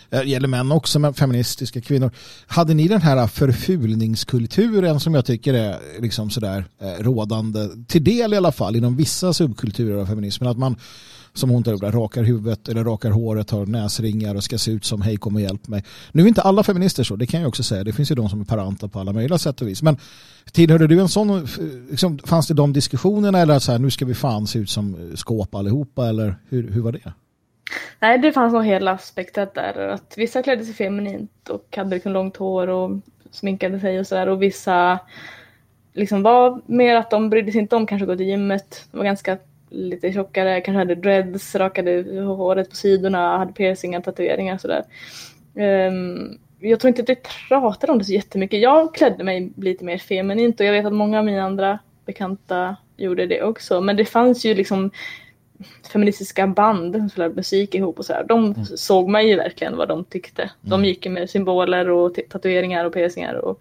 Eh, Det gäller män också, men feministiska kvinnor. Hade ni den här förfulningskulturen som jag tycker är liksom sådär rådande, till del i alla fall, inom vissa subkulturer av feminismen, att man som hon tar upp där, rakar huvudet eller rakar håret, har näsringar och ska se ut som hej kom och hjälp mig. Nu är inte alla feminister så, det kan jag också säga. Det finns ju de som är paranta på alla möjliga sätt och vis. Men tillhörde du en sån, eh, liksom, fanns det de diskussionerna eller så här, nu ska vi fan se ut som eh, skåp allihopa eller hur, hur var det? Nej, det fanns nog hela spektrat där. Att vissa klädde sig feminint och hade liksom långt hår och sminkade sig och sådär. Och vissa liksom var mer att de brydde sig inte om kanske gå till gymmet. De var ganska lite tjockare, kanske hade dreads, rakade håret på sidorna, hade piercingar, tatueringar sådär. Um, jag tror inte att vi pratade om det så jättemycket. Jag klädde mig lite mer feminint och jag vet att många av mina andra bekanta gjorde det också. Men det fanns ju liksom feministiska band som spelade musik ihop och sådär. De såg man ju verkligen vad de tyckte. De gick ju med symboler och tatueringar och piercingar och,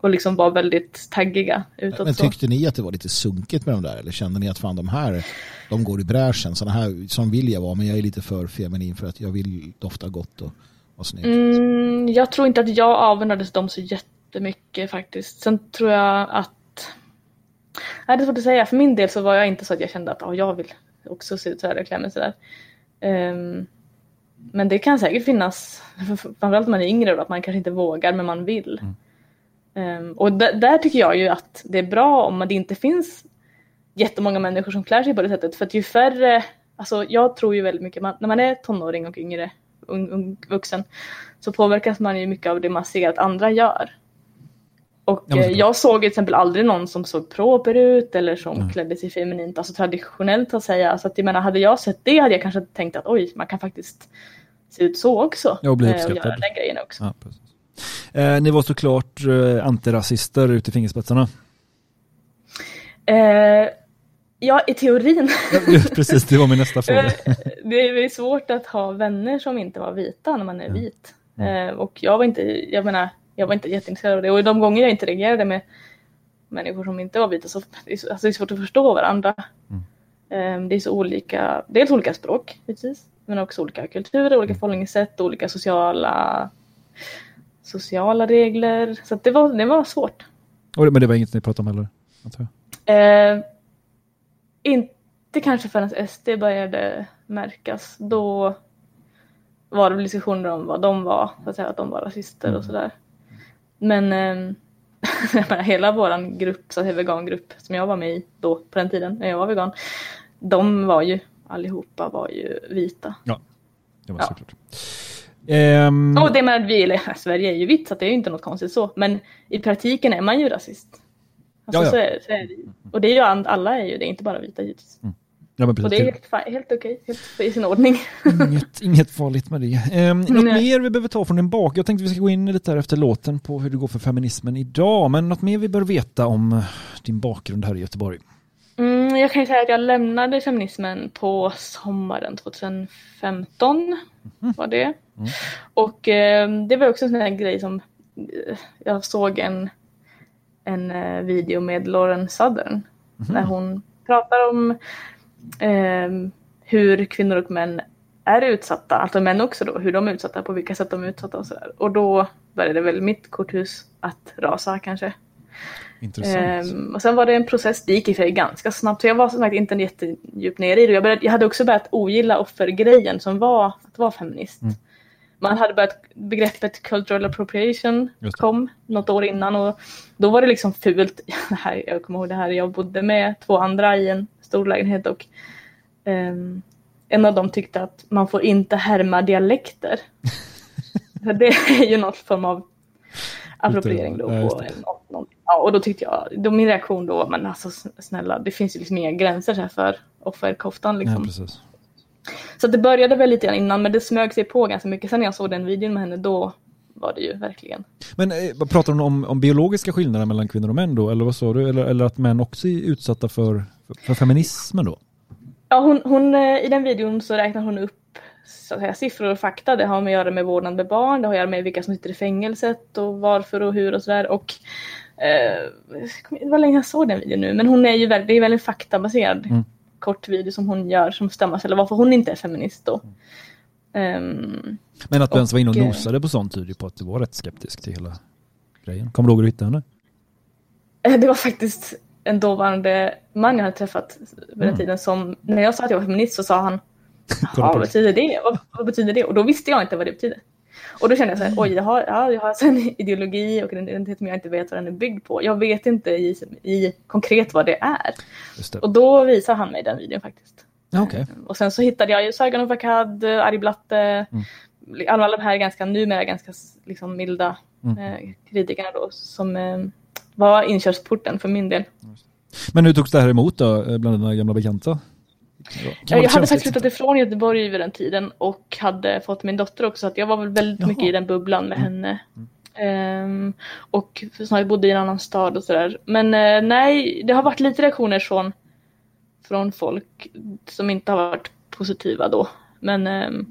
och liksom var väldigt taggiga utåt. Men så. tyckte ni att det var lite sunkigt med de där eller kände ni att fan de här de går i bräschen, sådana här som vill jag vara men jag är lite för feminin för att jag vill dofta gott och vara snygg. Mm, jag tror inte att jag avundades dem så jättemycket faktiskt. Sen tror jag att... Nej, det är svårt att säga. För min del så var jag inte så att jag kände att oh, jag vill också se ut så här och klä mig sådär. Um, men det kan säkert finnas, framförallt när man är yngre, då, att man kanske inte vågar men man vill. Um, och d- där tycker jag ju att det är bra om det inte finns jättemånga människor som klär sig på det sättet. För att ju färre, alltså jag tror ju väldigt mycket, man, när man är tonåring och yngre, ung, ung, vuxen, så påverkas man ju mycket av det man ser att andra gör. Och Ja, eh, jag såg till exempel aldrig någon som såg proper ut eller som klädde sig feminint, alltså traditionellt att säga. Så att jag menar, hade jag sett det hade jag kanske tänkt att oj, man kan faktiskt se ut så också. Ja, och bli eh, och uppskattad. göra den grejen också. Ja. Eh, ni var såklart eh, antirasister ute i fingerspetsarna. Eh, ja, i teorin. Ja, precis, det var min nästa fråga. Eh, det är svårt att ha vänner som inte var vita när man är vit. Eh, och jag var inte, jag menar, jag var inte jätteintresserad av det. Och de gånger jag interagerade med människor som inte var vita så det är så- alltså det är svårt att förstå varandra. Eh, det är så olika, dels olika språk givetvis, men också olika kulturer, olika förhållningssätt, olika sociala, sociala regler. Så det, var, det var svårt. Och Men det var inget ni pratade om heller? antar jag. Eh, inte kanske förrän SD började märkas. Då var det diskussioner om vad de var, så att, säga, att de var rasister och sådär. Men eh, menar, hela vår grupp, så att säga, vegangrupp som jag var med i då på den tiden när jag var vegan, de var ju allihopa var ju vita. Ja, det var Ja. såklart. Ehm, Och det med att vi, eller Sverige är ju vitt så det är ju inte något konstigt så. Men i praktiken är man ju rasist. Alltså, Ja, ja. Så är, så är det. Och det är ju alla är ju det, inte bara vita givetvis. ja, men Och det är helt, helt okej, helt i sin ordning. Inget, inget farligt med det. Ehm, något Nej. mer vi behöver ta från din bak? Jag tänkte vi ska gå in lite här efter låten på hur det går för feminismen idag. Men något mer vi bör veta om eh, din bakgrund här i Göteborg? Mm, jag kan ju säga att jag lämnade feminismen på sommaren 2015. Var det. Och eh, det var också en sån här grej som eh, jag såg en, en eh, video med Lauren Southern. När hon pratar om eh, hur kvinnor och män är utsatta, alltså män också då, hur de är utsatta, på vilka sätt de är utsatta och sådär. Och då började väl mitt korthus att rasa kanske. Intressant. Ehm, och sen var det en process, det gick i sig ganska snabbt, så jag var som sagt inte jättedjupt ner i det. Jag, började, jag hade också börjat ogilla offergrejen som var att vara feminist. Man hade börjat, begreppet cultural appropriation kom något år innan och då var det liksom fult. Det här, jag kommer ihåg det här, jag bodde med två andra i en stor lägenhet och ehm, en av dem tyckte att man får inte härma dialekter. Det är ju något form av appropriering då. Ja, På ja, och då tyckte jag, då min reaktion då, men alltså snälla, det finns ju liksom inga gränser här för offerkoftan Ja, liksom. precis. Så det började väl lite grann innan, men det smög sig på ganska mycket. Sen när jag såg den videon med henne, då var det ju verkligen. Men eh, vad pratar du om, om biologiska skillnader mellan kvinnor och män då? Eller vad sa du? Eller, eller att män också är utsatta för, för feminismen då? Ja, hon, hon, eh, I den videon så räknar hon upp så att säga, siffror och fakta. Det har med att göra med vårdnad med barn, det har att göra med vilka som sitter i fängelset och varför och hur och sådär. Och eh, det var länge jag såg den videon nu, men hon är ju väldigt, det är väldigt faktabaserad Mm. Kort video som hon gör som stämmer eller varför hon inte är feminist då. Ehm, Men att du ens var inne och eh, nosade på sånt tyder på att du var rätt skeptisk till hela grejen. Kommer du ihåg hur du hittade henne? Eh, Det var faktiskt en dåvarande man jag hade träffat vid den Mm. tiden som, när jag sa att jag var feminist så sa han vad betyder det? Vad, vad betyder det? Och då visste jag inte vad det betyder. Och då kände jag så här, oj, jag har, ja, jag har alltså en ideologi och en identitet som jag inte vet vad den är byggd på. Jag vet inte i, i konkret vad det är. Det. Och då visar han mig den videon faktiskt. Okej. Och sen så hittade jag ju Sargon of Akkad, Ari Blatte, Mm. alla de här ganska, numera ganska liksom, milda Mm. eh, kritikerna då som eh, var inkörsporten för min del. Men hur togs det här emot då, eh, bland dina gamla bekanta? Jag hade faktiskt flyttat ifrån Göteborg vid den tiden och hade fått min dotter också. Så att jag var väl väldigt Jaha. mycket i den bubblan med Mm. henne. Ehm, och snarare bodde i en annan stad och sådär. Men eh, nej, det har varit lite reaktioner från, från folk som inte har varit positiva då. Men ehm,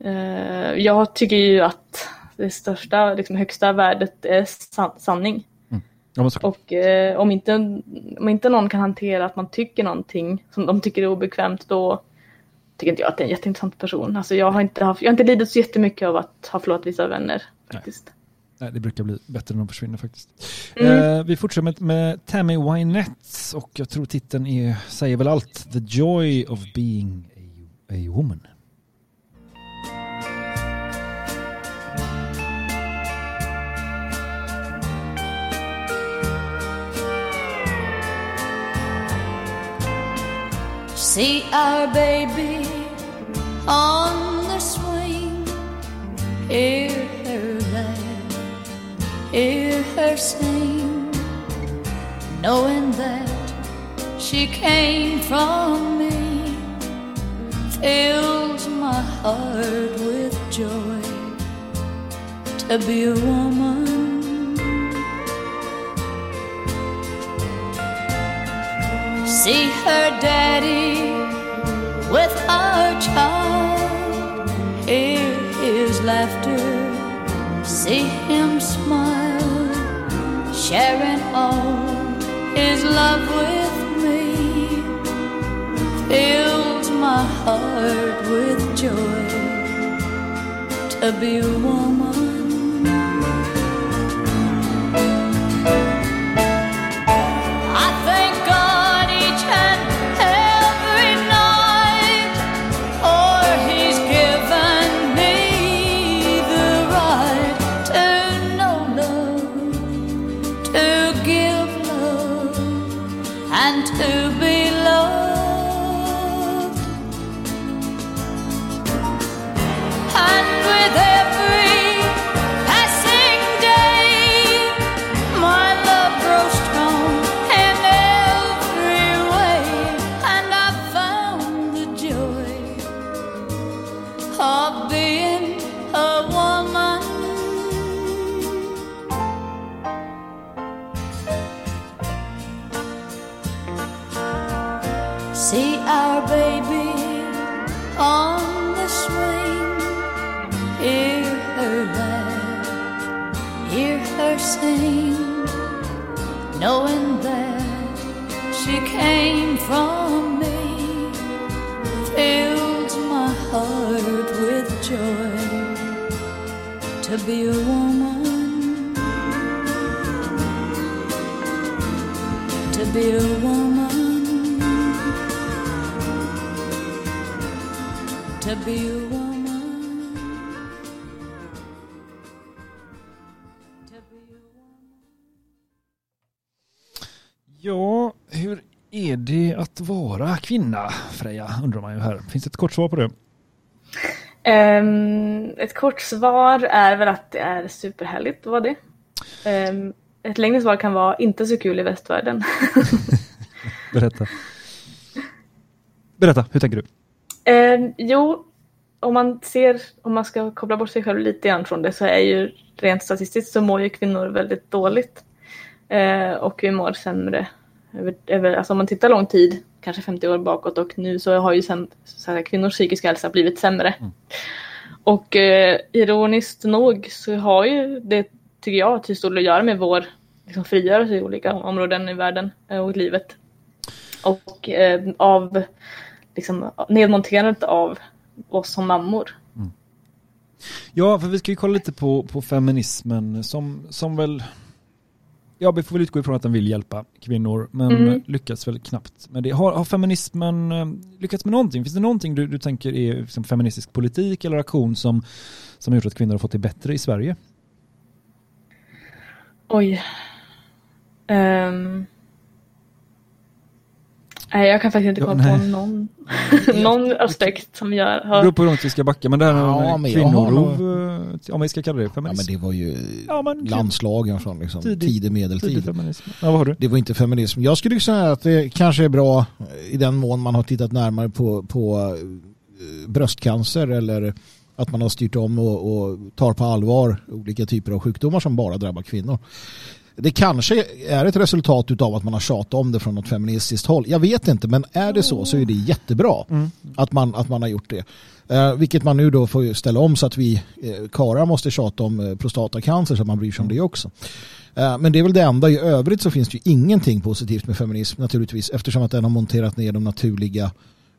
eh, jag tycker ju att det största, liksom högsta värdet är san- sanning. Ja. Och eh, om, inte, om inte någon kan hantera att man tycker någonting som de tycker är obekvämt då tycker inte jag att det är en jätteintressant person. Alltså jag har inte, haft, jag har inte lidit så jättemycket av att ha förlorat vissa vänner. Faktiskt. Nej, det brukar bli bättre när de försvinner faktiskt. Mm. Eh, vi fortsätter med, med Tammy Wynette och jag tror titeln är, säger väl allt. The Joy of Being a, a Woman. See our baby on the swing. Hear her laugh, hear her sing, knowing that she came from me fills my heart with joy to be a woman. See her daddy with our child. Hear his laughter, see him smile, sharing all his love with me. Fills my heart with joy to be a woman. She came from me filled my heart with joy to be a woman to be a woman to be a woman kvinna, Freja, undrar man ju här. Finns det ett kort svar på det? Ehm, ett kort svar är väl att det är superhärligt att vara det. Ehm, ett längre svar kan vara inte så kul i västvärlden. Berätta. Berätta, hur tänker du? Ehm, jo, om man ser, om man ska koppla bort sig själv lite grann från det så är ju rent statistiskt så mår ju kvinnor väldigt dåligt. Eh, och vi mår sämre. Över, över, alltså om man tittar lång tid kanske 50 år bakåt och nu så har ju sen, så här, kvinnors psykiska hälsa blivit sämre. Och eh, ironiskt nog så har ju det, tycker jag, till stor del att göra med vår liksom, frigörelse i olika områden i världen eh, och i livet. Och eh, av liksom, nedmonterandet av oss som mammor. Ja, för vi ska ju kolla lite på, på feminismen som, som väl Ja, vi får väl utgå ifrån att den vill hjälpa kvinnor, men Mm. lyckas väl knappt med det. Har, har feminismen eh, lyckats med någonting? Finns det någonting du, du tänker är liksom feministisk politik eller aktion som, som gjort att kvinnor har fått det bättre i Sverige? Oj. Ehm. Nej, jag kan faktiskt inte Ja, komma nej. på någon, någon aspekt som gör... Det Har, beror på hur långt vi ska backa, men det här Ja, jag kvinnorov, eh, om vi ska kalla det Ja, feminism. men det var ju Ja, men- landslagen från liksom, Tidig- tidig Tidig medeltid. feminism. Ja, vad har du? Det var inte feminism. Jag skulle säga att det kanske är bra i den mån man har tittat närmare på, på eh, bröstcancer eller att man har styrt om och, och tar på allvar olika typer av sjukdomar som bara drabbar kvinnor. Det kanske är ett resultat av att man har tjatat om det från något feministiskt håll. Jag vet inte, men är det så så är det jättebra att, man, att man har gjort det. Eh, vilket man nu då får ställa om så att vi eh, karlar måste tjata om eh, prostatacancer så att man bryr sig om det också. Eh, Men det är väl det enda. I övrigt så finns det ju ingenting positivt med feminism naturligtvis eftersom att den har monterat ner de naturliga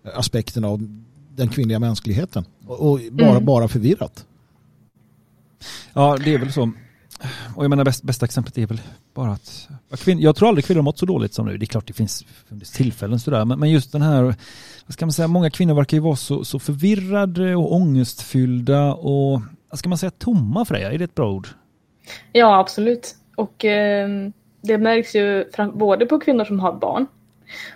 eh, aspekterna av den kvinnliga mänskligheten. Och, och bara, Mm. bara förvirrat. Ja, det är väl så. Och jag menar bäst, bästa exemplet är väl bara att jag tror aldrig kvinnor har mått så dåligt som nu. Det är klart det finns, finns tillfällen sådär, men, men just den här, vad ska man säga, många kvinnor verkar ju vara så, så förvirrade och ångestfyllda och, vad ska man säga, tomma Freja, är det ett bra ord? ja, absolut. Och eh, det märks ju fram, både på kvinnor som har barn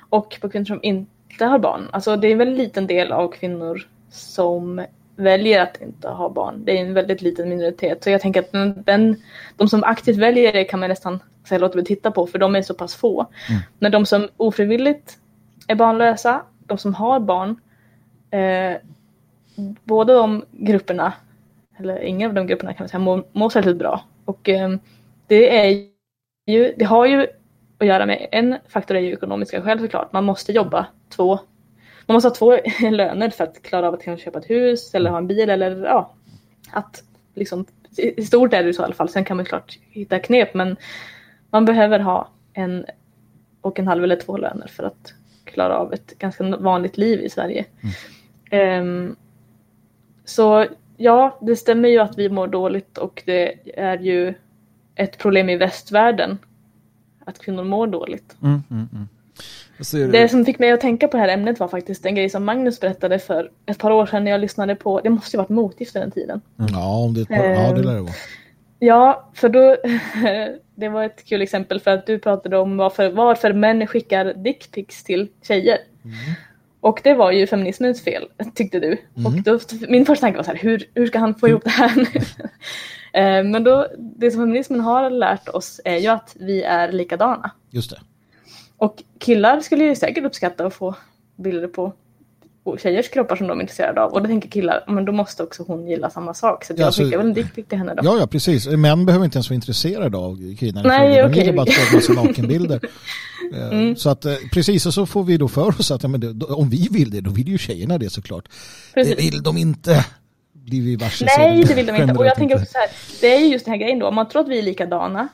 och på kvinnor som inte har barn. Alltså det är en väldigt liten del av kvinnor som väljer att inte ha barn. Det är en väldigt liten minoritet. Så jag tänker att den, den, de som aktivt väljer det kan man nästan säga, låta bli titta på för de är så pass få. Men de som ofrivilligt är barnlösa, de som har barn, eh, båda de grupperna, eller ingen av de grupperna kan man säga, mår, mår särskilt bra. Och eh, det är ju, det har ju att göra med, en faktor är ju ekonomiska skäl såklart. Man måste jobba två, man måste ha två löner för att klara av att kanske köpa ett hus eller ha en bil eller ja, att liksom, i stort är det så i alla fall. Sen kan man klart hitta knep men man behöver ha en och en halv eller två löner för att klara av ett ganska vanligt liv i Sverige. Ehm, så ja, det stämmer ju att vi mår dåligt och det är ju ett problem i västvärlden att kvinnor mår dåligt. Mm, mm, mm. Det som fick mig att tänka på det här ämnet var faktiskt en grej som Magnus berättade för ett par år sedan när jag lyssnade på, det måste ju varit motgift den tiden. Ja, om det, är ett par, ja, det lär det vara. Ja, för då, det var ett kul exempel för att du pratade om varför, varför män skickar dickpics till tjejer. Och det var ju feminismens fel, tyckte du. Och då, min första tanke var så här, hur, hur ska han få ihop det här nu? Eh, Men då, det som feminismen har lärt oss är ju att vi är likadana. Just det. Och killar skulle ju säkert uppskatta att få bilder på tjejers kroppar som de är intresserade av. Och då tänker killar, men då måste också hon gilla samma sak. Så Ja, jag skickar väl en dickpic till henne då. Ja, ja, precis. Män behöver inte ens vara intresserade av kvinnor. Nej, De okej. gillar bara att få massa nakenbilder. Eh, Så att, eh, precis, och så får vi då för oss att ja, det, om vi vill det, då vill ju tjejerna det såklart. Precis. Det vill de inte. Blir vi varse Nej, det vill de inte. Och jag tänker också så här, det är ju just den här grejen då, om man tror att vi är likadana.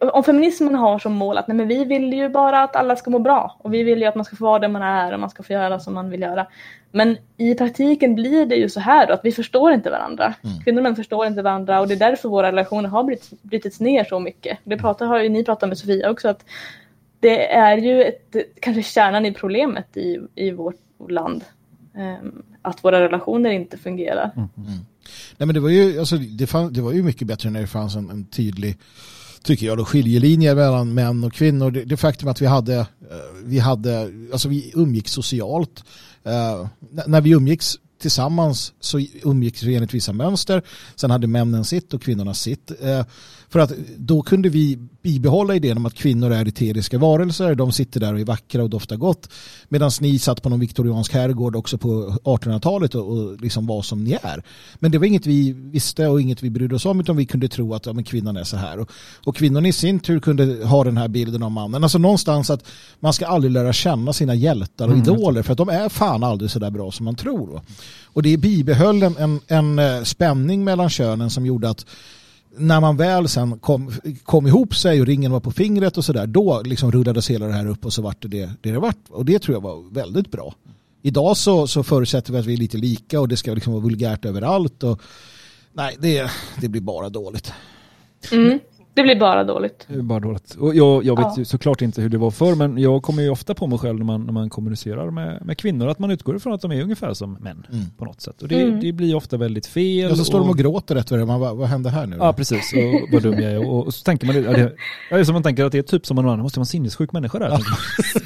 Om feminismen har som mål att nej, men vi vill ju bara att alla ska må bra och vi vill ju att man ska få vara där man är och man ska få göra som man vill göra. Men i praktiken blir det ju så här då, att vi förstår inte varandra. Kvinnor och män förstår inte varandra och det är därför våra relationer har brutits, brutits ner så mycket. Det pratar, har ju ni pratat med Sofia också, att det är ju ett, kanske kärnan i problemet i, i vårt land. Ehm, att våra relationer inte fungerar. Nej, men det var ju, alltså, det, fann, det var ju mycket bättre när det fanns en, en tydlig tycker jag då, skiljelinjer mellan män och kvinnor. Det, det faktum att vi hade, eh, vi hade, alltså vi umgicks socialt. Uh, när vi umgicks tillsammans så umgicks vi enligt vissa mönster. Sen hade männen sitt och kvinnorna sitt. Uh, för att då kunde vi bibehålla idén om att kvinnor är eteriska varelser. De sitter där och är vackra och doftar gott. Medan ni satt på någon viktoriansk herrgård också på 1800-talet och, och liksom var som ni är. Men det var inget vi visste och inget vi brydde oss om utan vi kunde tro att ja, men kvinnan är så här. Och, och kvinnan i sin tur kunde ha den här bilden av mannen. Alltså någonstans att man ska aldrig lära känna sina hjältar och idoler för att de är fan aldrig så där bra som man tror. Och det bibehöll en, en, en eh, spänning mellan könen som gjorde att när man väl sen kom, kom ihop sig och ringen var på fingret och sådär, då liksom rullades hela det här upp och så vart det det det, det vart. Och det tror jag var väldigt bra. Idag så, så förutsätter vi att vi är lite lika och det ska liksom vara vulgärt överallt. Och, nej, det, det blir bara dåligt. Mm. Det blir bara dåligt. Det är bara dåligt. Och jag, jag vet Ja. ju såklart inte hur det var förr, men jag kommer ju ofta på mig själv när man, när man kommunicerar med, med kvinnor att man utgår ifrån att de är ungefär som män Mm. på något sätt. Och det, Mm. det blir ofta väldigt fel. Och så står de och- och gråter rätt vad det är. Man, vad, vad hände här nu? Ja, precis. Och vad dum jag är. Och, och så tänker man, ja, det, ja, det är som man tänker att det är typ som en annan, måste vara en sinnessjuk människa där.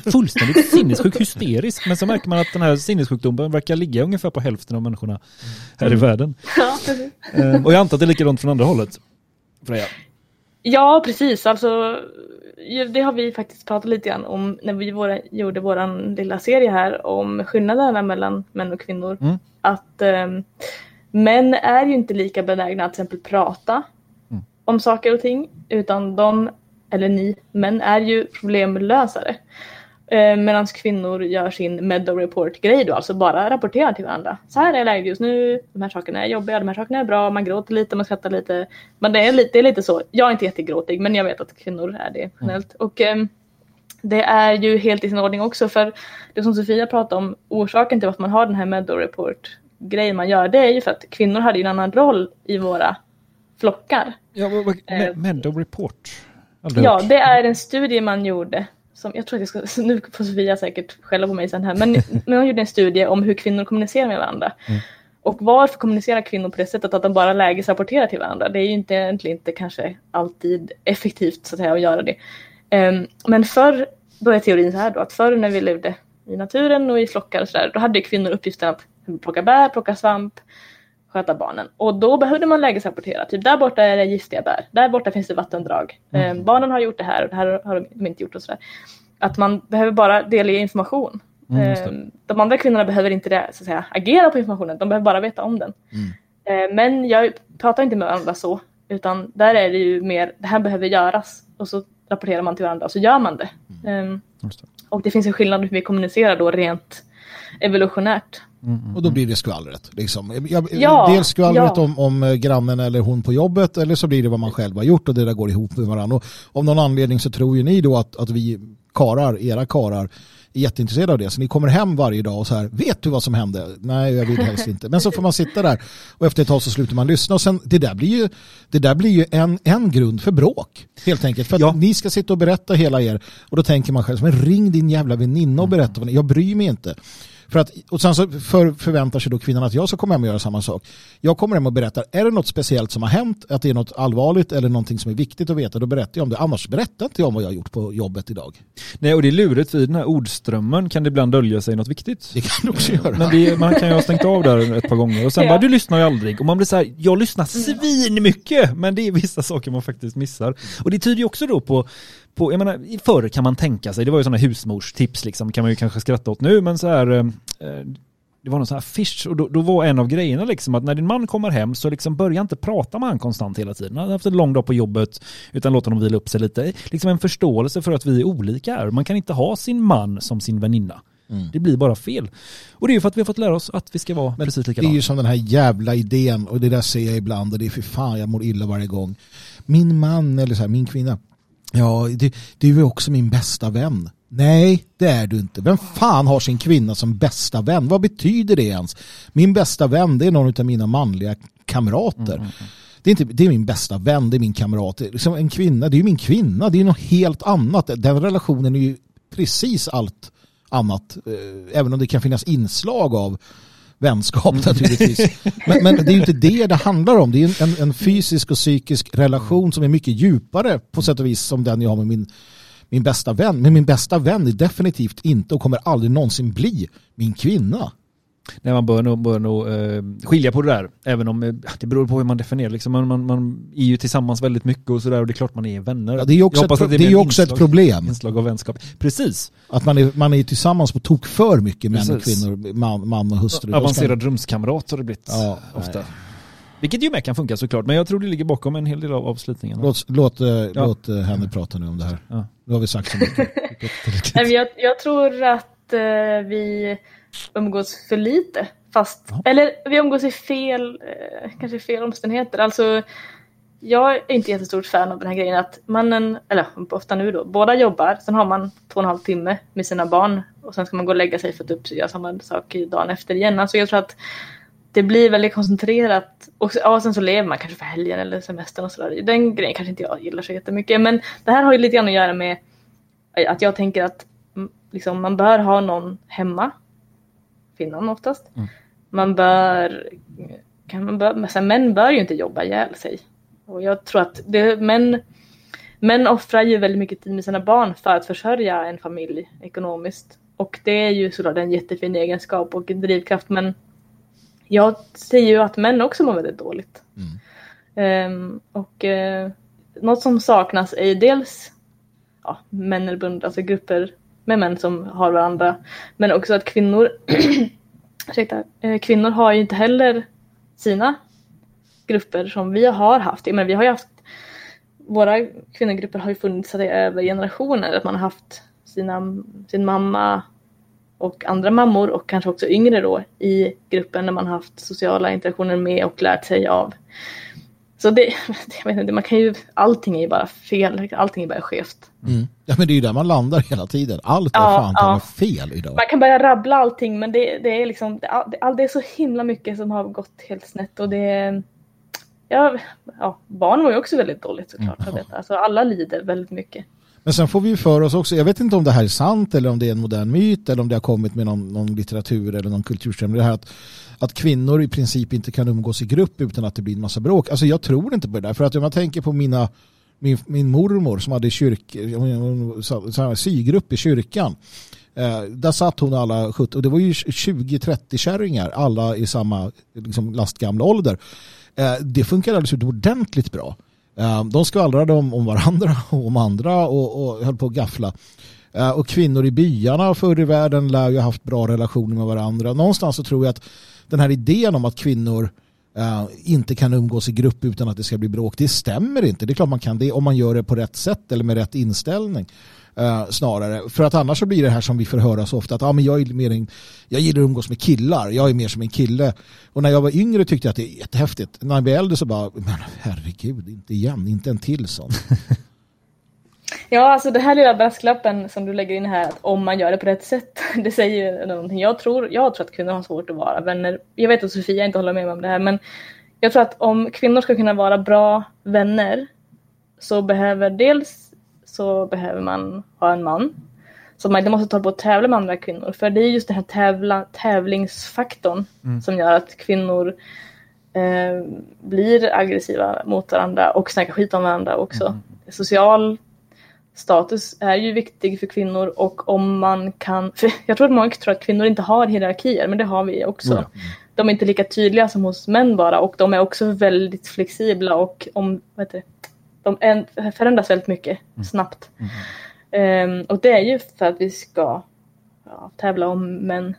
Fullständigt sinnessjuk, hysterisk. Men så märker man att den här sinnessjukdomen verkar ligga ungefär på hälften av människorna här i världen. Ja, precis. Eh, Och jag antar att det är likadant från andra hållet. Freja. Ja, precis. Alltså, det har vi faktiskt pratat lite grann om när vi våra, gjorde vår lilla serie här om skillnaderna mellan män och kvinnor. Mm. Att ehm, män är ju inte lika benägna att till exempel prata Mm. om saker och ting. Utan de, eller ni, män är ju problemlösare. Eh, Medan kvinnor gör sin medo report-grej då, alltså bara rapporterar till varandra. Så här är läget just nu, de här sakerna är jobbiga, de här sakerna är bra, man gråter lite, man skrattar lite. Men det är lite, det är lite så. Jag är inte jättegråtig, men jag vet att kvinnor är det generellt. Och ehm, det är ju helt i sin ordning också, för det som Sofia pratade om, orsaken till varför man har den här medo report-grejen man gör, det är ju för att kvinnor hade en annan roll i våra flockar. Ja, vad, Eh. Meadow Report. Aldrig Ja, hört. det är en studie man gjorde. Som, jag tror att jag ska, nu får Sofia säkert skälla på mig sen här, men, men hon gjorde en studie om hur kvinnor kommunicerar med varandra. Mm. Och varför kommunicerar kvinnor på det sättet att de bara lägesrapporterar till varandra? Det är ju inte, egentligen inte kanske alltid effektivt så att säga att göra det. Ehm, men förr, då är teorin så här då, att förr när vi levde i naturen och i flockar och sådär, då hade kvinnor uppgiften att plocka bär, plocka svamp, sköta barnen. Och då behövde man lägesrapportera. Typ där borta är det giftiga bär. Där borta finns det vattendrag. Eh, barnen har gjort det här och det här har de inte gjort och sådär. Att man behöver bara delge information. Mm, eh, de andra kvinnorna behöver inte det, så att säga, agera på informationen. De behöver bara veta om den. Eh, men jag pratar inte med varandra så. Utan där är det ju mer, det här behöver göras. Och så rapporterar man till varandra och så gör man det. Eh, Just det. och det finns en skillnad hur vi kommunicerar då rent evolutionärt. Och då blir det skvallret. Liksom. Jag, Ja, dels skvallret ja. om, om eh, grannen eller hon på jobbet eller så blir det vad man själv har gjort och det där går ihop med varandra. Och av någon anledning så tror ju ni då att, att vi karar, era karar, är jätteintresserade av det. Så ni kommer hem varje dag och så här, vet du vad som hände? Nej, jag vill helst inte. Men så får man sitta där och efter ett tag så slutar man lyssna. Och sen, det där blir ju, det där blir ju en, en grund för bråk. Helt enkelt. För att Ja. ni ska sitta och berätta hela er. Och då tänker man själv, men ring din jävla väninna och berätta. Jag bryr mig inte. För att, och sen så för, förväntar sig då kvinnan att jag ska komma hem och göra samma sak. Jag kommer hem och berättar, är det något speciellt som har hänt, att det är något allvarligt eller någonting som är viktigt att veta, då berättar jag om det. Annars berättar inte jag om vad jag har gjort på jobbet idag. Nej, och det är lurigt, för i den här ordströmmen kan det ibland dölja sig något viktigt. Det kan du också göra. Men det, man kan ju ha stängt av där ett par gånger och sen Ja. bara du lyssnar ju aldrig och man blir så här, jag lyssnar svin mycket men det är vissa saker man faktiskt missar. Och det tyder ju också då på, på jag menar förr kan man tänka sig, det var ju sådana husmorstips liksom, kan man ju kanske skratta åt nu men så här eh, eh, det var någon sån här affisch och då, då var en av grejerna liksom att när din man kommer hem så liksom börja inte prata med han konstant hela tiden. Han har haft en lång dag på jobbet utan låt honom vila upp sig lite. Liksom en förståelse för att vi är olika här. Man kan inte ha sin man som sin väninna. Det blir bara fel. Och det är ju för att vi har fått lära oss att vi ska vara precis Det är likadana. ju som den här jävla idén och det där ser jag ibland och det är för fan jag mår illa varje gång. Min man eller så här, min kvinna. Ja, det, du är också min bästa vän. Nej, det är du inte. Vem fan har sin kvinna som bästa vän? Vad betyder det ens? Min bästa vän, det är någon av mina manliga kamrater. Det är, inte, det är min bästa vän, det är min kamrat. Liksom en kvinna, det är ju min kvinna. Det är något helt annat. Den relationen är ju precis allt annat. eh, Även om det kan finnas inslag av vänskap naturligtvis. Men, men det är ju inte det det handlar om. Det är en, en fysisk och psykisk relation som är mycket djupare på sätt och vis som den jag har med min, min bästa vän. Men min bästa vän är definitivt inte och kommer aldrig någonsin bli min kvinna. Nej, man bör nog, bör nog eh, skilja på det där. Även om eh, det beror på hur man definierar. Liksom, man, man, man är ju tillsammans väldigt mycket och sådär och det är klart man är vänner. Ja, det är ju också, ett, att det är mer ju också ett inslag- problem. Inslag av vänskap. Precis. Att man är, man är tillsammans på tok för mycket män och kvinnor, man, man och hustru. Ska- Avancerad rumskamrat har det blivit Ja, ofta. nej. Vilket ju med kan funka såklart, men jag tror det ligger bakom en hel del av avslutningarna. Låt, låt, eh, låt eh, henne prata nu om det här. Ja. Nu har vi sagt så mycket. Jag, jag tror att eh, vi umgås för lite. Fast, Eller vi umgås i fel, eh, kanske i fel omständigheter. Alltså, jag är inte jättestort fan av den här grejen att mannen, eller ofta nu då, båda jobbar, sen har man två och en halv timme med sina barn och sen ska man gå och lägga sig för att upp, göra samma sak dagen efter igen. Alltså jag tror att det blir väldigt koncentrerat och ja, sen så lever man kanske för helgen eller semestern och sådär. Den grejen kanske inte jag gillar så jättemycket men det här har ju lite grann att göra med att jag tänker att mm, liksom, man bör ha någon hemma. Kvinnan oftast. Man bör, kan man bör, men sen, män bör ju inte jobba ihjäl sig. Och jag tror att det, män, män offrar ju väldigt mycket tid med sina barn för att försörja en familj ekonomiskt. Och det är ju såklart en jättefin egenskap och en drivkraft men jag ser ju att män också mår väldigt dåligt. Ehm, och eh, något som saknas är ju dels ja, män eller bund, alltså grupper med män som har varandra. Men också att kvinnor, ursäkta, eh, kvinnor har ju inte heller sina grupper som vi har haft. Men vi har ju haft, våra kvinnogrupper har ju funnits över generationer. Att man har haft sina, sin mamma och andra mammor och kanske också yngre då i gruppen när man haft sociala interaktioner med och lärt sig av. Så det, jag vet inte, man kan ju, allting är ju bara fel, allting är bara skevt. Mm. Ja, men det är ju där man landar hela tiden. Allt är Ja, fan ja. fel idag. Man kan börja rabbla allting men det, det är liksom, det, det, är så himla mycket som har gått helt snett och det Ja, ja barn mår ju också väldigt dåligt såklart av detta. Alltså alla lider väldigt mycket. Men sen får vi ju för oss också, jag vet inte om det här är sant eller om det är en modern myt eller om det har kommit med någon, någon litteratur eller någon kulturström. Det här att, att kvinnor i princip inte kan umgås i grupp utan att det blir en massa bråk. Alltså jag tror inte på det där. För att om jag tänker på mina, min, min mormor som hade kyrk, sygrupp i kyrkan. Eh, där satt hon alla 70, och det var ju 20-30 kärringar, alla i samma liksom, lastgamla ålder. Eh, det funkar alldeles utomordentligt bra. Eh, de skvallrade om, om varandra och om andra och, och höll på att gaffla. Eh, och kvinnor i byarna förr i världen lär ju ha haft bra relationer med varandra. Någonstans så tror jag att den här idén om att kvinnor eh, inte kan umgås i grupp utan att det ska bli bråk, det stämmer inte. Det är klart man kan det om man gör det på rätt sätt eller med rätt inställning. Eh, snarare. För att annars så blir det här som vi får höra så ofta att ah, men jag, är mer en, jag gillar att umgås med killar, jag är mer som en kille. Och när jag var yngre tyckte jag att det är jättehäftigt. När jag blev äldre så bara, men herregud, inte igen, inte en till sån. Ja, alltså det här lilla brasklappen som du lägger in här, att om man gör det på rätt sätt, det säger ju någonting. Jag tror, jag tror att kvinnor har svårt att vara vänner. Jag vet att Sofia inte håller med mig om det här, men jag tror att om kvinnor ska kunna vara bra vänner så behöver dels så behöver man ha en man. Så man inte måste ta på att tävla med andra kvinnor. För det är just den här tävla, tävlingsfaktorn som gör att kvinnor eh, blir aggressiva mot varandra och snackar skit om varandra också. Social status är ju viktig för kvinnor och om man kan, jag tror att många tror att kvinnor inte har hierarkier men det har vi också. De är inte lika tydliga som hos män bara och de är också väldigt flexibla och om, vad heter det, de förändras väldigt mycket snabbt. Ehm, och det är ju för att vi ska ja, tävla om män,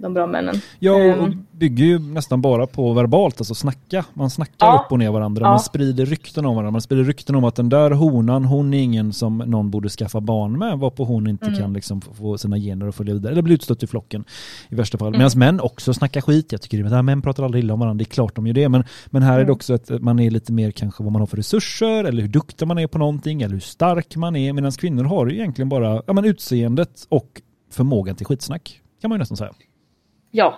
de bra männen. Ja, och- Ehm, bygger ju nästan bara på verbalt, alltså snacka. Man snackar Ja. upp och ner varandra, Ja. man sprider rykten om varandra. Man sprider rykten om att den där honan, hon är ingen som någon borde skaffa barn med, varpå hon inte Mm. kan liksom få- sina gener att följa vidare, eller bli utstött i flocken i värsta fall. Mm. Medan män också snackar skit. Jag tycker att män pratar aldrig illa om varandra, det är klart de gör det. Men, men här är det Mm. också att man är lite mer kanske vad man har för resurser, eller hur duktig man är på någonting, eller hur stark man är. Medan kvinnor har ju egentligen bara ja, men utseendet och förmågan till skitsnack, kan man ju nästan säga. Ja,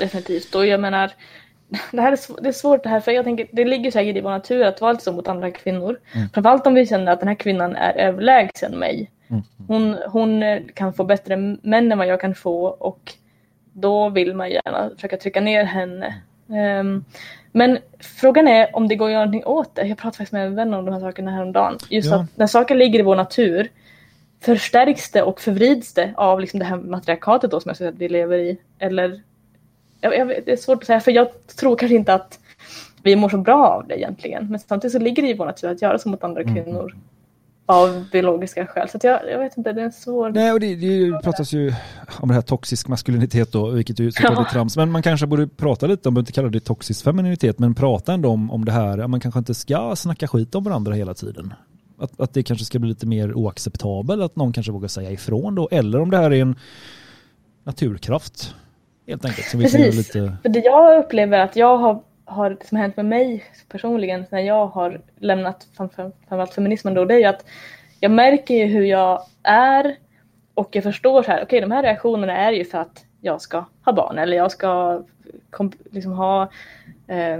definitivt. Och jag menar, det här är, sv- det är svårt det här, för jag tänker, det ligger säkert i vår natur att vara lite så mot andra kvinnor. Framförallt om vi känner att den här kvinnan är överlägsen mig. Hon, hon eh, kan få bättre män än vad jag kan få och då vill man gärna försöka trycka ner henne. Ehm, men frågan är om det går att göra någonting åt det. Jag pratade faktiskt med en vän om de här sakerna häromdagen. Just Ja. att när saker ligger i vår natur förstärks det och förvrids det av liksom det här matriarkatet då som jag säger att vi lever i. Eller jag, jag, det är svårt att säga för jag tror kanske inte att vi mår så bra av det egentligen. Men samtidigt så ligger det i vår natur att göra så mot andra kvinnor av biologiska skäl. Så jag, jag vet inte, det är en svår... Nej, och det, det pratas ju om det här toxisk maskulinitet då, vilket ju såklart är Ja. trams. Men man kanske borde prata lite om, behöver inte kalla det toxisk femininitet, men prata ändå om, om det här, man kanske inte ska snacka skit om varandra hela tiden. Att, att det kanske ska bli lite mer oacceptabelt, att någon kanske vågar säga ifrån då, eller om det här är en naturkraft, helt enkelt. Så vi Precis. lite... För det jag upplever att jag har, har det som har hänt med mig personligen när jag har lämnat fram- fram- framförallt feminismen då, det är ju att jag märker ju hur jag är och jag förstår så här, okej de här reaktionerna är ju för att jag ska ha barn eller jag ska liksom ha eh,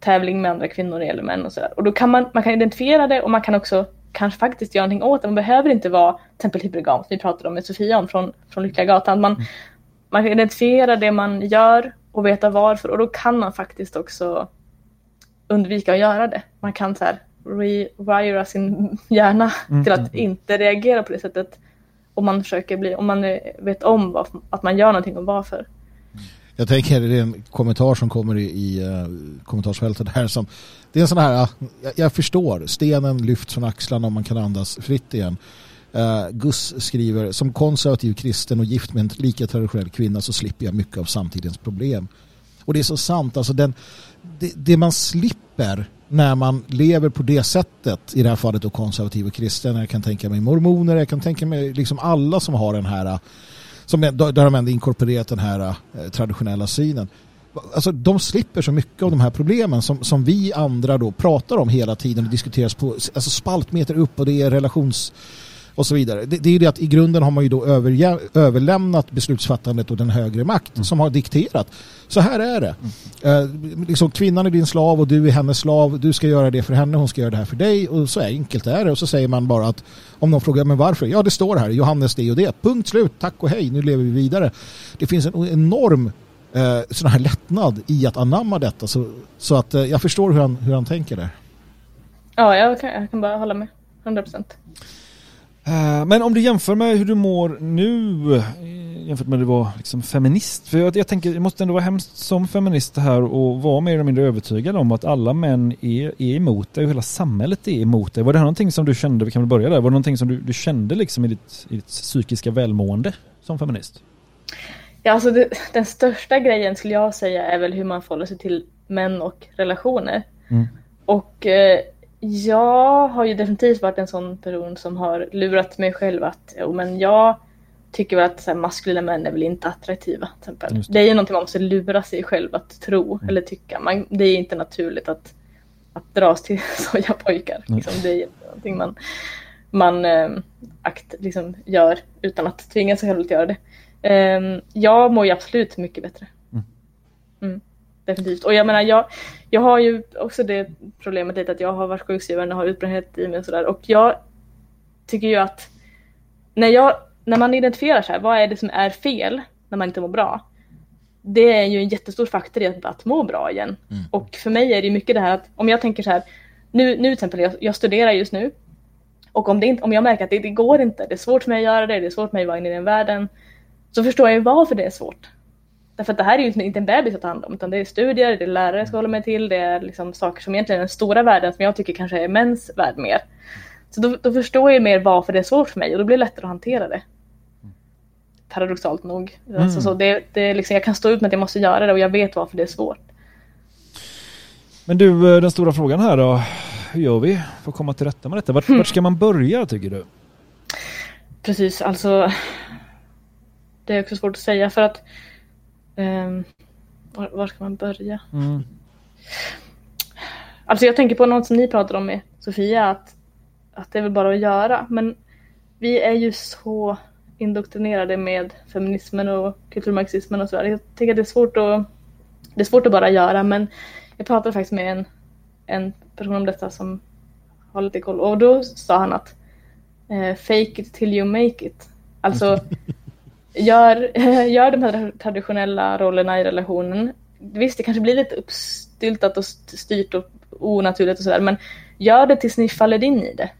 tävling med andra kvinnor eller män och sådär. Och då kan man, man kan identifiera det och man kan också kanske faktiskt göra någonting åt det. Man behöver inte vara till exempel hypergam som vi pratade om med Sofia om från, från Lyckliga Gatan. Man, man kan identifiera det man gör och veta varför och då kan man faktiskt också undvika att göra det. Man kan så här rewira sin hjärna Mm, till att inte reagera på det sättet om man försöker bli, om man vet om vad, att man gör någonting och varför. Jag tänker det är en kommentar som kommer i, i uh, kommentarsfältet här som det är en sån här, uh, jag, jag förstår, stenen lyfts från axlarna och man kan andas fritt igen. Uh, Gus skriver, som konservativ kristen och gift med en lika traditionell kvinna så slipper jag mycket av samtidens problem. Och det är så sant, alltså den, det, det man slipper när man lever på det sättet, i det här fallet då konservativ och kristen, jag kan tänka mig mormoner, jag kan tänka mig liksom alla som har den här uh, som där de ändå inkorporerat den här eh, traditionella synen. Alltså de slipper så mycket av de här problemen som, som vi andra då pratar om hela tiden och diskuteras på alltså spaltmeter upp och det är relations och så vidare. Det, det är ju det att i grunden har man ju då överjä, överlämnat beslutsfattandet och den högre makt som har dikterat. Så här är det. Eh, liksom, kvinnan är din slav och du är hennes slav. Du ska göra det för henne, hon ska göra det här för dig. Och så enkelt är det. Och så säger man bara att om någon frågar men varför? Ja, det står här. Johannes det och det. Punkt slut. Tack och hej. Nu lever vi vidare. Det finns en enorm eh, sån här lättnad i att anamma detta. Så, så att eh, jag förstår hur han, hur han tänker där. Ja, jag kan, jag kan bara hålla med. 100 procent. Eh, Men om du jämför med hur du mår nu eh, jämfört med när du var liksom feminist. För jag, jag tänker, det måste ändå vara hemskt som feminist här och vara mer eller mindre övertygad om att alla män är, är emot dig och hela samhället är emot dig. Var det här någonting som du kände, vi kan väl börja där, var det någonting som du, du kände liksom i ditt, i ditt psykiska välmående som feminist? Ja, alltså det, den största grejen skulle jag säga är väl hur man förhåller sig till män och relationer. Mm. Och eh, jag har ju definitivt varit en sån person som har lurat mig själv att jo, men jag tycker väl att så här, maskulina män är väl inte attraktiva. Till exempel. Just Det. är ju någonting man måste lura sig själv att tro eller tycka. Man, det är inte naturligt att, att dras till sådana pojkar. Liksom. Det är någonting man, man eh, akt, liksom, gör utan att tvinga sig själv att göra det. Ehm, jag mår ju absolut mycket bättre. Mm, definitivt. Och jag menar, jag, jag har ju också det problemet lite att jag har varit sjukskriven och har utbrändhet i mig och sådär. Och jag tycker ju att när, jag, när man identifierar så här, vad är det som är fel när man inte mår bra? Det är ju en jättestor faktor i att, att må bra igen. Och för mig är det ju mycket det här att om jag tänker så här, nu, nu till exempel, jag, jag studerar just nu. Och om, det inte, om jag märker att det, det går inte, det är svårt för mig att göra det, det är svårt för mig att vara inne i den världen. Så förstår jag ju varför det är svårt. Därför att det här är ju inte- en bebis att ta hand om, utan det är studier, det är lärare jag ska hålla mig till, det är liksom saker som egentligen är den stora världen som jag tycker kanske är mäns värld mer. Så då, då förstår jag mer varför det är svårt för mig och då blir det lättare att hantera det. Paradoxalt nog. Alltså, så det, det liksom, jag kan stå ut med att jag måste göra det och jag vet varför det är svårt. Men du, eh, den stora frågan här då, hur gör vi för att komma till rätta med detta? Vart, vart ska man börja tycker du? Precis, alltså det är också svårt att säga för att ehm, var, var ska man börja? Mm. Alltså jag tänker på något som ni pratade om med Sofia, att, att det är väl bara att göra. Men vi är ju så indoktrinerade med feminismen och kulturmarxismen och sådär. Jag tycker att det är svårt att, det är svårt att bara göra, men jag pratade faktiskt med en, en person om detta som har lite koll och då sa han att eh, fake it till you make it. Alltså gör, gör de här traditionella rollerna i relationen. Visst, det kanske blir lite uppstyltat och st- styrt och onaturligt och sådär, men gör det tills ni faller in i det.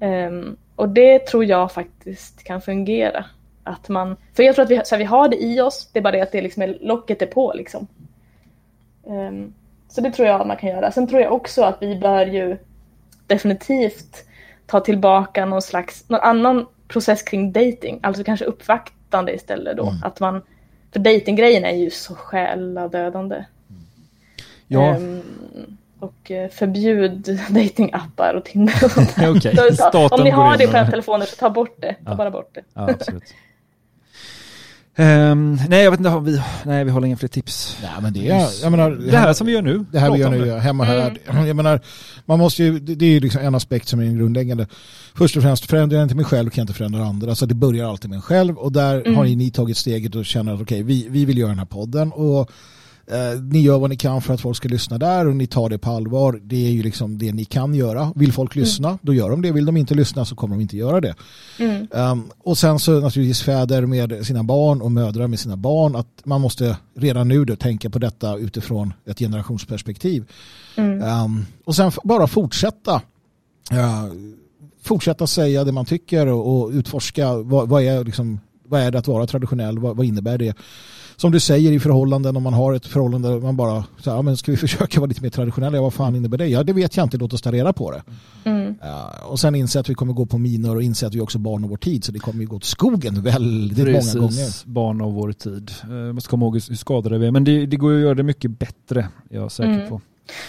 Ehm, och det tror jag faktiskt kan fungera. Att man, för jag tror att vi, så här, vi har det i oss, det är bara det att det liksom är, locket är på liksom. Ehm, så det tror jag man kan göra. Sen tror jag också att vi bör ju definitivt ta tillbaka någon slags, någon annan process kring dating, alltså kanske uppvaktande istället då. Att man, för datinggrejen är ju så själadödande. Ja, Ehm, och eh, förbjud datingappar och Tinder och sånt staten Om ni har det på era telefoner så ta bort det. Ta Ja. bara bort det. ja absolut. Ehm, nej, jag vet inte, har vi, nej vi har inga fler tips. Nej, men det är, jag menar, Det här som vi gör nu. Det här vi gör nu, hemma här. Jag menar, man måste ju, det det är ju liksom en aspekt som är grundläggande. Först och främst, förändrar jag inte mig själv kan jag inte förändra andra. Så det börjar alltid med en själv och där har ju ni tagit steget och känner att okej, vi, vi vill göra den här podden och eh, ni gör vad ni kan för att folk ska lyssna där och ni tar det på allvar. Det är ju liksom det ni kan göra. Vill folk lyssna, då gör de det. Vill de inte lyssna så kommer de inte göra det. Um, och sen så naturligtvis fäder med sina barn och mödrar med sina barn att man måste redan nu då tänka på detta utifrån ett generationsperspektiv. Um, och sen bara fortsätta uh, fortsätta säga det man tycker och, och utforska vad, vad, är liksom, vad är det att vara traditionell, vad, vad innebär det? Som du säger i förhållanden, om man har ett förhållande där man bara, så här, ja, men ska vi försöka vara lite mer traditionella, ja, vad fan innebär det? Ja, det vet jag inte, låt oss ta reda på det. Ja, och sen inse att vi kommer gå på minor och inse att vi också är barn av vår tid, så det kommer ju gå till skogen väldigt Precis, många gånger. barn av vår tid. Uh, måste komma ihåg hur skadade vi är. Men det, det går ju att göra det mycket bättre, jag är säker Mm. på.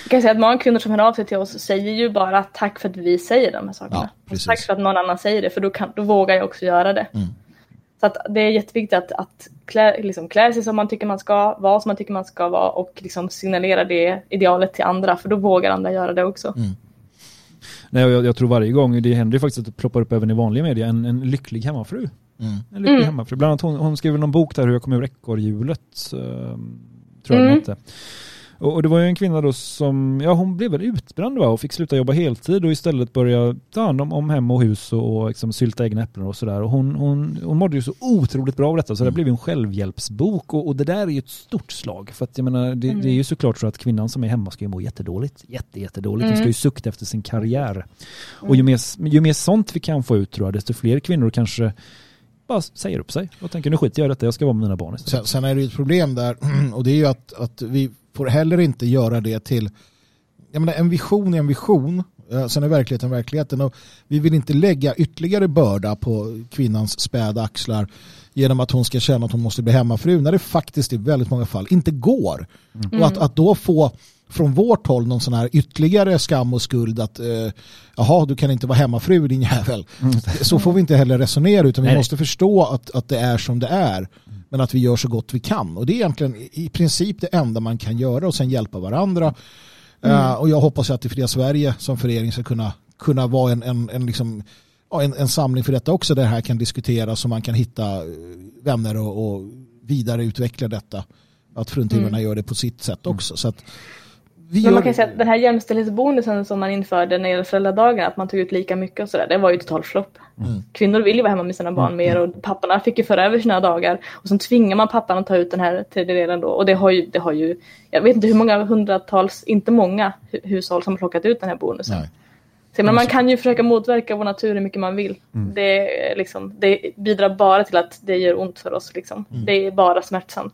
Jag kan säga att många kvinnor som hör av sig till oss säger ju bara tack för att vi säger de här sakerna. Ja, tack för att någon annan säger det, för då, kan, då vågar jag också göra det. Mm. Så att det är jätteviktigt att, att klä, liksom, klä sig som man tycker man ska, vara som man tycker man ska vara och liksom signalera det idealet till andra, för då vågar andra göra det också. Mm. Nej, jag, jag tror varje gång, det händer ju faktiskt att det ploppar upp även i vanliga media, en, en lycklig hemmafru. Mm. En lycklig Mm. hemmafru. Bland annat hon, hon skrev någon bok där hur jag kom ur ekorrhjulet. Uh, tror jag Mm. den hette. Och, och det var ju en kvinna då som, ja hon blev väl utbränd va och fick sluta jobba heltid och istället börja ta hand om, om hem och hus och, och liksom sylta egna äpplen och sådär. Och hon, hon, hon mådde ju så otroligt bra av detta så det blev ju en självhjälpsbok och, och det där är ju ett stort slag. För att jag menar, det, det är ju såklart så att kvinnan som är hemma ska ju må jättedåligt. Jätte, jättedåligt. Hon ska ju sukta efter sin karriär. Och ju mer, ju mer sånt vi kan få ut tror jag, desto fler kvinnor kanske bara säger upp sig och tänker nu skiter jag i detta, jag ska vara med mina barn istället. Sen, sen är det ju ett problem där och det är ju att, att vi får heller inte göra det till jag menar, en vision är en vision eh, sen är verkligheten verkligheten och vi vill inte lägga ytterligare börda på kvinnans späda axlar genom att hon ska känna att hon måste bli hemmafru när det faktiskt i väldigt många fall inte går. Och att, att då få från vårt håll någon sån här ytterligare skam och skuld att eh, jaha, du kan inte vara hemmafru din jävel. Så får vi inte heller resonera utan vi Nej. måste förstå att, att det är som det är men att vi gör så gott vi kan. Och det är egentligen i princip det enda man kan göra och sen hjälpa varandra. Eh, och jag hoppas att det Fria Sverige som förening ska kunna, kunna vara en, en, en, liksom, ja, en, en samling för detta också där det här kan diskuteras och man kan hitta eh, vänner och, och vidareutveckla detta. Att fruntimmerna gör det på sitt sätt också. Så att vi Men man kan säga att den här jämställdhetsbonusen som man införde när det gäller föräldradagarna, att man tog ut lika mycket och sådär, det var ju total flopp. Mm. Kvinnor vill ju vara hemma med sina barn mer och papporna fick ju föra över sina dagar och sen tvingar man pappan att ta ut den här tredjedelen då och det har ju, det har ju jag vet inte hur många hundratals, inte många hu- hushåll som har plockat ut den här bonusen. Nej. Så, men man kan ju försöka motverka vår natur hur mycket man vill. Det, är liksom, det bidrar bara till att det gör ont för oss. Liksom. Det är bara smärtsamt.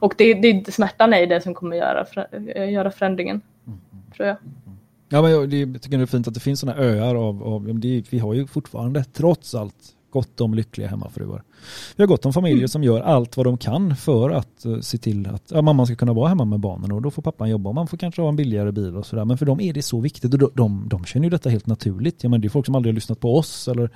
Och det, det, smärtan är det som kommer göra, för- göra förändringen. Tror jag. Ja, men jag, det, jag tycker det är fint att det finns sådana öar av, av det, vi har ju fortfarande trots allt gott om lyckliga hemmafruar. Vi har gott om familjer som gör allt vad de kan för att eh, se till att ja, mamman ska kunna vara hemma med barnen och då får pappan jobba och man får kanske ha en billigare bil och sådär. Men för dem är det så viktigt och de, de, de känner ju detta helt naturligt. Ja, men det är folk som aldrig har lyssnat på oss eller,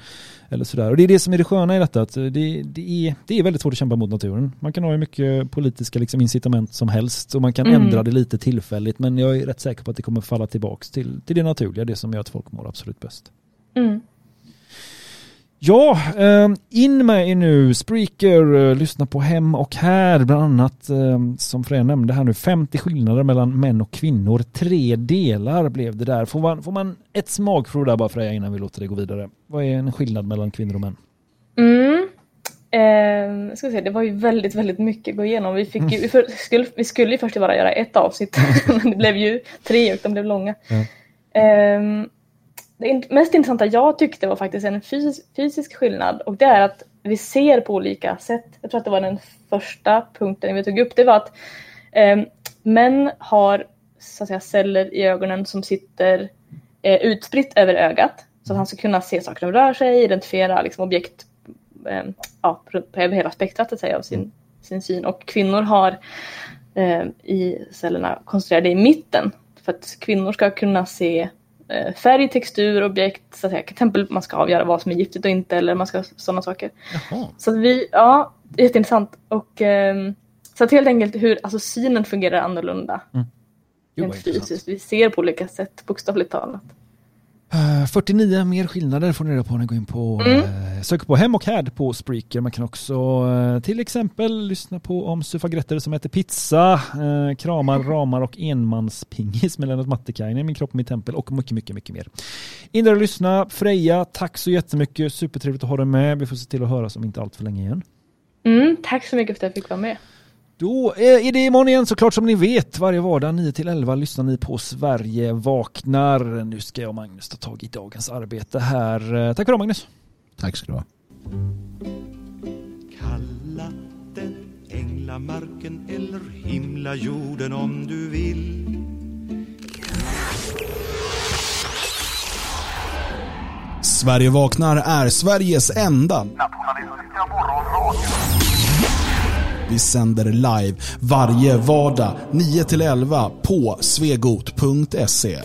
eller sådär. Och det är det som är det sköna i detta att eh, det, det, är, det är väldigt svårt att kämpa mot naturen. Man kan ha hur mycket politiska liksom, incitament som helst och man kan Mm. ändra det lite tillfälligt men jag är rätt säker på att det kommer falla tillbaks till, till det naturliga, det som gör att folk mår absolut bäst. Mm. Ja, eh, in med er nu. Spreaker, eh, lyssna på Hem och Här, bland annat eh, som Freja nämnde här nu, 50 skillnader mellan män och kvinnor. Tre delar blev det där. Får man, får man ett smakprov där bara Freja innan vi låter det gå vidare? Vad är en skillnad mellan kvinnor och män? Mm. Eh, ska se, det var ju väldigt, väldigt mycket att gå igenom. Vi, fick ju, vi, för, skulle, vi skulle ju först bara göra ett avsnitt, men det blev ju tre och de blev långa. Ja. Eh, det mest intressanta jag tyckte var faktiskt en fysisk, fysisk skillnad och det är att vi ser på olika sätt. Jag tror att det var den första punkten vi tog upp. Det var att eh, män har så att säga, celler i ögonen som sitter eh, utspritt över ögat. Så att han ska kunna se saker som rör sig, identifiera liksom, objekt eh, ja, på över hela spektrat att säga, av sin, sin syn. Och kvinnor har eh, i cellerna konstruerade i mitten. För att kvinnor ska kunna se färg, textur, objekt, så att säga. Till exempel man ska avgöra vad som är giftigt och inte eller man ska sådana saker. Jaha. Så vi, ja, jätteintressant. Och ehm, så att helt enkelt hur, alltså synen fungerar annorlunda. Jo, Rent intressant. fysiskt. Vi ser på olika sätt, bokstavligt talat. Eh, 49 mer skillnader får ni reda på när ni går in på Mm. eh, på Hem och Had på Spreaker. Man kan också eh, till exempel lyssna på om suffragetter som äter pizza, eh, kramar, ramar och enmanspingis med Lennart Mattikainen, Min kropp, mitt tempel och mycket, mycket, mycket mer. In där och lyssna. Freja, tack så jättemycket. Supertrevligt att ha dig med. Vi får se till att höras om inte allt för länge igen. Mm, tack så mycket för att jag fick vara med. Då eh, är det imorgon igen såklart som ni vet. Varje vardag 9-11 lyssnar ni på Sverige vaknar. Nu ska jag och Magnus ta tag i dagens arbete här. Eh, Tack för det Magnus. Tack ska du ha. Kalla den änglamarken eller himla jorden om du vill. Sverige vaknar är Sveriges enda Nationalistiska morgonradio. Vi sänder live varje vardag 9-11 på svegot.se.